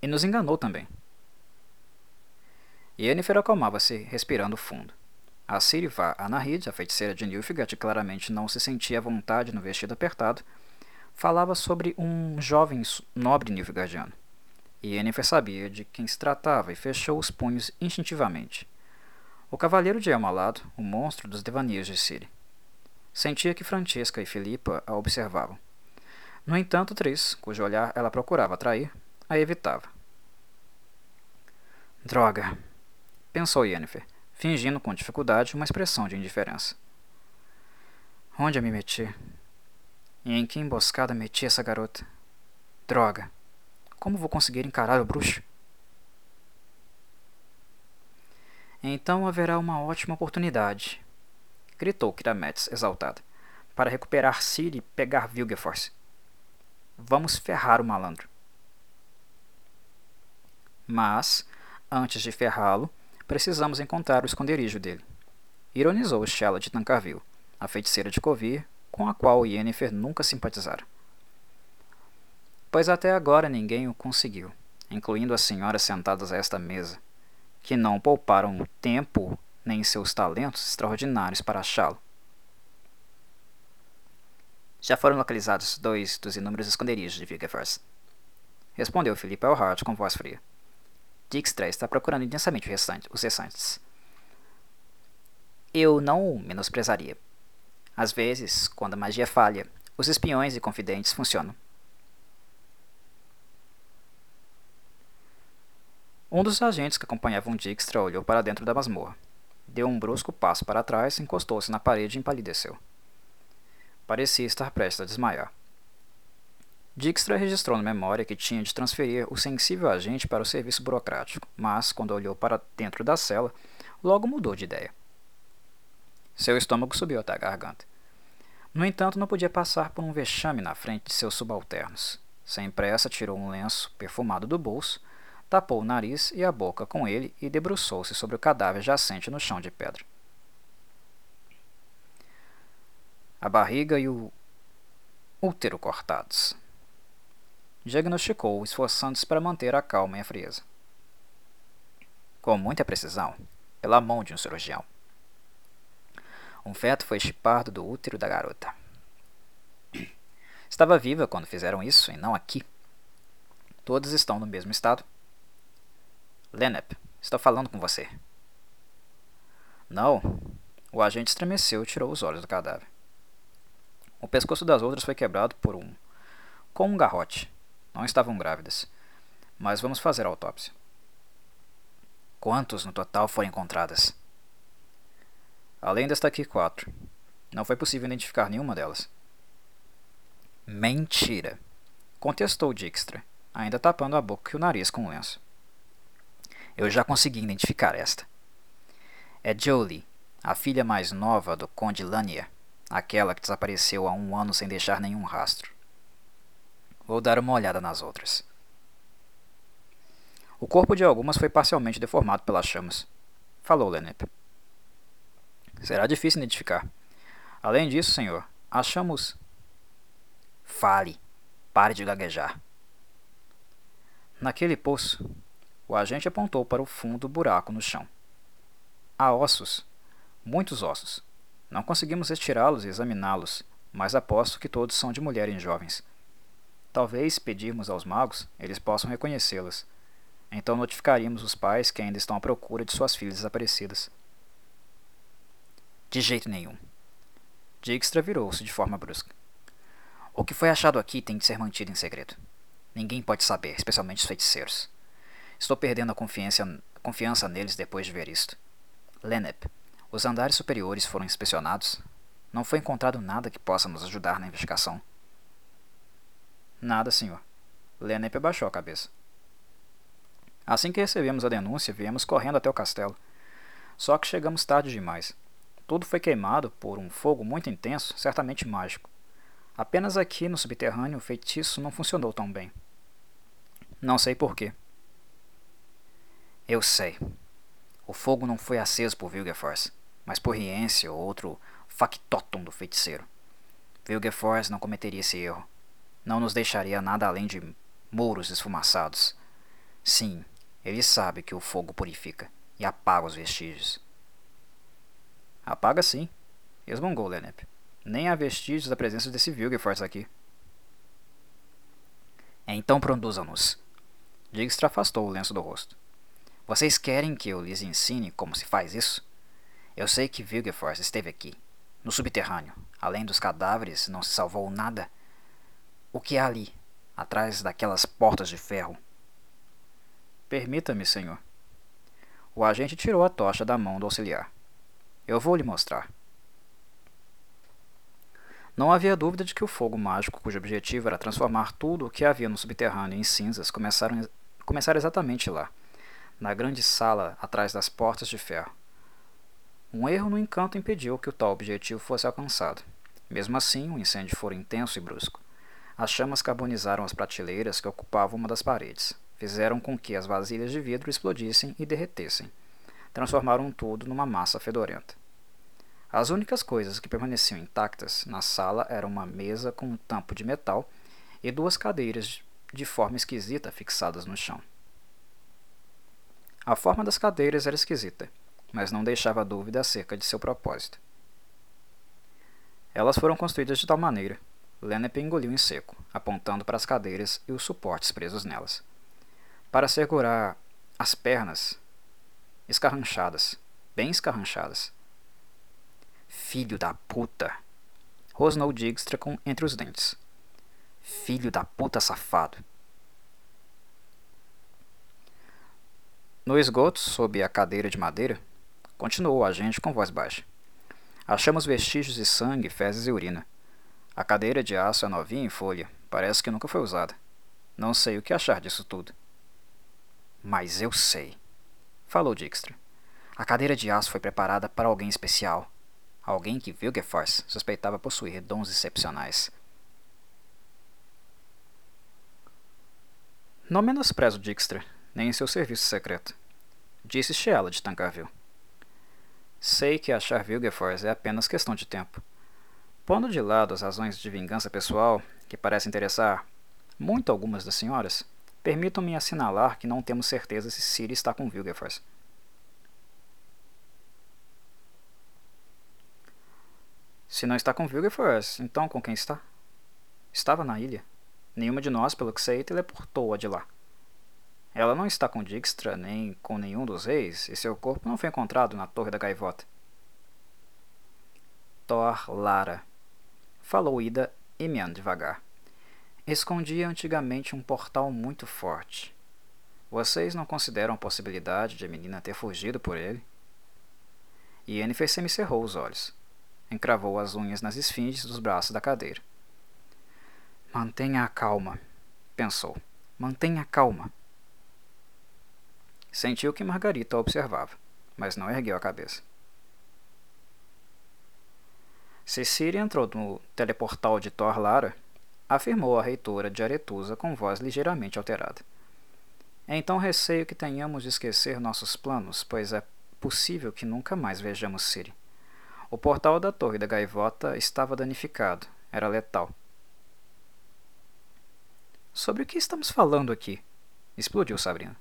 E nos enganou também. Yennefer acalmava-se, respirando fundo. A Siriva Anahid, a feiticeira de Nilfgaard, claramente não se sentia à vontade no vestido apertado, falava sobre um jovem nobre nilfgaardiano. E Yennefer sabia de quem se tratava e fechou os punhos instintivamente. O cavaleiro de elmo alado, o monstro dos devaneios de Ciri. Sentia que Francesca e Filipa a observavam. No entanto, Tris, cujo olhar ela procurava atrair, a evitava. Droga! Pensou Yennefer, fingindo com dificuldade uma expressão de indiferença. Onde eu me meti? E em que emboscada meti essa garota? Droga! Como vou conseguir encarar o bruxo? Então haverá uma ótima oportunidade, gritou Kirametes exaltada, para recuperar Ciri e pegar Vilgeforce. Vamos ferrar o malandro. Mas, antes de ferrá-lo, precisamos encontrar o esconderijo dele. Ironizou Shella de Tancarville, a feiticeira de Covir, com a qual Yennefer nunca simpatizara. Pois até agora ninguém o conseguiu, incluindo as senhoras sentadas a esta mesa, que não pouparam tempo nem seus talentos extraordinários para achá-lo. Já foram localizados dois dos inúmeros esconderijos de Vigafors. Respondeu Felipe Elhart com voz fria. Dijkstra está procurando intensamente os restantes. Eu não o menosprezaria. Às vezes, quando a magia falha, os espiões e confidentes funcionam. Um dos agentes que acompanhavam Dijkstra olhou para dentro da masmorra. Deu um brusco passo para trás, encostou-se na parede e empalideceu. Parecia estar prestes a desmaiar. Dijkstra registrou na memória que tinha de transferir o sensível agente para o serviço burocrático, mas, quando olhou para dentro da cela, logo mudou de ideia. Seu estômago subiu até a garganta. No entanto, não podia passar por um vexame na frente de seus subalternos. Sem pressa, tirou um lenço perfumado do bolso tapou o nariz e a boca com ele e debruçou-se sobre o cadáver jacente no chão de pedra. A barriga e o útero cortados. Diagnosticou, esforçando-se para manter a calma e a frieza. Com muita precisão, pela mão de um cirurgião. Um feto foi chipado do útero da garota. Estava viva quando fizeram isso e não aqui. Todos estão no mesmo estado Lennep, estou falando com você. Não. O agente estremeceu e tirou os olhos do cadáver. O pescoço das outras foi quebrado por um. com um garrote. Não estavam grávidas. Mas vamos fazer a autópsia. Quantos no total foram encontradas? Além desta aqui, quatro. Não foi possível identificar nenhuma delas. Mentira! Contestou Dijkstra, ainda tapando a boca e o nariz com o lenço. Eu já consegui identificar esta. É Jolie, a filha mais nova do Conde Lanier, aquela que desapareceu há um ano sem deixar nenhum rastro. Vou dar uma olhada nas outras. O corpo de algumas foi parcialmente deformado pelas chamas, falou Lenep. Será difícil identificar. Além disso, senhor, achamos. Fale. Pare de gaguejar. Naquele poço, o agente apontou para o fundo do buraco no chão. Há ossos. Muitos ossos. Não conseguimos estirá-los e examiná-los, mas aposto que todos são de mulheres jovens. Talvez pedirmos aos magos, eles possam reconhecê-las. Então notificaríamos os pais que ainda estão à procura de suas filhas desaparecidas. De jeito nenhum. Dijkstra virou-se de forma brusca. O que foi achado aqui tem de ser mantido em segredo. Ninguém pode saber, especialmente os feiticeiros. Estou perdendo a confiança, confiança neles depois de ver isto. Lenep, os andares superiores foram inspecionados? Não foi encontrado nada que possa nos ajudar na investigação. Nada, senhor. Lenep abaixou a cabeça. Assim que recebemos a denúncia, viemos correndo até o castelo. Só que chegamos tarde demais. Tudo foi queimado por um fogo muito intenso, certamente mágico. Apenas aqui no subterrâneo o feitiço não funcionou tão bem. Não sei porquê. Eu sei. O fogo não foi aceso por Vilgeforce, mas por Riense ou outro factotum do feiticeiro. Vilgeforce não cometeria esse erro. Não nos deixaria nada além de muros esfumaçados. Sim, ele sabe que o fogo purifica e apaga os vestígios. Apaga sim, resmungou Lenep. Nem há vestígios da presença desse Vilgeforce aqui. Então produzam-nos. Dijkstra afastou o lenço do rosto. Vocês querem que eu lhes ensine como se faz isso? Eu sei que Vilgeforce esteve aqui, no subterrâneo. Além dos cadáveres, não se salvou nada. O que há ali, atrás daquelas portas de ferro? Permita-me, senhor. O agente tirou a tocha da mão do auxiliar. Eu vou lhe mostrar. Não havia dúvida de que o fogo mágico, cujo objetivo era transformar tudo o que havia no subterrâneo em cinzas, começara exatamente lá, na grande sala atrás das portas de ferro. Um erro, no encanto, impediu que o tal objetivo fosse alcançado. Mesmo assim, o incêndio foi intenso e brusco. As chamas carbonizaram as prateleiras que ocupavam uma das paredes, fizeram com que as vasilhas de vidro explodissem e derretessem. Transformaram tudo numa massa fedorenta. As únicas coisas que permaneciam intactas na sala eram uma mesa com um tampo de metal e duas cadeiras de forma esquisita fixadas no chão. A forma das cadeiras era esquisita mas não deixava dúvida acerca de seu propósito. Elas foram construídas de tal maneira. Lennep engoliu em seco, apontando para as cadeiras e os suportes presos nelas. Para segurar as pernas escarranchadas, bem escarranchadas. Filho da puta! Rosnou Dijkstra com entre os dentes. Filho da puta safado! No esgoto, sob a cadeira de madeira, Continuou o agente com voz baixa. Achamos vestígios de sangue, fezes e urina. A cadeira de aço é novinha em folha. Parece que nunca foi usada. Não sei o que achar disso tudo. Mas eu sei, falou Dijkstra. A cadeira de aço foi preparada para alguém especial. Alguém que Vilgeforce suspeitava possuir dons excepcionais. Não menosprezo Dijkstra, nem em seu serviço secreto. Disse Sheala de Tancarville. Sei que achar Vilgeforce é apenas questão de tempo. Pondo de lado as razões de vingança pessoal, que parecem interessar muito algumas das senhoras, permitam-me assinalar que não temos certeza se Ciri está com Vilgeforce. Se não está com Vilgeforce, então com quem está? Estava na ilha. Nenhuma de nós, pelo que sei, teleportou-a de lá. Ela não está com Dijkstra nem com nenhum dos reis, e seu corpo não foi encontrado na Torre da Gaivota. Thor Lara. Falou Ida, emeando devagar. Escondia antigamente um portal muito forte. Vocês não consideram a possibilidade de a menina ter fugido por ele? Yennefer semicerrou os olhos. Encravou as unhas nas esfinges dos braços da cadeira. Mantenha a calma, pensou. Mantenha a calma. Sentiu que Margarita a observava, mas não ergueu a cabeça. Cecília entrou no teleportal de Thor Lara, afirmou a reitora de Aretusa com voz ligeiramente alterada. Então receio que tenhamos de esquecer nossos planos, pois é possível que nunca mais vejamos Siri. O portal da Torre da Gaivota estava danificado, era letal. Sobre o que estamos falando aqui? explodiu Sabrina.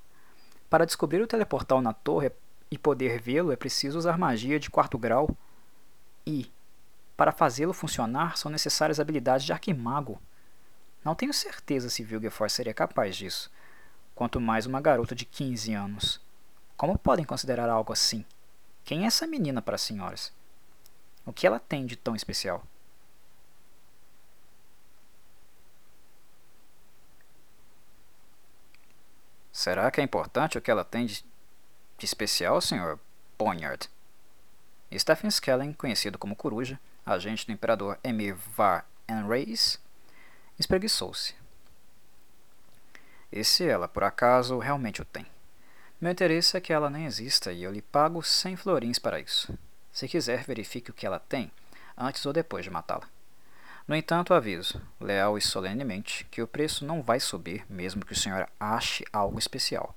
Para descobrir o teleportal na torre e poder vê-lo é preciso usar magia de quarto grau. E, para fazê-lo funcionar, são necessárias habilidades de arquimago. Não tenho certeza se Vilgeforce seria capaz disso, quanto mais uma garota de 15 anos. Como podem considerar algo assim? Quem é essa menina para as senhoras? O que ela tem de tão especial? Será que é importante o que ela tem de, de especial, Sr. Ponyard? Stephen Skellen, conhecido como Coruja, agente do imperador Emir Var Enreis, espreguiçou-se. E se ela, por acaso, realmente o tem? Meu interesse é que ela nem exista e eu lhe pago cem florins para isso. Se quiser, verifique o que ela tem, antes ou depois de matá-la. No entanto, aviso, leal e solenemente, que o preço não vai subir mesmo que o senhor ache algo especial.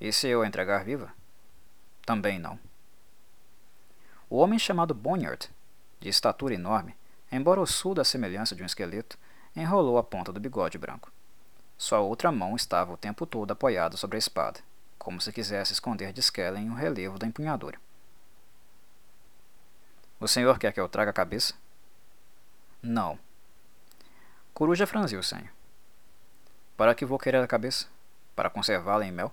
E se eu entregar viva? Também não. O homem chamado Bonnyard, de estatura enorme, embora ossudo à semelhança de um esqueleto, enrolou a ponta do bigode branco. Sua outra mão estava o tempo todo apoiada sobre a espada, como se quisesse esconder de Skellen o relevo da empunhadura. O senhor quer que eu traga a cabeça? Não. Coruja franziu o senho. Para que vou querer a cabeça? Para conservá-la em mel?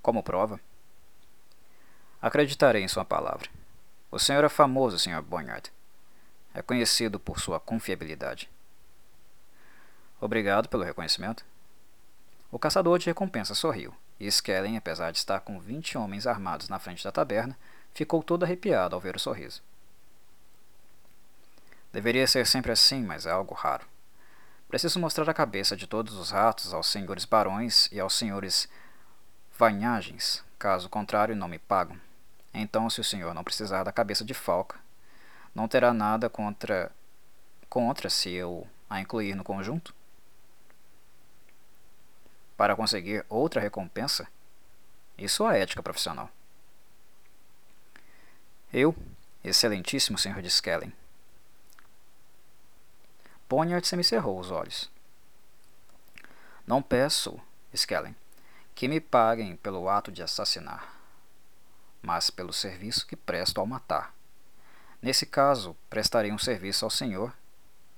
Como prova? Acreditarei em sua palavra. O senhor é famoso, Sr. Bonhard. É conhecido por sua confiabilidade. Obrigado pelo reconhecimento. O caçador de recompensa sorriu, e Skellen, apesar de estar com vinte homens armados na frente da taberna, ficou todo arrepiado ao ver o sorriso. Deveria ser sempre assim, mas é algo raro. Preciso mostrar a cabeça de todos os ratos aos senhores barões e aos senhores vanhagens, caso contrário não me pagam. Então, se o senhor não precisar da cabeça de falca, não terá nada contra contra se eu a incluir no conjunto? Para conseguir outra recompensa? Isso é ética profissional. Eu, excelentíssimo senhor de Skellen. Ponyard semicerrou os olhos. Não peço, Skellen, que me paguem pelo ato de assassinar mas pelo serviço que presto ao matar. Nesse caso, prestarei um serviço ao Senhor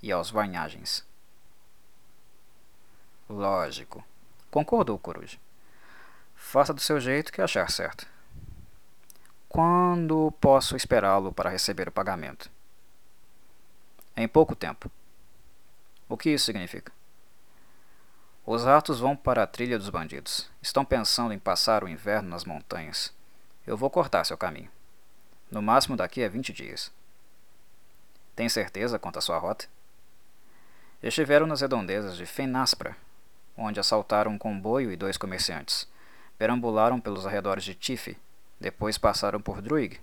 e aos vanhagens. Lógico, concordou coruja. Faça do seu jeito que achar certo. Quando posso esperá-lo para receber o pagamento? Em pouco tempo. O que isso significa? Os ratos vão para a trilha dos bandidos. Estão pensando em passar o inverno nas montanhas. Eu vou cortar seu caminho. No máximo daqui a vinte dias. Tem certeza quanto à sua rota? Estiveram nas redondezas de Fenaspra, onde assaltaram um comboio e dois comerciantes. Perambularam pelos arredores de Tife, depois passaram por Druig,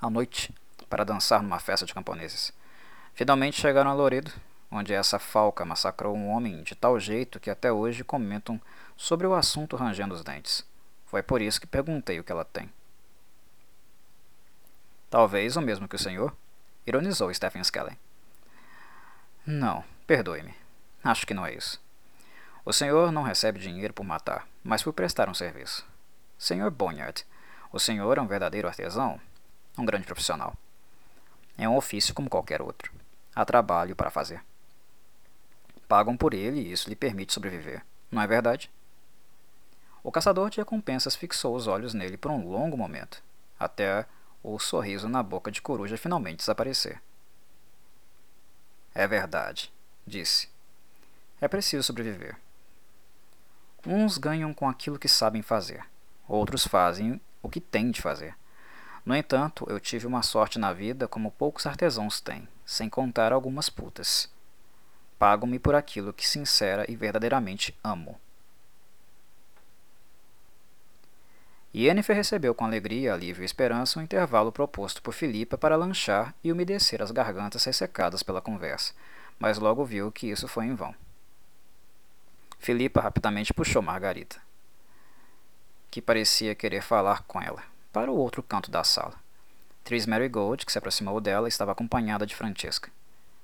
à noite, para dançar numa festa de camponeses. Finalmente chegaram a Loredo, onde essa falca massacrou um homem de tal jeito que até hoje comentam sobre o assunto rangendo os dentes. Foi por isso que perguntei o que ela tem. Talvez o mesmo que o senhor? Ironizou Stephen Skellen. Não, perdoe-me. Acho que não é isso. O senhor não recebe dinheiro por matar, mas por prestar um serviço. Senhor Bonhart, o senhor é um verdadeiro artesão, um grande profissional. É um ofício como qualquer outro. Há trabalho para fazer. Pagam por ele e isso lhe permite sobreviver, não é verdade? O caçador de recompensas fixou os olhos nele por um longo momento, até o sorriso na boca de coruja finalmente desaparecer. É verdade, disse. É preciso sobreviver. Uns ganham com aquilo que sabem fazer, outros fazem o que têm de fazer. No entanto, eu tive uma sorte na vida como poucos artesãos têm, sem contar algumas putas. Pago-me por aquilo que sincera e verdadeiramente amo. Yennefer recebeu com alegria, alívio e esperança o intervalo proposto por Filipa para lanchar e umedecer as gargantas ressecadas pela conversa, mas logo viu que isso foi em vão. Filipa rapidamente puxou Margarita, que parecia querer falar com ela, para o outro canto da sala. Tris Marigold, que se aproximou dela, estava acompanhada de Francesca.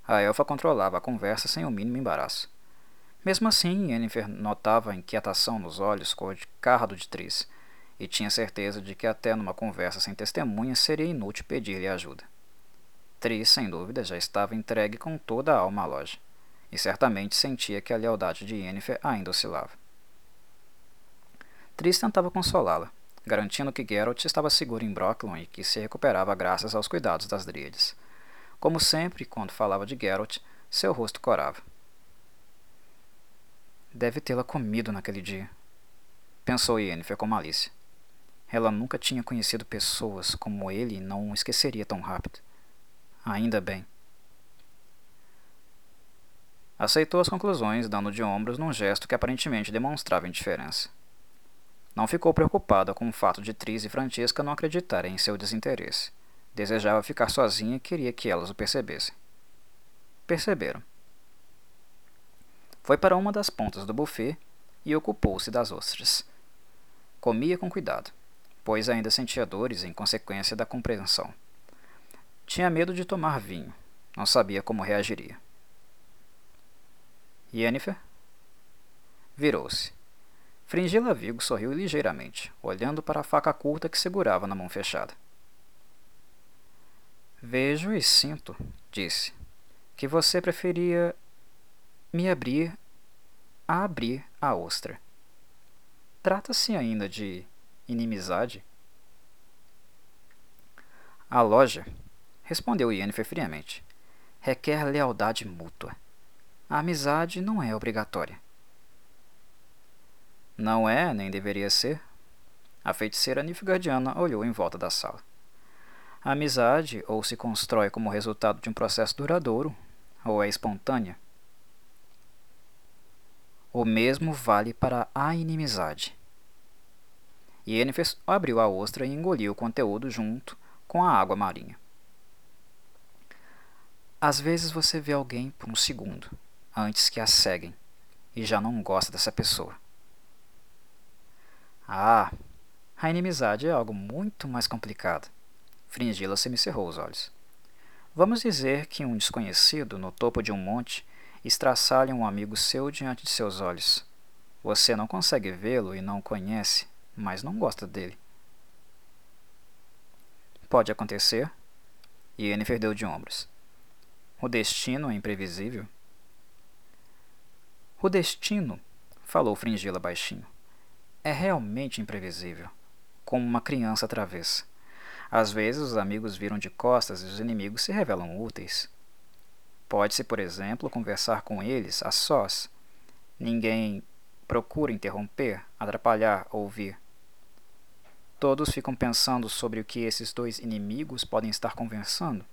A elfa controlava a conversa sem o mínimo embaraço. Mesmo assim, Yennefer notava a inquietação nos olhos cor de cardo de Tris, e tinha certeza de que até numa conversa sem testemunha seria inútil pedir-lhe ajuda. Tris, sem dúvida, já estava entregue com toda a alma à loja, e certamente sentia que a lealdade de Yennefer ainda oscilava. Tris tentava consolá-la, garantindo que Geralt estava seguro em Brocklon e que se recuperava graças aos cuidados das Dríades. Como sempre, quando falava de Geralt, seu rosto corava. Deve tê-la comido naquele dia, pensou Yennefer com malícia. Ela nunca tinha conhecido pessoas como ele e não esqueceria tão rápido. Ainda bem. Aceitou as conclusões, dando de ombros num gesto que aparentemente demonstrava indiferença. Não ficou preocupada com o fato de Tris e Francesca não acreditarem em seu desinteresse. Desejava ficar sozinha e queria que elas o percebessem. Perceberam. Foi para uma das pontas do buffet e ocupou-se das ostras. Comia com cuidado pois ainda sentia dores em consequência da compreensão. Tinha medo de tomar vinho. Não sabia como reagiria. Yennefer virou-se. Fringila Vigo sorriu ligeiramente, olhando para a faca curta que segurava na mão fechada. Vejo e sinto, disse, que você preferia me abrir a abrir a ostra. Trata-se ainda de inimizade? A loja, respondeu Yennefer friamente, requer lealdade mútua. A amizade não é obrigatória. Não é, nem deveria ser. A feiticeira Nilfgaardiana olhou em volta da sala. A amizade ou se constrói como resultado de um processo duradouro, ou é espontânea. O mesmo vale para a inimizade. Yennefer abriu a ostra e engoliu o conteúdo junto com a água marinha. Às vezes você vê alguém por um segundo, antes que a seguem, e já não gosta dessa pessoa. Ah, a inimizade é algo muito mais complicado. Fringila semicerrou os olhos. Vamos dizer que um desconhecido, no topo de um monte, estraçalha um amigo seu diante de seus olhos. Você não consegue vê-lo e não o conhece, mas não gosta dele. Pode acontecer. E Yennefer deu de ombros. O destino é imprevisível. O destino, falou Fringila baixinho, é realmente imprevisível, como uma criança travessa. Às vezes os amigos viram de costas e os inimigos se revelam úteis. Pode-se, por exemplo, conversar com eles a sós. Ninguém procura interromper, atrapalhar, ouvir. Todos ficam pensando sobre o que esses dois inimigos podem estar conversando.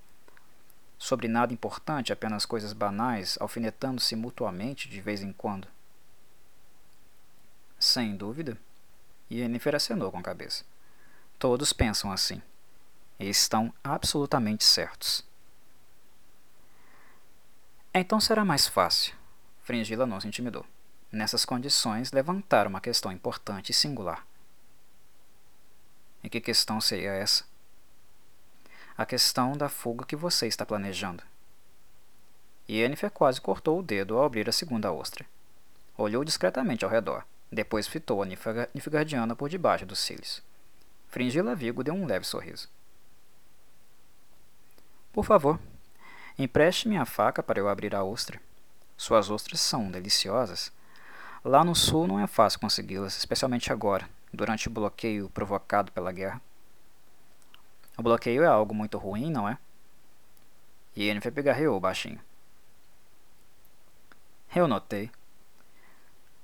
Sobre nada importante, apenas coisas banais, alfinetando-se mutuamente de vez em quando. Sem dúvida. Yennefer acenou com a cabeça. Todos pensam assim. E estão absolutamente certos. Então será mais fácil. Fringila não se intimidou. Nessas condições, levantar uma questão importante e singular. E que questão seria essa? A questão da fuga que você está planejando. Yennefer quase cortou o dedo ao abrir a segunda ostra. Olhou discretamente ao redor, depois fitou a Nifgardiana por debaixo dos cílios. Fringila Vigo deu um leve sorriso. Por favor, Empreste-me a faca para eu abrir a ostra. Suas ostras são deliciosas. Lá no sul não é fácil consegui-las, especialmente agora, durante o bloqueio provocado pela guerra. O bloqueio é algo muito ruim, não é? Yennefer pigarreou baixinho. Eu notei.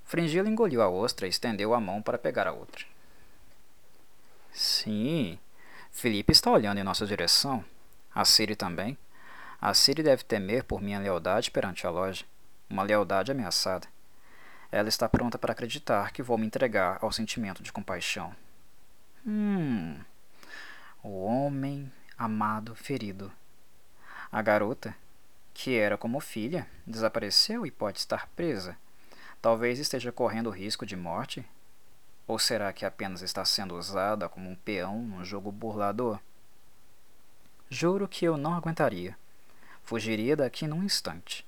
Fringila engoliu a ostra e estendeu a mão para pegar a outra. Sim, Felipe está olhando em nossa direção. A Siri também. A Siri deve temer por minha lealdade perante a loja, uma lealdade ameaçada. Ela está pronta para acreditar que vou me entregar ao sentimento de compaixão. Hum. O homem amado ferido. A garota, que era como filha, desapareceu e pode estar presa. Talvez esteja correndo risco de morte? Ou será que apenas está sendo usada como um peão num jogo burlador? Juro que eu não aguentaria. Fugiria daqui num instante.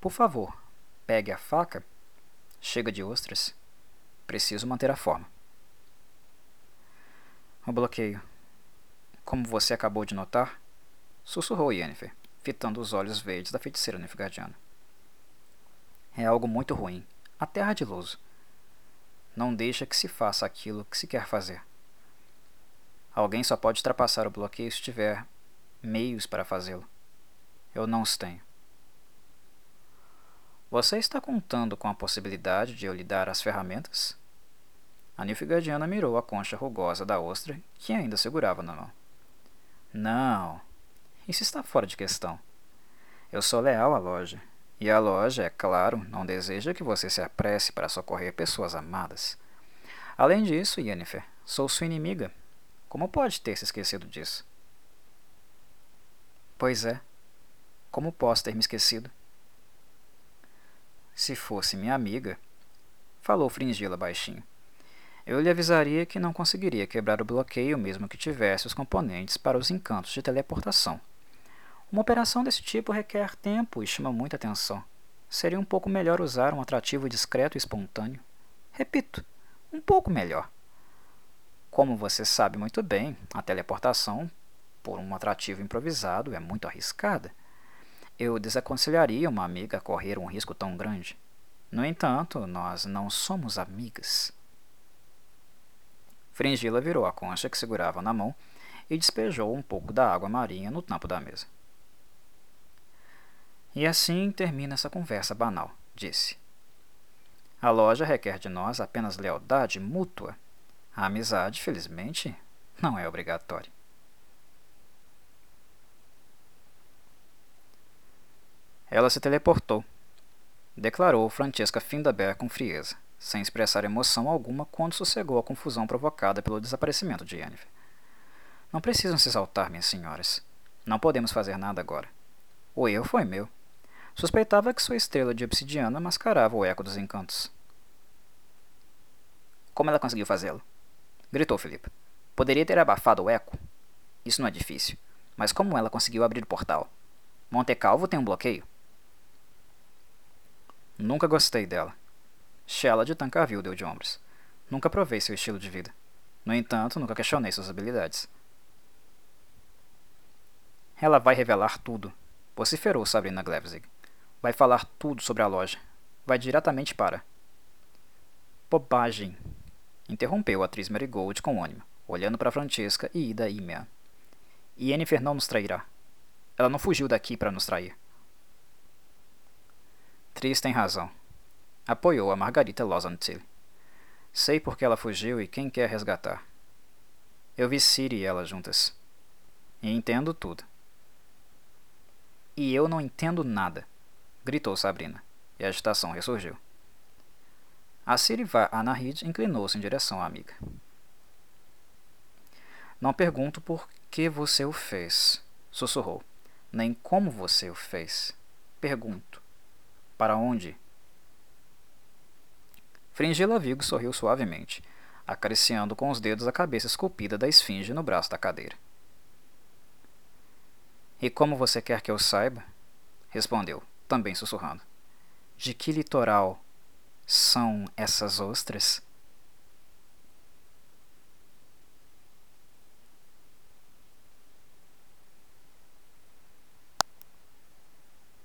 Por favor, pegue a faca. Chega de ostras. Preciso manter a forma. O bloqueio. Como você acabou de notar, sussurrou Yennefer, fitando os olhos verdes da feiticeira Nilfgaardiana. É algo muito ruim, até ardiloso. Não deixa que se faça aquilo que se quer fazer. Alguém só pode ultrapassar o bloqueio se tiver meios para fazê-lo. Eu não os tenho. Você está contando com a possibilidade de eu lhe dar as ferramentas? A Nilfgaardiana mirou a concha rugosa da ostra que ainda segurava na mão. Não, isso está fora de questão. Eu sou leal à loja, e a loja, é claro, não deseja que você se apresse para socorrer pessoas amadas. Além disso, Yennefer, sou sua inimiga. Como pode ter se esquecido disso? Pois é, como posso ter me esquecido? Se fosse minha amiga, falou Fringila baixinho, eu lhe avisaria que não conseguiria quebrar o bloqueio mesmo que tivesse os componentes para os encantos de teleportação. Uma operação desse tipo requer tempo e chama muita atenção. Seria um pouco melhor usar um atrativo discreto e espontâneo. Repito, um pouco melhor. Como você sabe muito bem, a teleportação por um atrativo improvisado é muito arriscada. Eu desaconselharia uma amiga a correr um risco tão grande. No entanto, nós não somos amigas. Fringila virou a concha que segurava na mão e despejou um pouco da água marinha no tampo da mesa. E assim termina essa conversa banal, disse. A loja requer de nós apenas lealdade mútua. A amizade, felizmente, não é obrigatória. Ela se teleportou, declarou Francesca Findaber com frieza, sem expressar emoção alguma quando sossegou a confusão provocada pelo desaparecimento de Yennefer. Não precisam se exaltar, minhas senhoras. Não podemos fazer nada agora. O erro foi meu. Suspeitava que sua estrela de obsidiana mascarava o eco dos encantos. Como ela conseguiu fazê-lo? Gritou Felipe. Poderia ter abafado o eco? Isso não é difícil. Mas como ela conseguiu abrir o portal? Monte Calvo tem um bloqueio? Nunca gostei dela. Shella de Tancarville deu de ombros. Nunca provei seu estilo de vida. No entanto, nunca questionei suas habilidades. Ela vai revelar tudo, vociferou Sabrina Glevzig. Vai falar tudo sobre a loja. Vai diretamente para. Bobagem! Interrompeu a atriz Marigold com ânimo, olhando para Francesca e Ida Imea. Yennefer não nos trairá. Ela não fugiu daqui para nos trair. Tris tem razão. Apoiou a Margarita Losantil. Sei por que ela fugiu e quem quer resgatar. Eu vi Siri e ela juntas. E entendo tudo. E eu não entendo nada, gritou Sabrina, e a agitação ressurgiu. A Siriva Anahid inclinou-se em direção à amiga. Não pergunto por que você o fez, sussurrou, nem como você o fez. Pergunto: para onde? Fringila Vigo sorriu suavemente, acariciando com os dedos a cabeça esculpida da esfinge no braço da cadeira. E como você quer que eu saiba? Respondeu, também sussurrando. De que litoral são essas ostras?